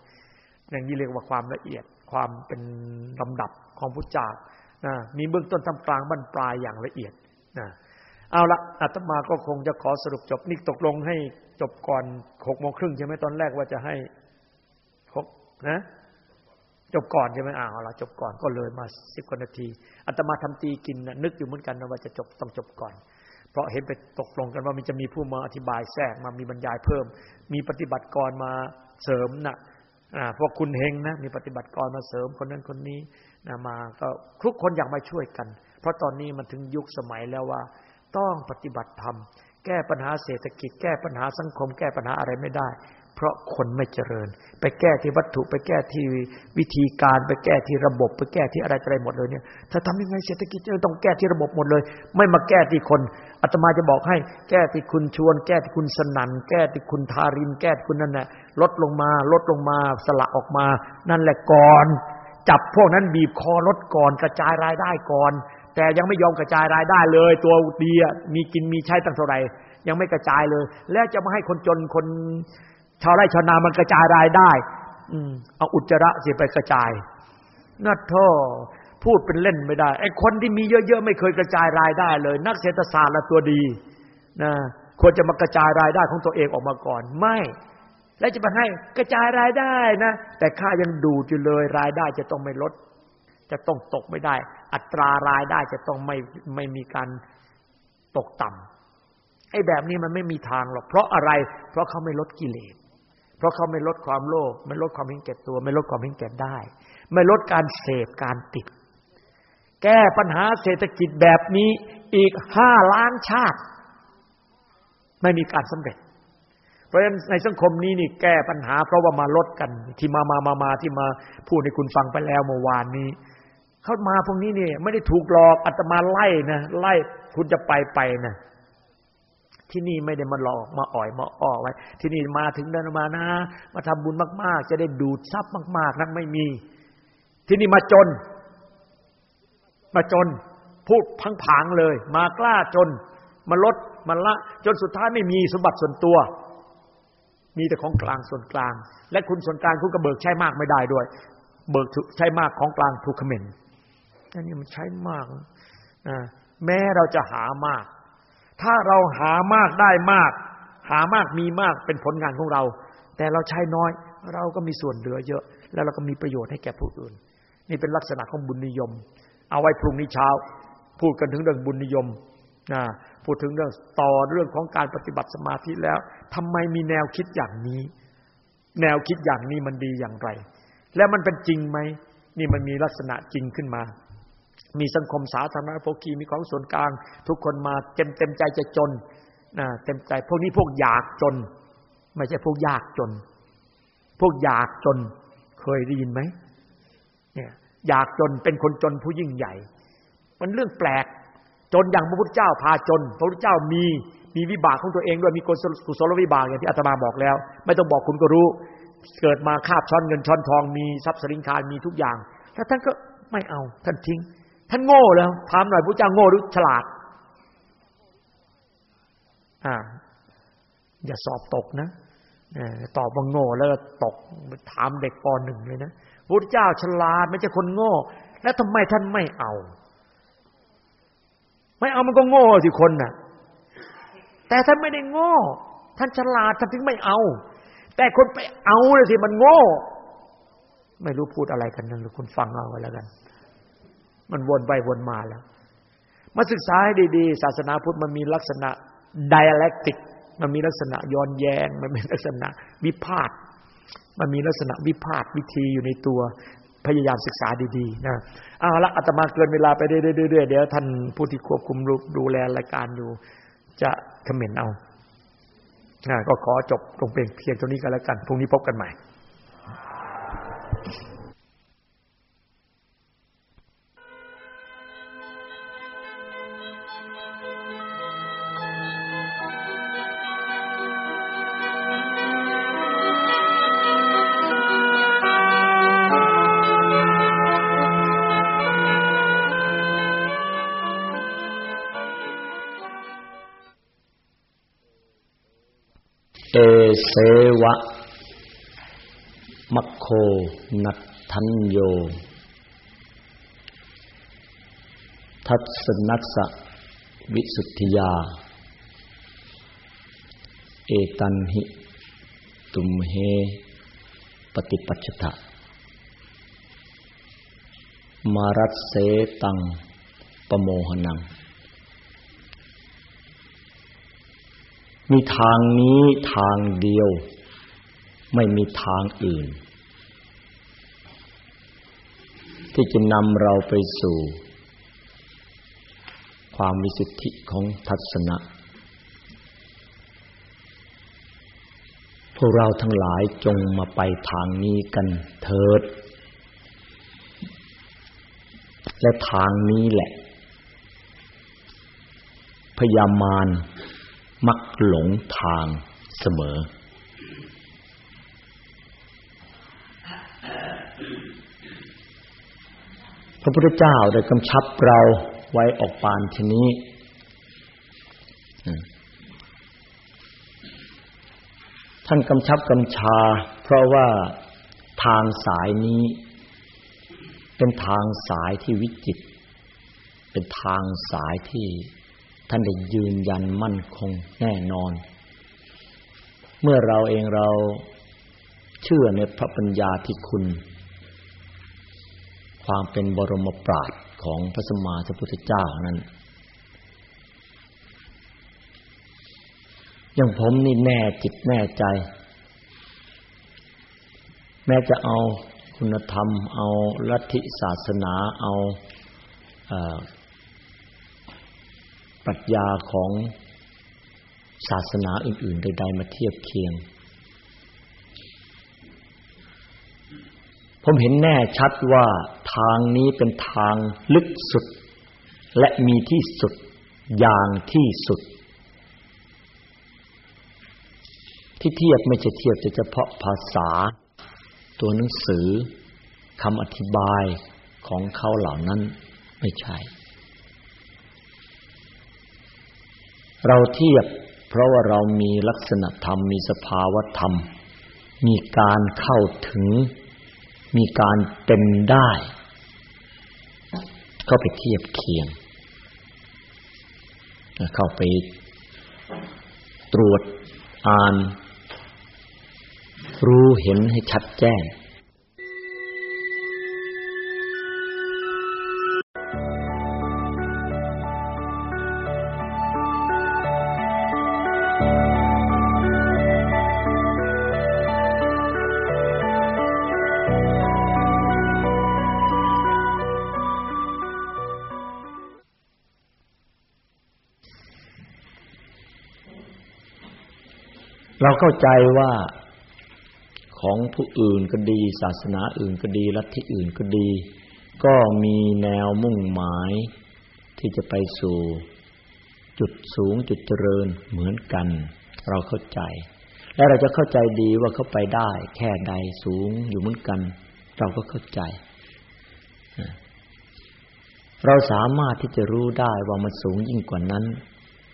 อย่างนี้เรียกว่าความละเอียดความเป็นลำดับของพระเจ้านะมีเบื้องต้นทำกลางบรรปลายอย่างละเอียดนะเอาละอาตมาก็คงจะขอสรุปจบนี่ตกลงให้จบก่อนหกโมงครึ่งใช่ไหมตอนแรกว่าจะให้หกนะจบก่อนใช่ไหมอ้าวเราจบก่อนก็เลยมาสิบกว่านาทีอาตมาทำตีกินนึกอยู่เหมือนกันนะว่าจะจบต้องจบก่อน เพราะเห็นไปตกลงกันว่ามันจะมีผู้มาอธิบายแทรกมามีบรรยายเพิ่ม มีปฏิบัติกรมาเสริมนะอ่าพวกคุณเฮงนะ มีปฏิบัติกรมาเสริมคนนั้นคนนี้นะมาก็ทุกคนอยากมาช่วยกัน เพราะตอนนี้มันถึงยุคสมัยแล้วว่า ต้องปฏิบัติธรรมแก้ปัญหาเศรษฐกิจ แก้ปัญหาสังคม แก้ปัญหาอะไรไม่ได้ เพราะคนไม่เจริญ ไปแก้ที่วัตถุไปแก้ที่วิธีการไปแก้ที่ระบบ ไปแก้ที่อะไรอะไรหมดเลยเนี่ยถ้าทำยังไงเศรษฐกิจจะต้องแก้ที่ระบบหมดเลย ไม่มาแก้ที่คนอาตมาจะบอกให้ แก้ที่คุณชวน แก้ที่คุณสนันแก้ที่คุณทาริน แก้ที่คุณนั่นแหละลดลงมา ลดลงมา สละออกมา นั่นแหละก่อน จับพวกนั้นบีบคอลดก่อนกระจายรายได้ก่อน แต่ยังไม่ยอมกระจายรายได้เลย ตัวดีมีกินมีใช้ตั้งเท่าไหร่ยังไม่กระจายเลย แล้วจะมาให้คนจนคน ชาวไร่ชาวนามันกระจายรายได้ อืมเอาอุจจาระสิไปกระจายนัดท่อพูดเป็นเล่นไม่ได้ไอ้คนที่มีเยอะๆไม่เคยกระจายรายได้เลย นักเศรษฐศาสตร์ละตัวดีนะควรจะมากระจายรายได้ของตัวเองออกมาก่อน ไม่ แล้วจะมาให้กระจายรายได้นะ แต่ค่ายังดูดอยู่เลยรายได้จะต้องไม่ลด จะต้องตกไม่ได้ อัตรารายได้จะต้องไม่ไม่มีการตกต่ำไอ้แบบนี้มันไม่มีทางหรอกเพราะอะไร เพราะเขาไม่ลดกิเลส เพราะเขาไม่ลดความโลภไม่ลดความเห็นแก่ตัว ไม่ลดความเห็นแก่ได้ ไม่ลดการเสพการติด แก้ปัญหาเศรษฐกิจแบบนี้อีกห้าล้านชาติ ไม่มีการสำเร็จ เพราะฉะนั้นในสังคมนี้นี่แก้ปัญหา เพราะว่ามาลดกัน ที่มามามามาที่มาพูดให้คุณฟังไปแล้วเมื่อวานนี้เข้ามาพวกนี้เนี่ยไม่ได้ถูกหลอกอาตมาไล่นะไล่คุณจะไปไปนะ ที่นี่ไม่ได้มาหลอกมาอ่อยมาอ้อไว้ ที่นี่มาถึงเดินมานะ มาทำบุญมาก ๆ จะได้ดูดทรัพย์มาก ๆ นั้นไม่มี ที่นี่มาจน มาจน พูดพังผางเลย มากล้าจน มาลดมาละ จนสุดท้ายไม่มีสมบัติส่วนตัว มีแต่ของกลางส่วนกลาง และคุณส่วนกลางคุณก็เบิกใช้มากไม่ได้ด้วย เบิกใช้มากของกลางถูกขมนอันนี้มันใช้มากแม้เราจะหามาก ถ้าเราหามากได้มาก หามากมีมากเป็นผลงานของเรา แต่เราใช้น้อย เราก็มีส่วนเหลือเยอะ แล้วเราก็มีประโยชน์ให้แก่ผู้อื่น นี่เป็นลักษณะของบุญนิยม เอาไว้พรุ่งนี้เช้า พูดกันถึงเรื่องบุญนิยมนะพูดถึงเรื่องต่อเรื่องของการปฏิบัติสมาธิแล้วทำไมมีแนวคิดอย่างนี้ แนวคิดอย่างนี้มันดีอย่างไร แล้วมันเป็นจริงไหมนี่มันมีลักษณะจริงขึ้นมา มีสังคมสาธารณโภคีมีของส่วนกลาง ทุกคนมาเต็มเต็มใจจะจนนะเต็มใจ พวกนี้พวกอยากจน ไม่ใช่พวกยากจน พวกอยากจน เคยได้ยินไหมเนี่ยอยากจนเป็นคนจนผู้ยิ่งใหญ่ มันเรื่องแปลก จนอย่างพระพุทธเจ้าพาจน พระพุทธเจ้ามีมีวิบากของตัวเองด้วยมีกุศลวิบากอย่างที่อาตมาบอกแล้ว ไม่ต้องบอกคุณก็รู้ เกิดมาคาบช้อนเงินช้อนทองมีทรัพย์สินคารมีทุกอย่างแล้วท่านก็ไม่เอาท่านทิ้ง ท่านโง่แล้วถามหน่อยพระเจ้าโง่หรือฉลาดอ่าอย่าสอบตกนะตอบว่าโง่แล้วตกถามเด็กปหนึ่งเลยนะพระเจ้าฉลาดไม่ใช่คนโง่ แล้วทำไมท่านไม่เอา ไม่เอามันก็โง่สิคนน่ะ แต่ท่านไม่ได้โง่ ท่านฉลาดท่านถึงไม่เอา แต่คนไปเอาเลยสิมันโง่ ไม่รู้พูดอะไรกันนั่นหรือคุณฟังเอาไว้แล้วกัน มันวนไปวนมาแล้ว มาศึกษาให้ดีๆ ศาสนาพุทธมันมีลักษณะไดอะล็กติก มันมีลักษณะย้อนแยง้งมันมีลักษณะวิพาทมันมีลักษณะวิพาทวิธีอยู่ในตัวพยายามศึกษาดีๆนะเอาละอาตมาเกินเวลาไปเรื่อยๆเดี๋ยวท่านผู้ที่ควบคุมดูแลรายการอยู่ จะคอมเมนต์เอาก็ขอจบตรงเพียงเท่านี้กันแล้วกันพรุ่งนี้พบกันใหม่ เสวะ มัคโคนัทันโย ทัศนัสสะวิสุทธิยา เอตันหิ ตุมเฮปฏิปัชตะมารัสเสตังปโมหนัง มีทางนี้ทางเดียว ไม่มีทางอื่น ที่จะนำเราไปสู่ ความวิสุทธิของทัศนะพวกเราทั้งหลายจงมาไปทางนี้กันเถิด และทางนี้แหละ พยามาร มักหลงทางเสมอ พระพุทธเจ้าได้กำชับเราไว้ออกปานทีนี้ ท่านกำชับกำชา เพราะว่าทางสายนี้ เป็นทางสายที่วิจิต เป็นทางสายที่ ท่านได้ยืนยันมั่นคงแน่นอน เมื่อเราเองเราเชื่อในพระปัญญาที่คุณ ความเป็นบรมปราชของพระสมมาสัมพุทธเจ้านั้น อย่างผมนี่แน่จิตแน่ใจ แม้จะเอาคุณธรรม เอาลัทธิศาสนาเอา รัชญาของศาสนาอื่น ๆ ใด ๆ มาเทียบเคียง ผมเห็นแน่ชัดว่าทางนี้เป็นทางลึกสุด และมีที่สุดอย่างที่สุด ที่เทียบไม่ใช่เทียบเฉพาะภาษา ตัวหนังสือคำอธิบายของเขาเหล่านั้นไม่ใช่ เราเทียบเพราะว่าเรามีลักษณะธรรม มีสภาวะธรรม มีการเข้าถึง มีการเป็นได้เข้าไปเทียบเคียง เข้าไปตรวจอ่าน รู้เห็นให้ชัดแจ้ง เราเข้าใจว่าของผู้อื่นก็ดี ศาสนาอื่นก็ดีลัทธิอื่นก็ดี ก็มีแนวมุ่งหมายที่จะไปสู่จุดสูงจุดเจริญเหมือนกัน เราเข้าใจ และเราจะเข้าใจดีว่าเขาไปได้ แค่ใดสูงอยู่เหมือนกัน เราก็เข้าใจ เราสามารถที่จะรู้ได้ว่ามันสูงยิ่งกว่านั้น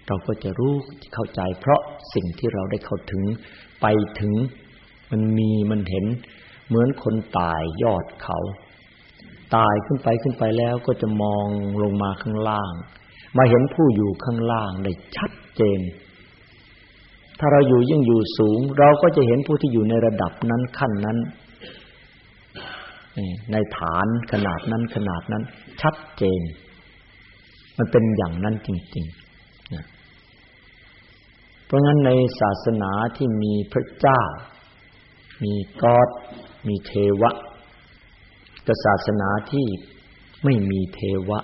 เราก็จะรู้เข้าใจ เพราะสิ่งที่เราได้เข้าถึงไปถึงมันมีมันเห็น เหมือนคนตายยอดเขา ตายขึ้นไปขึ้นไปแล้วก็จะมองลงมาข้างล่าง มาเห็นผู้อยู่ข้างล่างได้ชัดเจน ถ้าเราอยู่ยิ่งอยู่สูง เราก็จะเห็นผู้ที่อยู่ในระดับนั้นขั้นนั้นในฐานขนาดนั้นขนาดนั้นชัดเจน มันเป็นอย่างนั้นจริง ๆ เพราะงั้นในศาสนาที่มีพระเจ้า มีกอดมีเทวะกับศาสนาที่ไม่มีเทวะ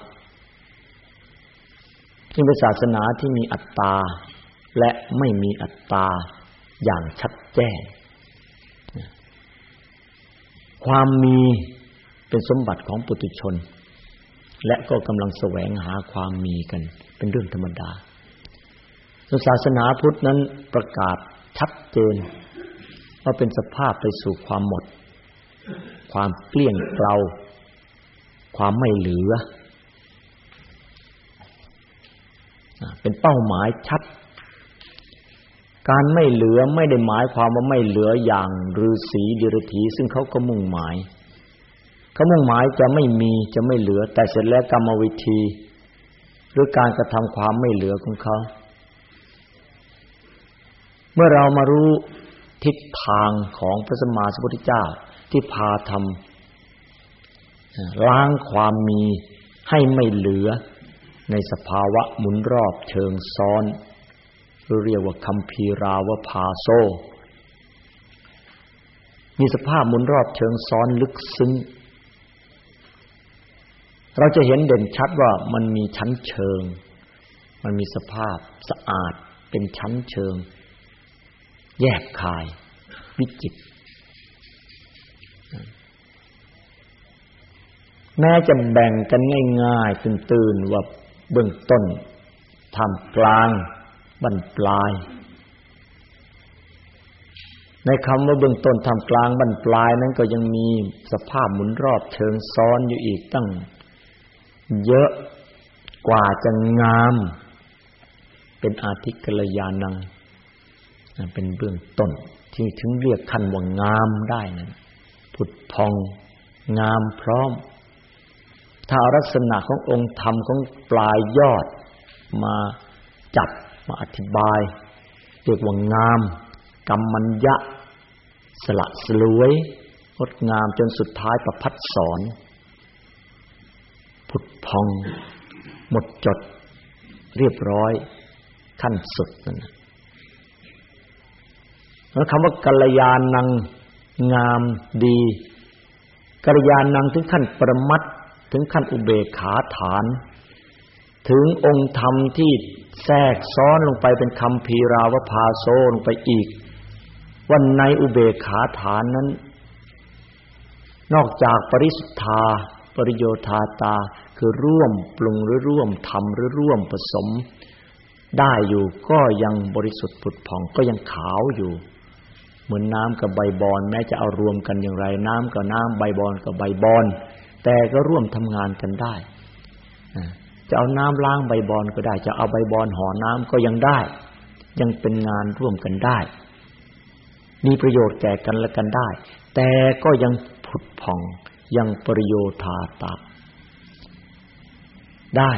ซึ่งเป็นศาสนาที่มีอัตตา และไม่มีอัตตาอย่างชัดแจ้ง ความมีเป็นสมบัติของปุถุชน และก็กำลังแสวงหาความมีกันเป็นเรื่องธรรมดา ศาสนาพุทธนั้นประกาศชัดเจนว่าเป็นสภาพไปสู่ความหมด ความเกลี้ยงเกลาความไม่เหลือ เป็นเป้าหมายชัด การไม่เหลือไม่ได้หมายความว่าไม่เหลืออย่างฤาษีดิรถีซึ่งเขาก็มุ่งหมายเขามุ่งหมายจะไม่มีจะไม่เหลือ แต่เสร็จแล้วกรรมวิธี หรือการกระทำความไม่เหลือของเขา เมื่อเรามารู้ทิศทางของพระสมมาสัมพุทธเจ้าที่พาทำล้างความมีให้ไม่เหลือในสภาวะหมุนรอบเชิงซ้อนเรียกว่าคัมภีราวพาโซ มีสภาพหมุนรอบเชิงซ้อนลึกซึ้ง เราจะเห็นเด่นชัดว่ามันมีชั้นเชิง มันมีสภาพสะอาดเป็นชั้นเชิง แยกคาย วิจิต แม้จะแบ่งกันง่ายๆตื่นๆว่าเบื้องต้นทำกลางบรรปลาย ในคำว่าเบื้องต้นทำกลางบรรปลายนั้นก็ยังมีสภาพหมุนรอบเชิงซ้อนอยู่อีกตั้ง เยอะกว่าจะงาม เป็นอาทิกลยานัง เป็นเบื้องต้นที่ถึงเรียกขั้นว่างามได้นั้นผุดพองงามพร้อม ถ้าลักษณะขององค์ธรรมของปลายยอด มาจับมาอธิบาย เรียกว่างามกรรมัญญะ สละสลวยงดงามจนสุดท้ายประพัดสอนผุดพอง หมดจด เรียบร้อย ขั้นสุดนั่น แล้วคำว่ากัลยาณังงามดีกัลยาณังถึงขั้นประมัดถึงขั้นอุเบกขาฐาน ถึงองค์ธรรมที่แทรกซ้อนลงไปเป็นคำพีราวพาโซลงไปอีกวันในอุเบกขาฐานนั้น นอกจากปริสุทธา ปริโยธาตาคือร่วมปรุงหรือร่วมทำหรือร่วมผสม ได้อยู่ก็ยังบริสุทธิ์ผุดผ่องก็ยังขาวอยู่ เหมือนน้ำกับใบบอน แม้จะเอารวมกันอย่างไร น้ำกับน้ำใบบอนกับใบบอน แต่ก็ร่วมทำงานกันได้จะเอาน้ำล้างใบบอนก็ได้ จะเอาใบบอนห่อน้ำก็ยังได้ ยังเป็นงานร่วมกันได้ มีประโยชน์แก่กันและกันได้ แต่ก็ยังผุดผ่องยังประโยชน์าตาได้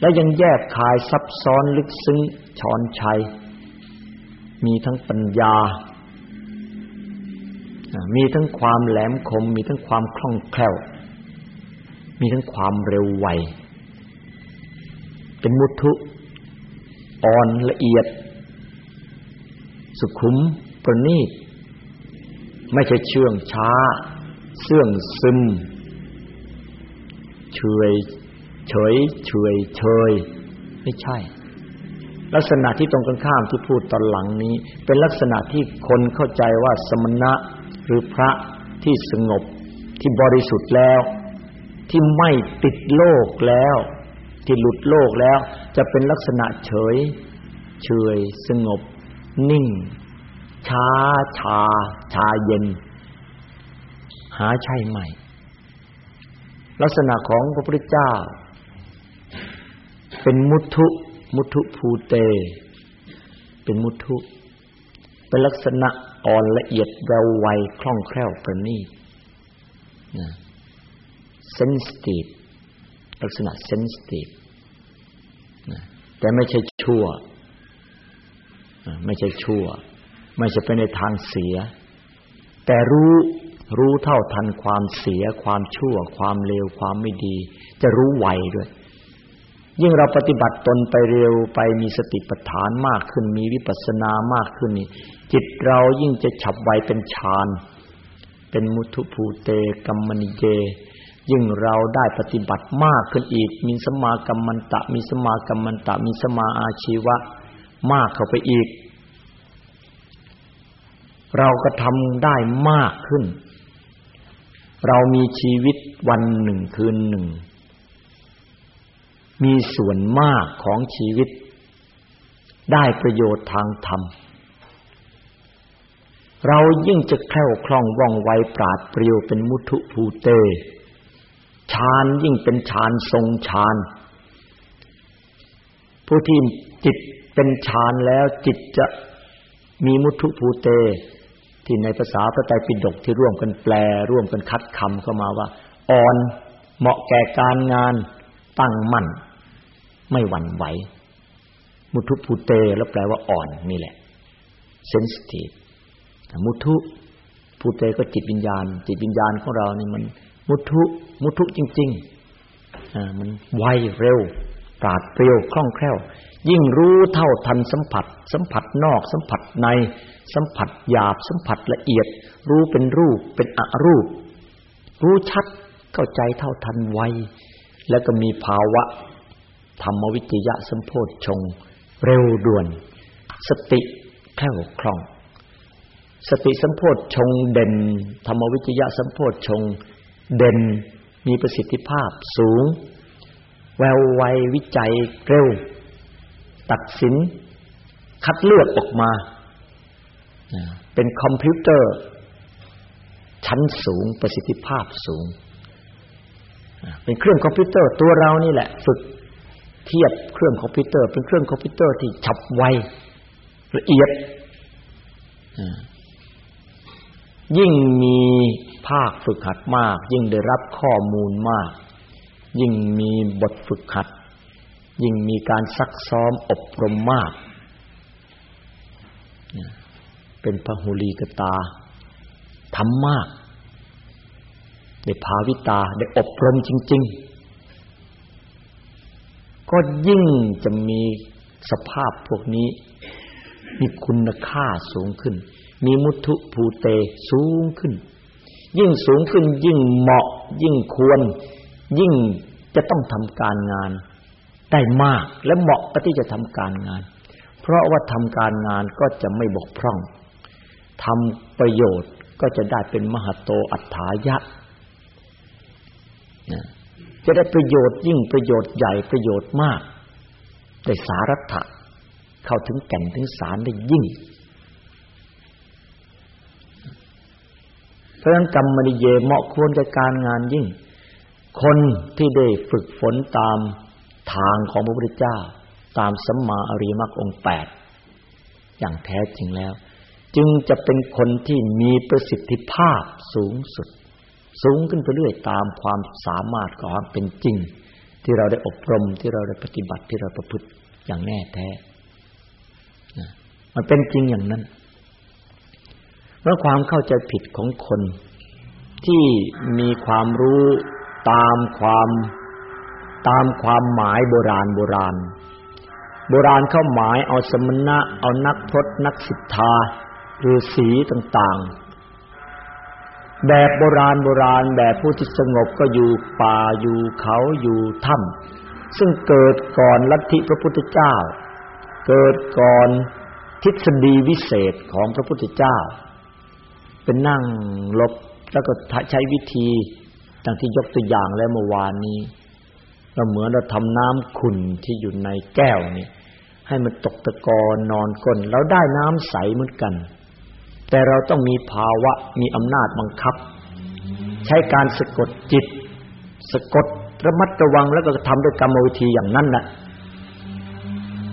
และยังแยกคายซับซ้อนลึกซึ้ง ชอนชัย มีทั้งปัญญา มีทั้งความแหลมคม มีทั้งความคล่องแคล่ว มีทั้งความเร็วไว เป็นมุทุอ่อนละเอียด สุขุมประณีต ไม่ใช่เชื่องช้า เสื่องซึม เฉยเฉยเฉยเฉยไม่ใช่ ลักษณะที่ตรงกันข้ามที่พูดตอนหลังนี้ เป็นลักษณะที่คนเข้าใจว่าสมณะหรือพระที่สงบที่บริสุทธิ์แล้ว ที่ไม่ติดโลกแล้ว ที่หลุดโลกแล้ว จะเป็นลักษณะเฉย เฉยสงบ นิ่ง ช้าชา ชาเย็น หาใช่ไหมลักษณะของพระพุทธเจ้า เป็นมุทุ มุทุภูเต เป็นมุทุ เป็นลักษณะอ่อนละเอียดเร็วไวคล่องแคล่วประณีตนะเซนสตีฟลักษณะเซนสตีฟนะแต่ไม่ใช่ชั่ว ไม่ใช่ชั่ว ไม่ใช่ไปในทางเสีย แต่รู้รู้เท่าทันความเสีย ความชั่ว ความเลวความไม่ดี จะรู้ไวด้วย ยิ่งเราปฏิบัติตนไปเร็วไปมีสติปัฏฐานมากขึ้น มีวิปัสสนามากขึ้นนี่จิตเรายิ่งจะฉับไวเป็นฌานเป็นมุทุภูเตกัมมณิเยยิ่งเราได้ปฏิบัติมากขึ้นอีก มีสมากัมมันตะ มีสมากัมมันตะ มีสมาอาชีวะมากเข้าไปอีก เราก็ทำได้มากขึ้น เรามีชีวิตวันหนึ่งคืนหนึ่ง มีส่วนมากของชีวิต ได้ประโยชน์ทางธรรม เรายิ่งจะแคล่วคล่องว่องไวปราดเปรียวเป็นมุทุภูเตฌานยิ่งเป็นฌานทรงฌาน ผู้ที่จิตเป็นฌานแล้วจิตจะมีมุทุภูเต ที่ในภาษาพระไตรปิฎกที่ร่วมกันแปล ร่วมกันคัดคำเข้ามาว่า อ่อนเหมาะแก่การงานตั้งมั่น ไม่หวั่นไหว มุทุภูเต แล้วแปลว่าอ่อนนี่แหละเซนซิทีฟมุทุภูเตก็จิตวิญญาณ จิตวิญญาณของเรานี่มัน มุทุมุทุจริงๆอ่ามันไวเร็วปราดเปรียวคล่องแคล่ว ยิ่งรู้เท่าทันสัมผัส สัมผัสนอก สัมผัสใน สัมผัสหยาบ สัมผัสละเอียด รู้เป็นรูปเป็นอรูป รู้ชัดเข้าใจเท่าทันไวแล้วก็มีภาวะ ธรรมวิจยะสัมโพธชง เร็วด่วน สติแค่วคล่อง สติสัมโพธชงเด่น ธรรมวิจยะสัมโพธชง เด่นมีประสิทธิภาพสูง แววไววิจัยเร็ว ตัดสิน คัดเลือกออกมา เป็นคอมพิวเตอร์ ชั้นสูงประสิทธิภาพสูง เป็นเครื่องคอมพิวเตอร์ตัวเรานี่แหละ ฝึก เทียบเครื่องคอมพิวเตอร์ เป็นเครื่องคอมพิวเตอร์ที่ฉับไวละเอียด ยิ่งมีภาคฝึกหัดมาก ยิ่งได้รับข้อมูลมาก ยิ่งมีบทฝึกหัด ยิ่งมีการซักซ้อมอบรมมาก เป็นพระหุลีกตาทำมาก ได้ภาวิตาได้อบรมจริง ๆ ก็ยิ่งจะมีสภาพพวกนี้ มีคุณค่าสูงขึ้น มีมุทุภูเตสูงขึ้น ยิ่งสูงขึ้นยิ่งเหมาะ ยิ่งควร ยิ่งจะต้องทำการงานได้มากและเหมาะก็ที่จะทำการงาน เพราะว่าทำการงานก็จะไม่บกพร่องทำประโยชน์ก็จะได้เป็นมหาโตอัฏฐายะ จะได้ประโยชน์ยิ่งประโยชน์ใหญ่ประโยชน์มากได้สารัตะเข้าถึงแก่นถึงสารได้ยิ่ง เพราะฉะนั้นกรรมนิเยเหมาะควรกับการงานยิ่ง คนที่ได้ฝึกฝนตามทางของพระพุทธเจ้า ตามสัมมาอริมักองแปดอย่างแท้จริงแล้ว จึงจะเป็นคนที่มีประสิทธิภาพสูงสุด สูงขึ้นไปเรื่อยตามความสามารถของความเป็นจริง ที่เราได้อบรมที่เราได้ปฏิบัติที่เราประพฤติอย่างแน่แท้มันเป็นจริงอย่างนั้น เพราะความเข้าใจผิดของคนที่มีความรู้ตามความตามความหมายโบราณโบราณ โบราณเข้าหมายเอาสมณะเอานักพรตนักสิทธาหรือสีต่างๆ แบบโบราณโบราณแบบผู้ที่สงบก็อยู่ป่าอยู่เขาอยู่ถ้ำซึ่งเกิดก่อนลัทธิพระพุทธเจ้า เกิดก่อนทฤษฎีวิเศษของพระพุทธเจ้า เป็นนั่งลบแล้วก็ใช้วิธีดังที่ยกตัวอย่างแล้วเมื่อวานนี้เราเหมือนเราทำน้ำขุ่นที่อยู่ในแก้วนี่ให้มันตกตะกอนนอนก้นแล้วได้น้ำใสเหมือนกัน แต่เราต้องมีภาวะมีอำนาจบังคับ ใช้การสะกดจิต สะกดระมัดระวังแล้วก็ทำด้วยกรรมวิธีอย่างนั้นนะ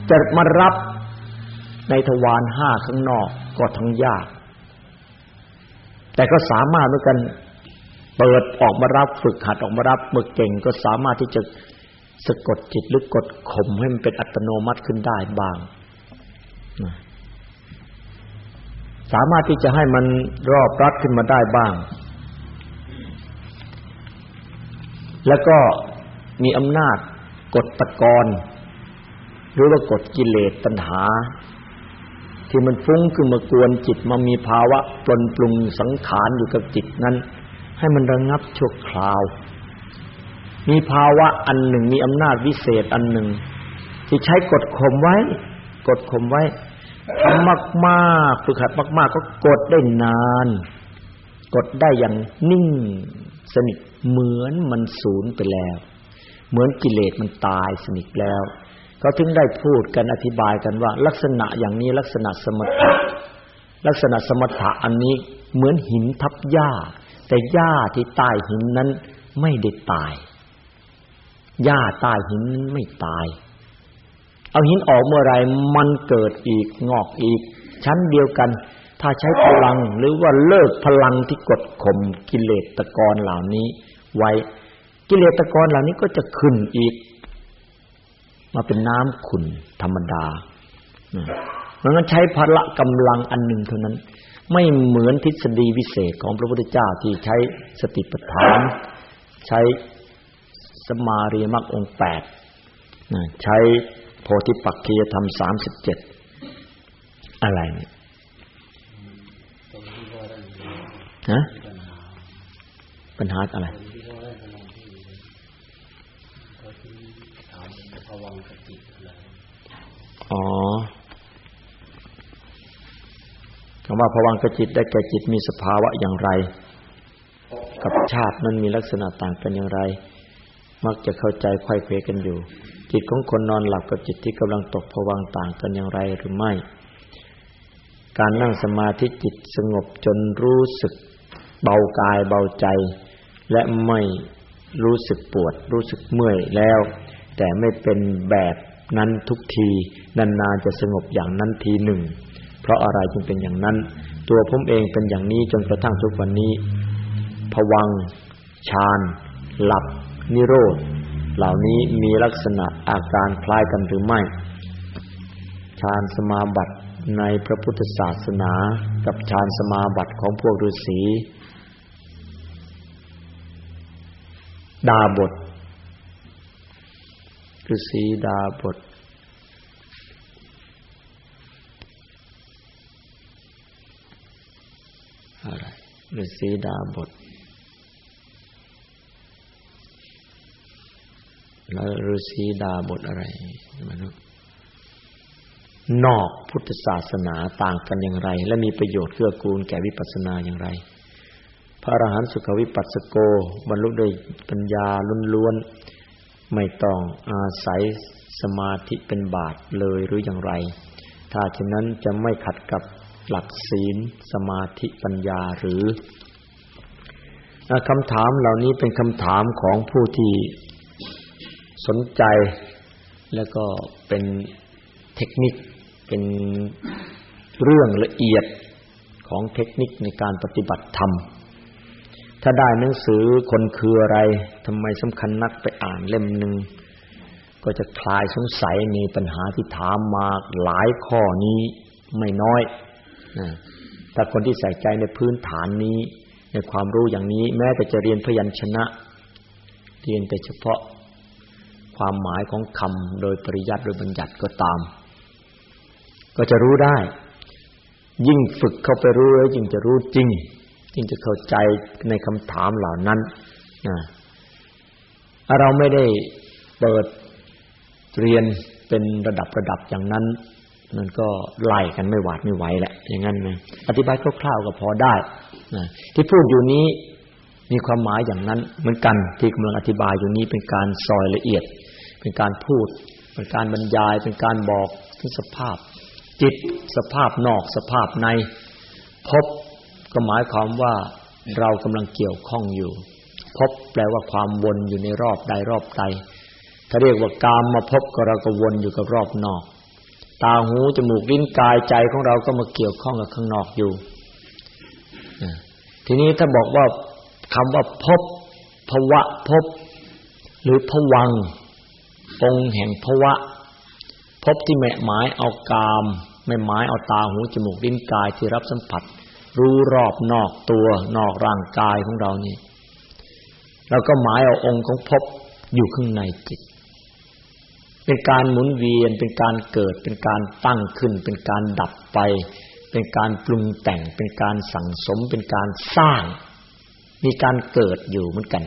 จะมารับในทวารห้าข้างนอกก็ทั้งยาก แต่ก็สามารถเหมือนกันเปิดออกมารับฝึกหัดออกมารับเมื่อเก่งก็สามารถที่จะสะกดจิตหรือกดข่มให้มันเป็นอัตโนมัติขึ้นได้บ้าง สามารถที่จะให้มันรอบรัดขึ้นมาได้บ้าง แล้วก็มีอำนาจกดตะกอนหรือว่ากดกิเลสตัณหา ที่มันฟุ้งขึ้นมากวนจิตมามีภาวะปลนปรุงสังขารอยู่กับจิตนั้น ให้มันระงับชั่วคราว มีภาวะอันหนึ่งมีอำนาจวิเศษอันหนึ่ง ที่ใช้กดข่มไว้ กดข่มไว้ ทำมากๆฝึกหัดมาก ๆ ก็กดได้นาน กดได้อย่างนิ่งสนิทเหมือนมันสูญไปแล้ว เหมือนกิเลสมันตายสนิทแล้ว เขาถึงได้พูดกันอธิบายกันว่า ลักษณะอย่างนี้ลักษณะสมถะลักษณะสมถะอันนี้เหมือนหินทับหญ้า แต่หญ้าที่ใต้หินนั้นไม่ได้ตายหญ้าใต้หินนั้นไม่ตาย เอาหินออกเมื่อไรมันเกิดอีกงอกอีก ชั้นเดียวกัน ถ้าใช้พลังหรือว่าเลิกพลังที่กดข่มกิเลสตะกอนเหล่านี้ ไว้กิเลสตะกอนเหล่านี้ก็จะขึ้นอีก มาเป็นน้ำขุ่นธรรมดาเพราะงั้นใช้พละกำลังอันหนึ่งเท่านั้น ไม่เหมือนทฤษฎีวิเศษของพระพุทธเจ้าที่ใช้สติปัฏฐาน ใช้สมารีมักองแปดใช้ โพธิปักคียธรรมสามสิบเจ็ดอะไรเนี่ยฮะปัญหาอะไรอ๋อคำว่าภวังกจิตได้แก่จิตมีสภาวะอย่างไร กับชาตินั้นมีลักษณะต่างกันอย่างไร มักจะเข้าใจไขว้เควกันอยู่ จิตของคนนอนหลับกับจิตที่กำลังตกผวังต่างกันอย่างไรหรือไม่ การนั่งสมาธิจิตสงบจนรู้สึกเบากายเบาใจ และไม่รู้สึกปวด รู้สึกเมื่อยแล้ว แต่ไม่เป็นแบบนั้นทุกทีนานๆจะสงบอย่างนั้นทีหนึ่ง เพราะอะไรจึงเป็นอย่างนั้น ตัวผมเองเป็นอย่างนี้จนกระทั่งทุกวันนี้ภวังฌาน หลับ นิโรธ เหล่านี้มีลักษณะอาการคล้ายกันหรือไม่ ฌานสมาบัติในพระพุทธศาสนากับฌานสมาบัติของพวกฤาษีดาบทฤาษีดาบทอะไรฤาษีดาบท แล้วฤาษีดาบทอะไรมาดูนอกพุทธศาสนาต่างกันอย่างไร และมีประโยชน์เกื้อกูลแก่วิปัสสนาอย่างไร พระอรหันต์สุขวิปัสสโก บรรลุด้วยปัญญาล้วนๆไม่ต้องอาศัยสมาธิเป็นบาทเลยหรืออย่างไร ถ้าเช่นนั้นจะไม่ขัดกับหลักศีล สมาธิปัญญาหรือคำถามเหล่านี้เป็นคำถามของผู้ที่ สนใจแล้วก็เป็นเทคนิคเป็นเรื่องละเอียดของเทคนิคในการปฏิบัติธรรม ถ้าได้หนังสือคนคืออะไรทำไมสำคัญนักไปอ่านเล่มหนึ่งก็จะคลายสงสัยมีปัญหาที่ถามมาหลายข้อนี้ไม่น้อยถ้าคนที่ใส่ใจในพื้นฐานนี้ ในความรู้อย่างนี้ แม้แต่จะเรียนพยัญชนะ เรียนแต่เฉพาะ ความหมายของคำโดยปริยัติโดยบัญญัติก็ตาม ก็จะรู้ได้ ยิ่งฝึกเข้าไปรู้แล้วยิ่งจะรู้จริงยิ่งจะเข้าใจในคำถามเหล่านั้นนะเราไม่ได้เปิดเรียนเป็นระดับระดับอย่างนั้น มันก็ไล่กันไม่หวาดไม่ไหวแหละอย่างนั้นนะอธิบายคร่าวๆก็พอได้นะที่พูดอยู่นี้มีความหมายอย่างนั้นเหมือนกันที่กำลังอธิบายอยู่นี้เป็นการซอยละเอียด เป็นการพูด เป็นการบรรยาย เป็นการบอกถึงสภาพ จิตสภาพนอกสภาพในพบก็หมายความว่าเรากำลังเกี่ยวข้องอยู่ พบแปลว่าความวนอยู่ในรอบใดรอบใด ถ้าเรียกว่ากามมาพบก็เราก็วนอยู่กับรอบนอก ตาหูจมูกลิ้นกายใจของเราก็มาเกี่ยวข้องกับข้างนอกอยู่ทีนี้ถ้าบอกว่าคำว่าพบภวะพบ หรือผวัง องค์แห่งภวะ พบที่แม่หมายเอากามไม่หมายเอาตาหูจมูกลิ้นกายที่รับสัมผัส รู้รอบนอกตัวนอกร่างกายของเรานี่เราก็หมายเอาองค์ของพบอยู่ข้างในจิต เป็นการหมุนเวียนเป็นการเกิดเป็นการตั้งขึ้น เป็นการดับไป เป็นการปรุงแต่ง เป็นการสั่งสม เป็นการสร้าง มีการเกิดอยู่เหมือนกัน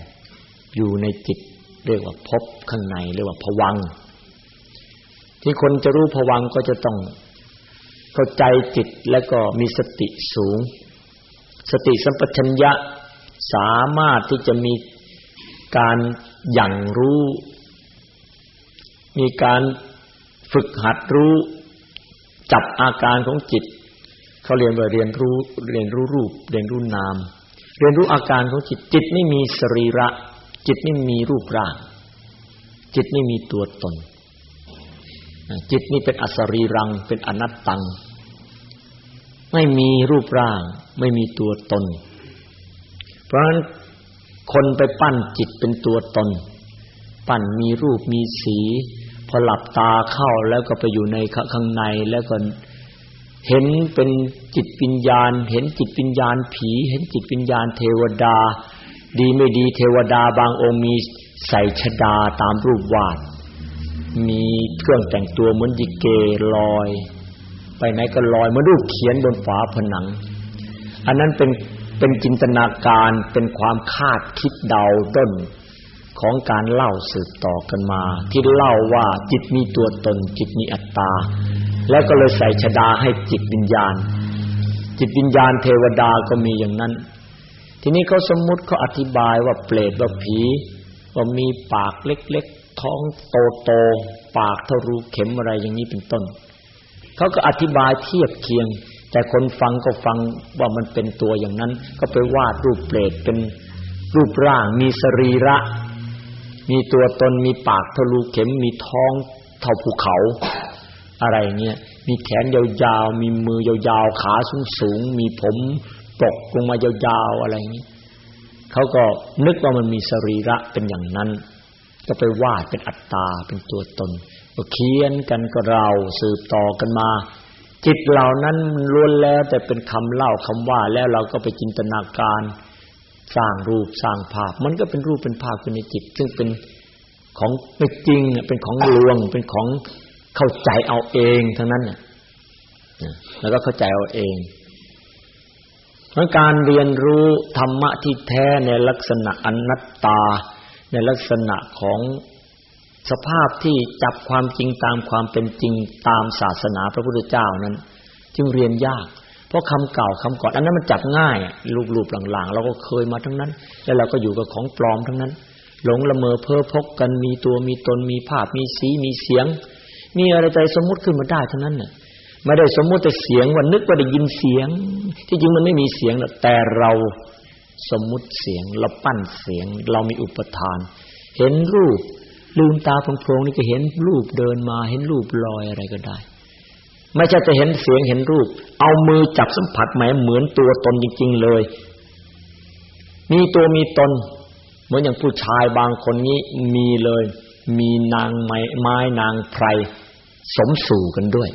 อยู่ในจิต เรียกว่าพบข้างในเรียกว่าผวัง ที่คนจะรู้ผวังก็จะต้องเข้าใจจิตแล้วก็มีสติสูง สติสัมปชัญญะสามารถที่จะมีการอย่างรู้ มีการฝึกหัดรู้ จับอาการของจิตเขาเรียนว่าเรียนรู้เรียนรู้รูป เรียนรู้นาม เรียนรู้อาการของจิตจิตไม่มีสรีระ จิตไม่มีรูปร่าง จิตไม่มีตัวตน จิตนี่เป็นอสรีรัง เป็นอนัตตัง ไม่มีรูปร่าง ไม่มีตัวตน เพราะฉะนั้นคนไปปั้นจิตเป็นตัวตน ปั้นมีรูปมีสี พอหลับตาเข้าแล้วก็ไปอยู่ในข้างในแล้วก็เห็นเป็นจิตวิญญาณ เห็นจิตวิญญาณผี เห็นจิตวิญญาณเทวดา ดีไม่ดีเทวดาบางองค์มีใส่ชดาตามรูปวาด มีเครื่องแต่งตัวเหมือนดิเกลอย ไปไหนก็ลอยเหมือนรูปเขียนบนฝาผนัง อันนั้นเป็นเป็นจินตนาการเป็นความคาดคิดเดาด้นของการเล่าสืบต่อกันมา ที่เล่าว่าจิตมีตัวตน จิตมีอัตตา แล้วก็เลยใส่ชดาให้จิตวิญญาณ จิตวิญญาณเทวดาก็มีอย่างนั้น ทีนี้เขาสมมุติเขาอธิบายว่าเปรตว่าผีว่ามีปากเล็กๆท้องโตๆปากเท่ารูเข็มอะไรอย่างนี้เป็นต้นเขาก็อธิบายเทียบเคียง แต่คนฟังก็ฟังว่ามันเป็นตัวอย่างนั้น ก็ไปวาดรูปเปรตเป็นรูปร่าง มีสรีระ มีตัวตนมีปากทะลุเข็ม มีท้องเท่าภูเขา อะไรเงี้ยมีแขนยาวๆมีมือยาวๆขาสูงๆมีผม ปกลงมายาวๆอะไรอย่างนี้เขาก็นึกว่ามันมีสรีระเป็นอย่างนั้น ก็ไปวาดเป็นอัตตาเป็นตัวตนก็เขียนกันก็เราสืบต่อกันมา จิตเหล่านั้นล้วนแล้วแต่เป็นคำเล่าคำว่าแล้วเราก็ไปจินตนาการสร้างรูปสร้างภาพ มันก็เป็นรูปเป็นภาพขึ้นในจิต ซึ่งเป็นของไม่จริงเป็นของลวง เป็นของเข้าใจเอาเองทั้งนั้นน่ะแล้วก็เข้าใจเอาเอง การเรียนรู้ธรรมะที่แท้ในลักษณะอนัตตา ในลักษณะของสภาพที่จับความจริงตามความเป็นจริงตามศาสนาพระพุทธเจ้านั้น จึงเรียนยาก เพราะคำเก่าคำก่อนอันนั้นมันจับง่ายรูปๆหลังๆ เราก็เคยมาทั้งนั้น แล้วเราก็อยู่กับของปลอมทั้งนั้น หลงละเมอเพ้อพกกันมีตัวมีตนมีภาพมีสีมีเสียง มีอะไรใจสมมุติขึ้นมาได้ทั้งนั้นน่ะ ไม่ได้สมมุติแต่เสียงว่านึกว่าได้ยินเสียง ที่จริงมันไม่มีเสียงแต่เราสมมุติเสียง เราปั้นเสียง เรามีอุปทาน เห็นรูป ลืมตาโพลงๆนี่ก็เห็นรูปเดินมา เห็นรูปลอยอะไรก็ได้ ไม่ใช่จะเห็นเสียงเห็นรูป เอามือจับสัมผัสแหมเหมือนตัวตนจริง ๆเลย มีตัวมีตน เหมือนอย่างผู้ชายบางคนนี้มีเลย มีนางไม้ไม้นางไพรสมสู่กันด้วย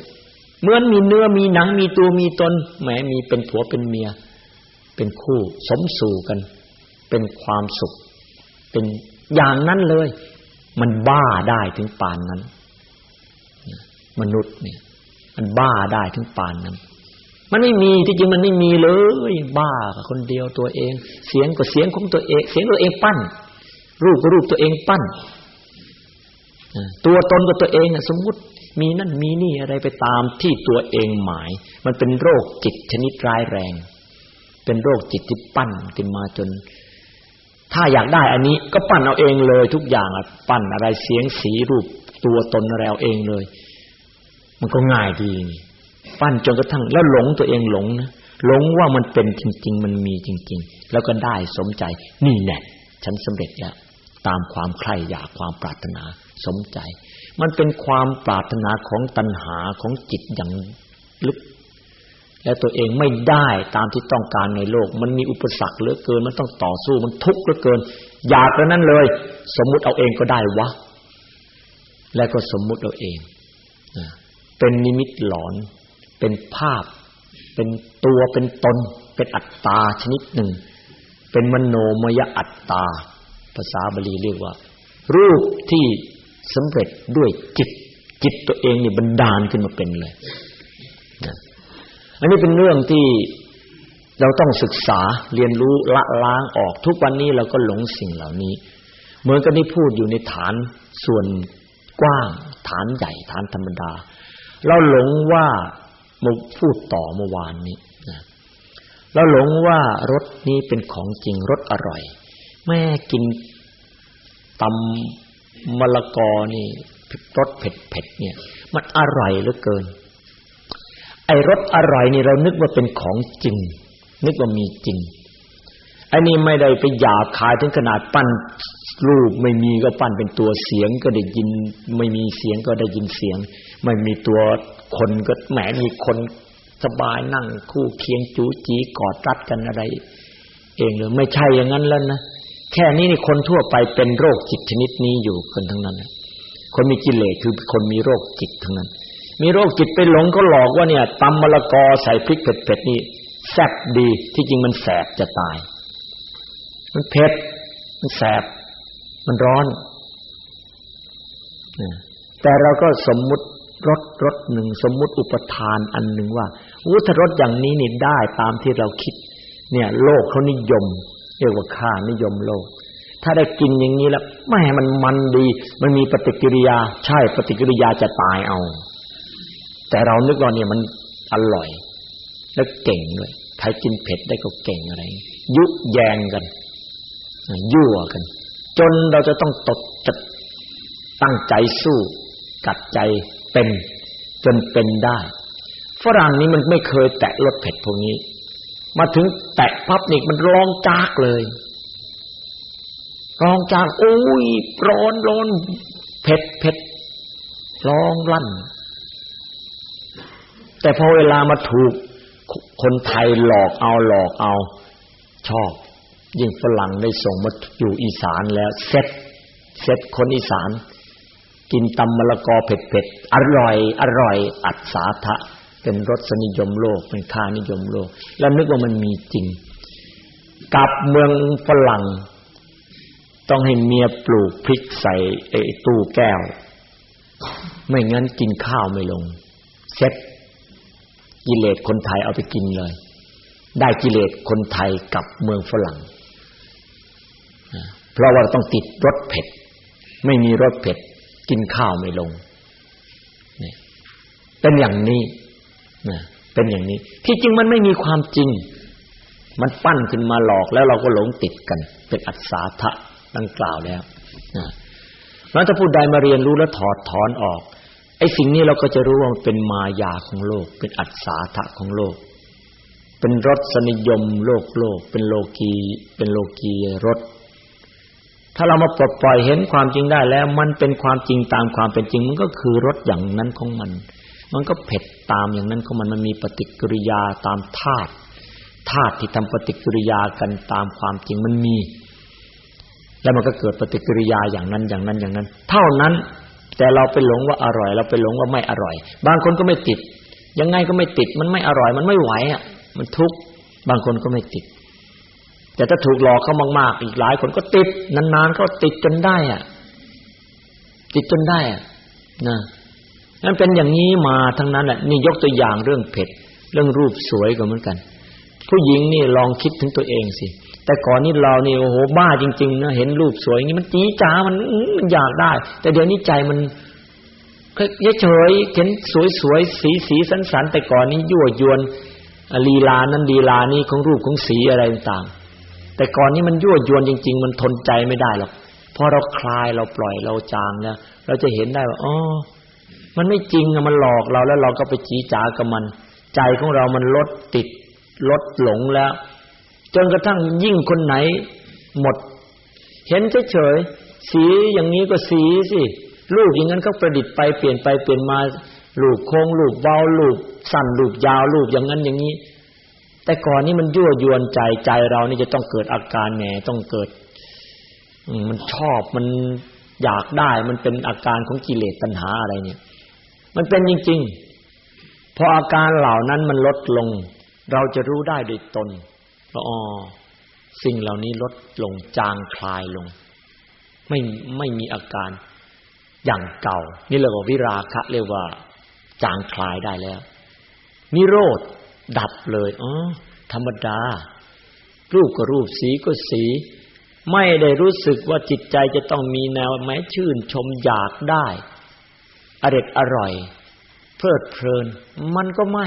เหมือนมีเนื้อมีหนังมีตัวมีตนแหมมีเป็นผัวเป็นเมีย เป็นคู่สมสู่กัน เป็นความสุข เป็นอย่างนั้นเลย มันบ้าได้ถึงปานนั้น มนุษย์เนี่ย มันบ้าได้ถึงปานนั้น มันไม่มีที่จริงมันไม่มีเลย บ้าคนเดียวตัวเอง เสียงก็เสียงของตัวเอง เสียงตัวเองปั้น รูปก็รูปตัวเองปั้นตัวตนก็ตัวเองสมมุติ มีนั่นมีนี่อะไรไปตามที่ตัวเองหมาย มันเป็นโรคจิตชนิดร้ายแรง เป็นโรคจิตที่ปั้นขึ้นมาจน ถ้าอยากได้อันนี้ก็ปั้นเอาเองเลยทุกอย่างปั้นอะไรเสียงสีรูปตัวตนอะไรเอาเองเลย มันก็ง่ายดีปั้นจนกระทั่งแล้วหลงตัวเองหลงนะหลงว่ามันเป็นจริง ๆ มันมีจริง ๆ แล้วก็ได้สมใจนี่แน่ฉันสำเร็จแล้วตามความใคร่อยากความปรารถนาสมใจ มันเป็นความปรารถนาของตัณหาของจิตอย่างลึก และตัวเองไม่ได้ตามที่ต้องการในโลก มันมีอุปสรรคเหลือเกิน มันต้องต่อสู้มันทุกข์เหลือเกิน อยากแล้วนั้นเลย สมมุติเอาเองก็ได้วะ และก็สมมุติเอาเองเป็นนิมิตหลอน เป็นภาพ เป็นตัวเป็นตน เป็นอัตตาชนิดหนึ่ง เป็นมโนมยอัตตา ภาษาบาลีเรียกว่า รูปที่ สำเร็จด้วยจิต จิตตัวเองนี่บันดาลขึ้นมาเป็นเลยนะอันนี้เป็นเรื่องที่เราต้องศึกษาเรียนรู้ละล้างออกทุกวันนี้เราก็หลงสิ่งเหล่านี้ เหมือนกับที่พูดอยู่ในฐานส่วนกว้าง ฐานใหญ่ฐานธรรมดา เราหลงว่ามาพูดต่อเมื่อวานนี้นะเราหลงว่ารสนี้เป็นของจริงรสอร่อย แม่กินตำ มะละกอนี่รสเผ็ดเผ็ดเนี่ย มันอร่อยเหลือเกิน ไอ้รสอร่อยนี่เรานึกว่าเป็นของจริง นึกว่ามีจริงไอ้นี่ไม่ได้ไปหยาบคายถึงขนาดปั้นรูปไม่มีก็ปั้นเป็นตัวเสียงก็ได้ยิน ไม่มีเสียงก็ได้ยินเสียง ไม่มีตัวคนก็แหมมีคนสบายนั่งคู่เคียงจูจีกอดรัดกันอะไร เองเลยไม่ใช่อย่างนั้นแล้วนะ แค่นี้นี่คนทั่วไปเป็นโรคจิตชนิดนี้อยู่คนทั้งนั้น คนมีกิเลสคือคนมีโรคจิตทั้งนั้น มีโรคจิตไปหลงก็หลอกว่าเนี่ยตำมะละกอใส่พริกเผ็ดๆนี่แซ่บดีที่จริงมันแสบจะตาย มันเผ็ด มันแสบ มันร้อน แต่เราก็สมมุติรสรสหนึ่งสมมุติอุปทานอันหนึ่งว่าอุทรสอย่างนี้นี่ได้ตามที่เราคิด เนี่ย โลกเขานิยม เรียกว่าค่านิยมโลก ถ้าได้กินอย่างนี้แล้วแม่มันมันดี มันมีปฏิกิริยา ใช่ปฏิกิริยาจะตายเอา แต่เรานึกว่าเนี่ยมันอร่อย แล้วเก่งด้วยใครกินเผ็ดได้ก็เก่งอะไร ยุแยงกัน ยั่วกัน จนเราจะต้องตดจัดตั้งใจสู้ กัดใจเป็นจนเป็นได้ ฝรั่งนี้มันไม่เคยแตะรสเผ็ดพวกนี้ มาถึงแตะพับนี่มันร้องจากเลยร้องจากโอ้ยร้อนร้อนเผ็ดเผ็ดร้องลั่น แต่พอเวลามาถูกคนไทยหลอกเอาหลอกเอา ชอบ ยิ่งฝรั่งได้ส่งมาอยู่อีสานแล้วเสร็จเสร็จคนอีสาน กินตำมะละกอเผ็ดๆอร่อย อร่อย อัสสาทะ เป็นรสนิยมโลก เป็นค่านิยมโลก แล้วนึกว่ามันมีจริงกลับเมืองฝรั่ง ต้องให้เมียปลูกพริกใส่ไอ้ตู้แก้ว ไม่งั้นกินข้าวไม่ลง เซ็ตกิเลสคนไทยเอาไปกินเลย ได้กิเลสคนไทยกับเมืองฝรั่ง เพราะว่าต้องติดรสเผ็ด ไม่มีรสเผ็ด กินข้าวไม่ลงเนี่ยเป็นอย่างนี้ นะเป็นอย่างนี้ ที่จริงมันไม่มีความจริง มันปั้นขึ้นมาหลอกแล้วเราก็หลงติดกัน เป็นอัศาทะดังกล่าวแล้วนะแล้วถ้าผู้ใดมาเรียนรู้แล้วถอดถอนออกไอ้สิ่งนี้เราก็จะรู้ว่ามันเป็นมายาของโลก เป็นอัศาทะของโลก เป็นรสสนิยมโลกโลก เป็นโลกีเป็นโลกีรสถ้าเรามาปลดปล่อยเห็นความจริงได้แล้ว มันเป็นความจริงตามความเป็นจริง มันก็คือรสอย่างนั้นของมัน มันก็เผ็ดตามอย่างนั้นของมันมันมีปฏิกิริยาตามธาตุธาตุที่ทำปฏิกิริยากันตามความจริงมันมี แล้วมันก็เกิดปฏิกิริยาอย่างนั้นอย่างนั้นอย่างนั้น เท่านั้น แต่เราไปหลงว่าอร่อย เราไปหลงว่าไม่อร่อย บางคนก็ไม่ติด ยังไงก็ไม่ติด มันไม่อร่อย มันไม่ไหวอะ มันทุกข์บางคนก็ไม่ติด แต่ถ้าถูกหลอกเขามากๆ อีกหลายคนก็ติด นานๆก็ติดจนได้อะ ติดจนได้อะนะ นั่นเป็นอย่างนี้มาทั้งนั้นแหละนี่ยกตัวอย่างเรื่องเผ็ด เรื่องรูปสวยก็เหมือนกัน ผู้หญิงนี่ลองคิดถึงตัวเองสิแต่ก่อนนี้เรานี่โอ้โหบ้าจริงๆนะเห็นรูปสวยอย่างนี้มันจีจ๋ามันมันอยากได้ แต่เดี๋ยวนี้ใจมันเฉยเห็นสวยๆสีสีสันสันแต่ก่อนนี้ยั่วยวนลีลานั้นลีลานี้ของรูปของสีอะไรต่างแต่ก่อนนี้มันยั่วยวนจริง ๆ มันทนใจไม่ได้หรอกพอเราคลายเราปล่อยเราจางแล้วเราจะเห็นได้ว่าอ๋อ มันไม่จริงอะมันหลอกเราแล้วเราก็ไปจีจ๋ากับมัน ใจของเรามันลดติดลดหลงแล้ว จนกระทั่งยิ่งคนไหน หมด เห็นเฉยๆสีอย่างนี้ก็สีสิลูกอย่างนั้นก็ประดิษฐ์ไปเปลี่ยนไปเปลี่ยนมาลูกโค้งลูกเบาลูกสั้นลูกยาวลูกอย่างนั้นอย่างนี้ แต่ก่อนนี้มันยั่วยวนใจใจเรานี่จะต้องเกิดอาการแหนต้องเกิดมันชอบมันอยากได้มันเป็นอาการของกิเลสตัณหาอะไรเนี่ย มันเป็นจริง ๆ พออาการเหล่านั้นมันลดลง เราจะรู้ได้โดยตนว่าอ๋อสิ่งเหล่านี้ลดลงจางคลายลง ไม่ไม่มีอาการอย่างเก่า นี่เรียกว่าวิราคะเรียกว่า จางคลายได้แล้ว นิโรธดับเลยอ๋อธรรมดา รูปก็รูปสีก็สี ไม่ได้รู้สึกว่าจิตใจจะต้องมีแนวแม้ชื่นชมอยากได้ อร็ดอร่อย เพลิดเพลิน มันก็ไม่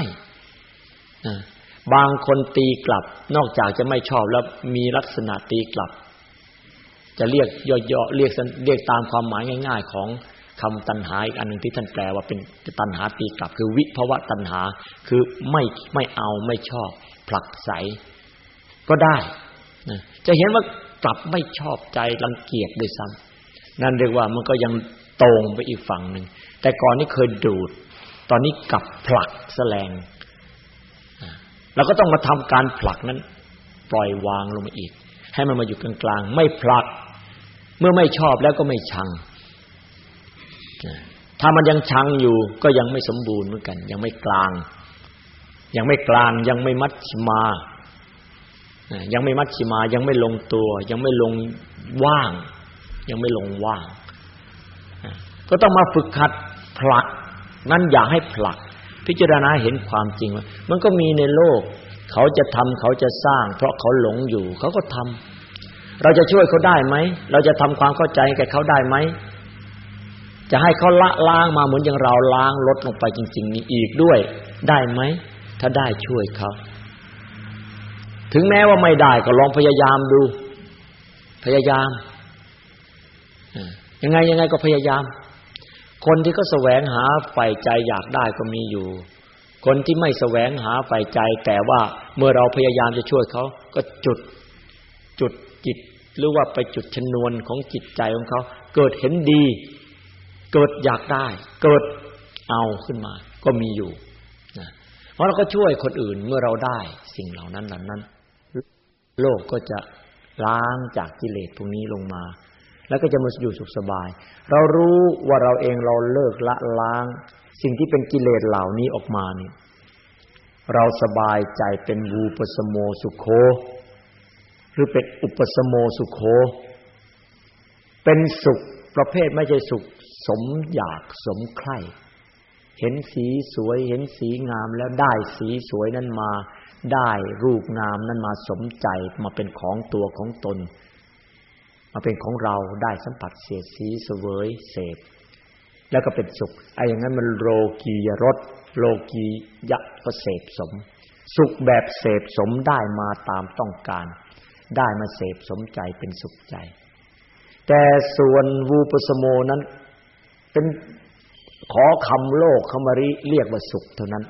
บางคนตีกลับ นอกจากจะไม่ชอบแล้วมีลักษณะตีกลับ จะเรียกย่อๆเรียกเรียกตามความหมายง่าย ๆ ของคำตัณหาอีกอันหนึ่งที่ท่านแปลว่าเป็นตัณหาตีกลับ คือวิภวะตัณหา คือไม่ไม่เอาไม่ชอบ ผลักไสก็ได้นะจะเห็นว่ากลับไม่ชอบใจรังเกียจด้วยซ้ำนั่นเรียกว่ามันก็ยังตรงไปอีกฝั่งหนึ่ง แต่ก่อนนี้เคยดูด ตอนนี้กลับผลักแสลงเราก็ต้องมาทำการผลักนั้น ปล่อยวางลงมาอีก ให้มันมาอยู่กลางๆ ไม่ผลัก เมื่อไม่ชอบแล้วก็ไม่ชัง ถ้ามันยังชังอยู่ก็ยังไม่สมบูรณ์เหมือนกัน ยังไม่กลาง ยังไม่กลางยังไม่มัดชิมา ยังไม่มัดชิมา ยังไม่ลงตัว ยังไม่ลงว่าง ยังไม่ลงว่าง ก็ต้องมาฝึกขัด ผลัก นั่นอย่าให้ผลัก พิจารณาเห็นความจริงว่ามันก็มีในโลก เขาจะทำเขาจะสร้าง เพราะเขาหลงอยู่ เขาก็ทำเราจะช่วยเขาได้ไหม เราจะทำความเข้าใจแก่เขาได้ไหมจะให้เขาละล้างมาเหมือนอย่างเราล้างลดลงไปจริง ๆ นี้อีกด้วย ได้ไหม ถ้าได้ช่วยเขาถึงแม้ว่าไม่ได้ก็ลองพยายามดู พยายามยังไงยังไงก็พยายาม คนที่เขาแสวงหาใฝ่ใจอยากได้ก็มีอยู่ คนที่ไม่แสวงหาใฝ่ใจ แต่ว่าเมื่อเราพยายามจะช่วยเขาก็จุดจุดจิต หรือว่าไปจุดชนวนของจิตใจของเขา เกิดเห็นดี เกิดอยากได้ เกิดเอาขึ้นมา ก็มีอยู่นะเพราะเราก็ช่วยคนอื่นเมื่อเราได้สิ่งเหล่านั้นเหล่านั้น โลกก็จะล้างจากกิเลสพวกนี้ลงมา แล้วก็จะมาอยู่สุขสบาย เรารู้ว่าเราเองเราเลิกละล้าง สิ่งที่เป็นกิเลสเหล่านี้ออกมานี่เราสบายใจเป็นวูปสโมสุโค หรือเป็นอุปสโมสุโค เป็นสุขประเภทไม่ใช่สุข สมอยากสมใคร่เห็นสีสวยเห็นสีงามแล้วได้สีสวยนั้นมา ได้รูปงามนั้นมาสมใจมาเป็นของตัวของตน มาเป็นของเราได้สัมผัสเสียสีเสวยเสพแล้วก็เป็นสุขไอ้อย่างนั้นมันโลกียรสโลกียะก็เสพสม สุขแบบเสพสมได้มาตามต้องการ ได้มาเสพสมใจเป็นสุขใจ แต่ส่วนวูปสโมนั้นเป็นขอคำโลกเขามาเรียกว่าสุขเท่านั้น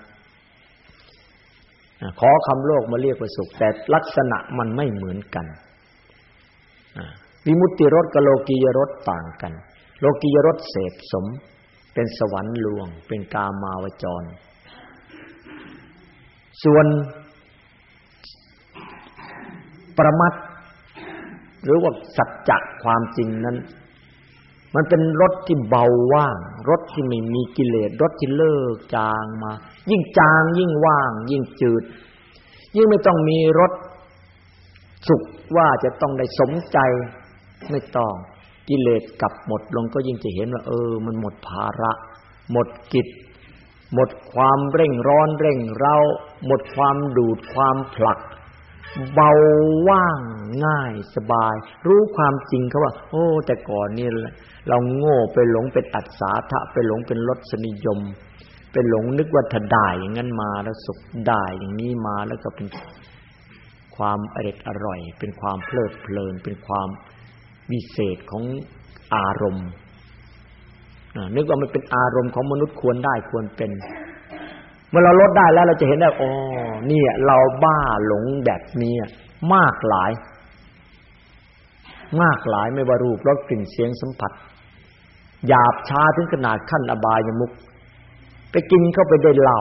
ขอคำโลกมาเรียกว่าสุข แต่ลักษณะมันไม่เหมือนกัน วิมุตติรสกับโลกียรสต่างกัน โลกียรสเสพสม เป็นสวรรค์ลวง เป็นกามาวจร ส่วนประมัดหรือว่าสัจจะความจริงนั้น มันเป็นรถที่เบาว่าง รถที่ไม่มีกิเลสรถที่เลิกจางมา ยิ่งจางยิ่งว่าง ยิ่งจืด ยิ่งไม่ต้องมีรถสุขว่าจะต้องได้สมใจ ไม่ต้องกิเลสกลับหมดลงก็ยิ่งจะเห็นว่า เออ มันหมดภาระ หมดกิจ หมดความเร่งร้อนเร่งเร้า หมดความดูดความผลัก เบาว่างง่ายสบาย รู้ความจริงเขาว่า โอ้ แต่ก่อนนี่เราโง่ไปหลงเป็นอัศาทะไปหลงเป็นรสนิยมเป็นหลงนึกว่าถ้าได้อย่างนั้นมาแล้วสุขได้อย่างนี้มาแล้วก็เป็นความอร็ดอร่อย เป็นความเพลิดเพลินเป็นความ วิเศษของอารมณ์นึกว่ามันเป็นอารมณ์ของมนุษย์ควรได้ควรเป็น เมื่อเราลดได้แล้วเราจะเห็นได้อ๋อเนี่ย เราบ้าหลงแบบนี้มากหลาย มากหลายไม่ว่ารูปรสกลิ่นเสียงสัมผัสหยาบช้าถึงขนาดขั้นอบายมุกไปกินเข้าไปได้เหล้า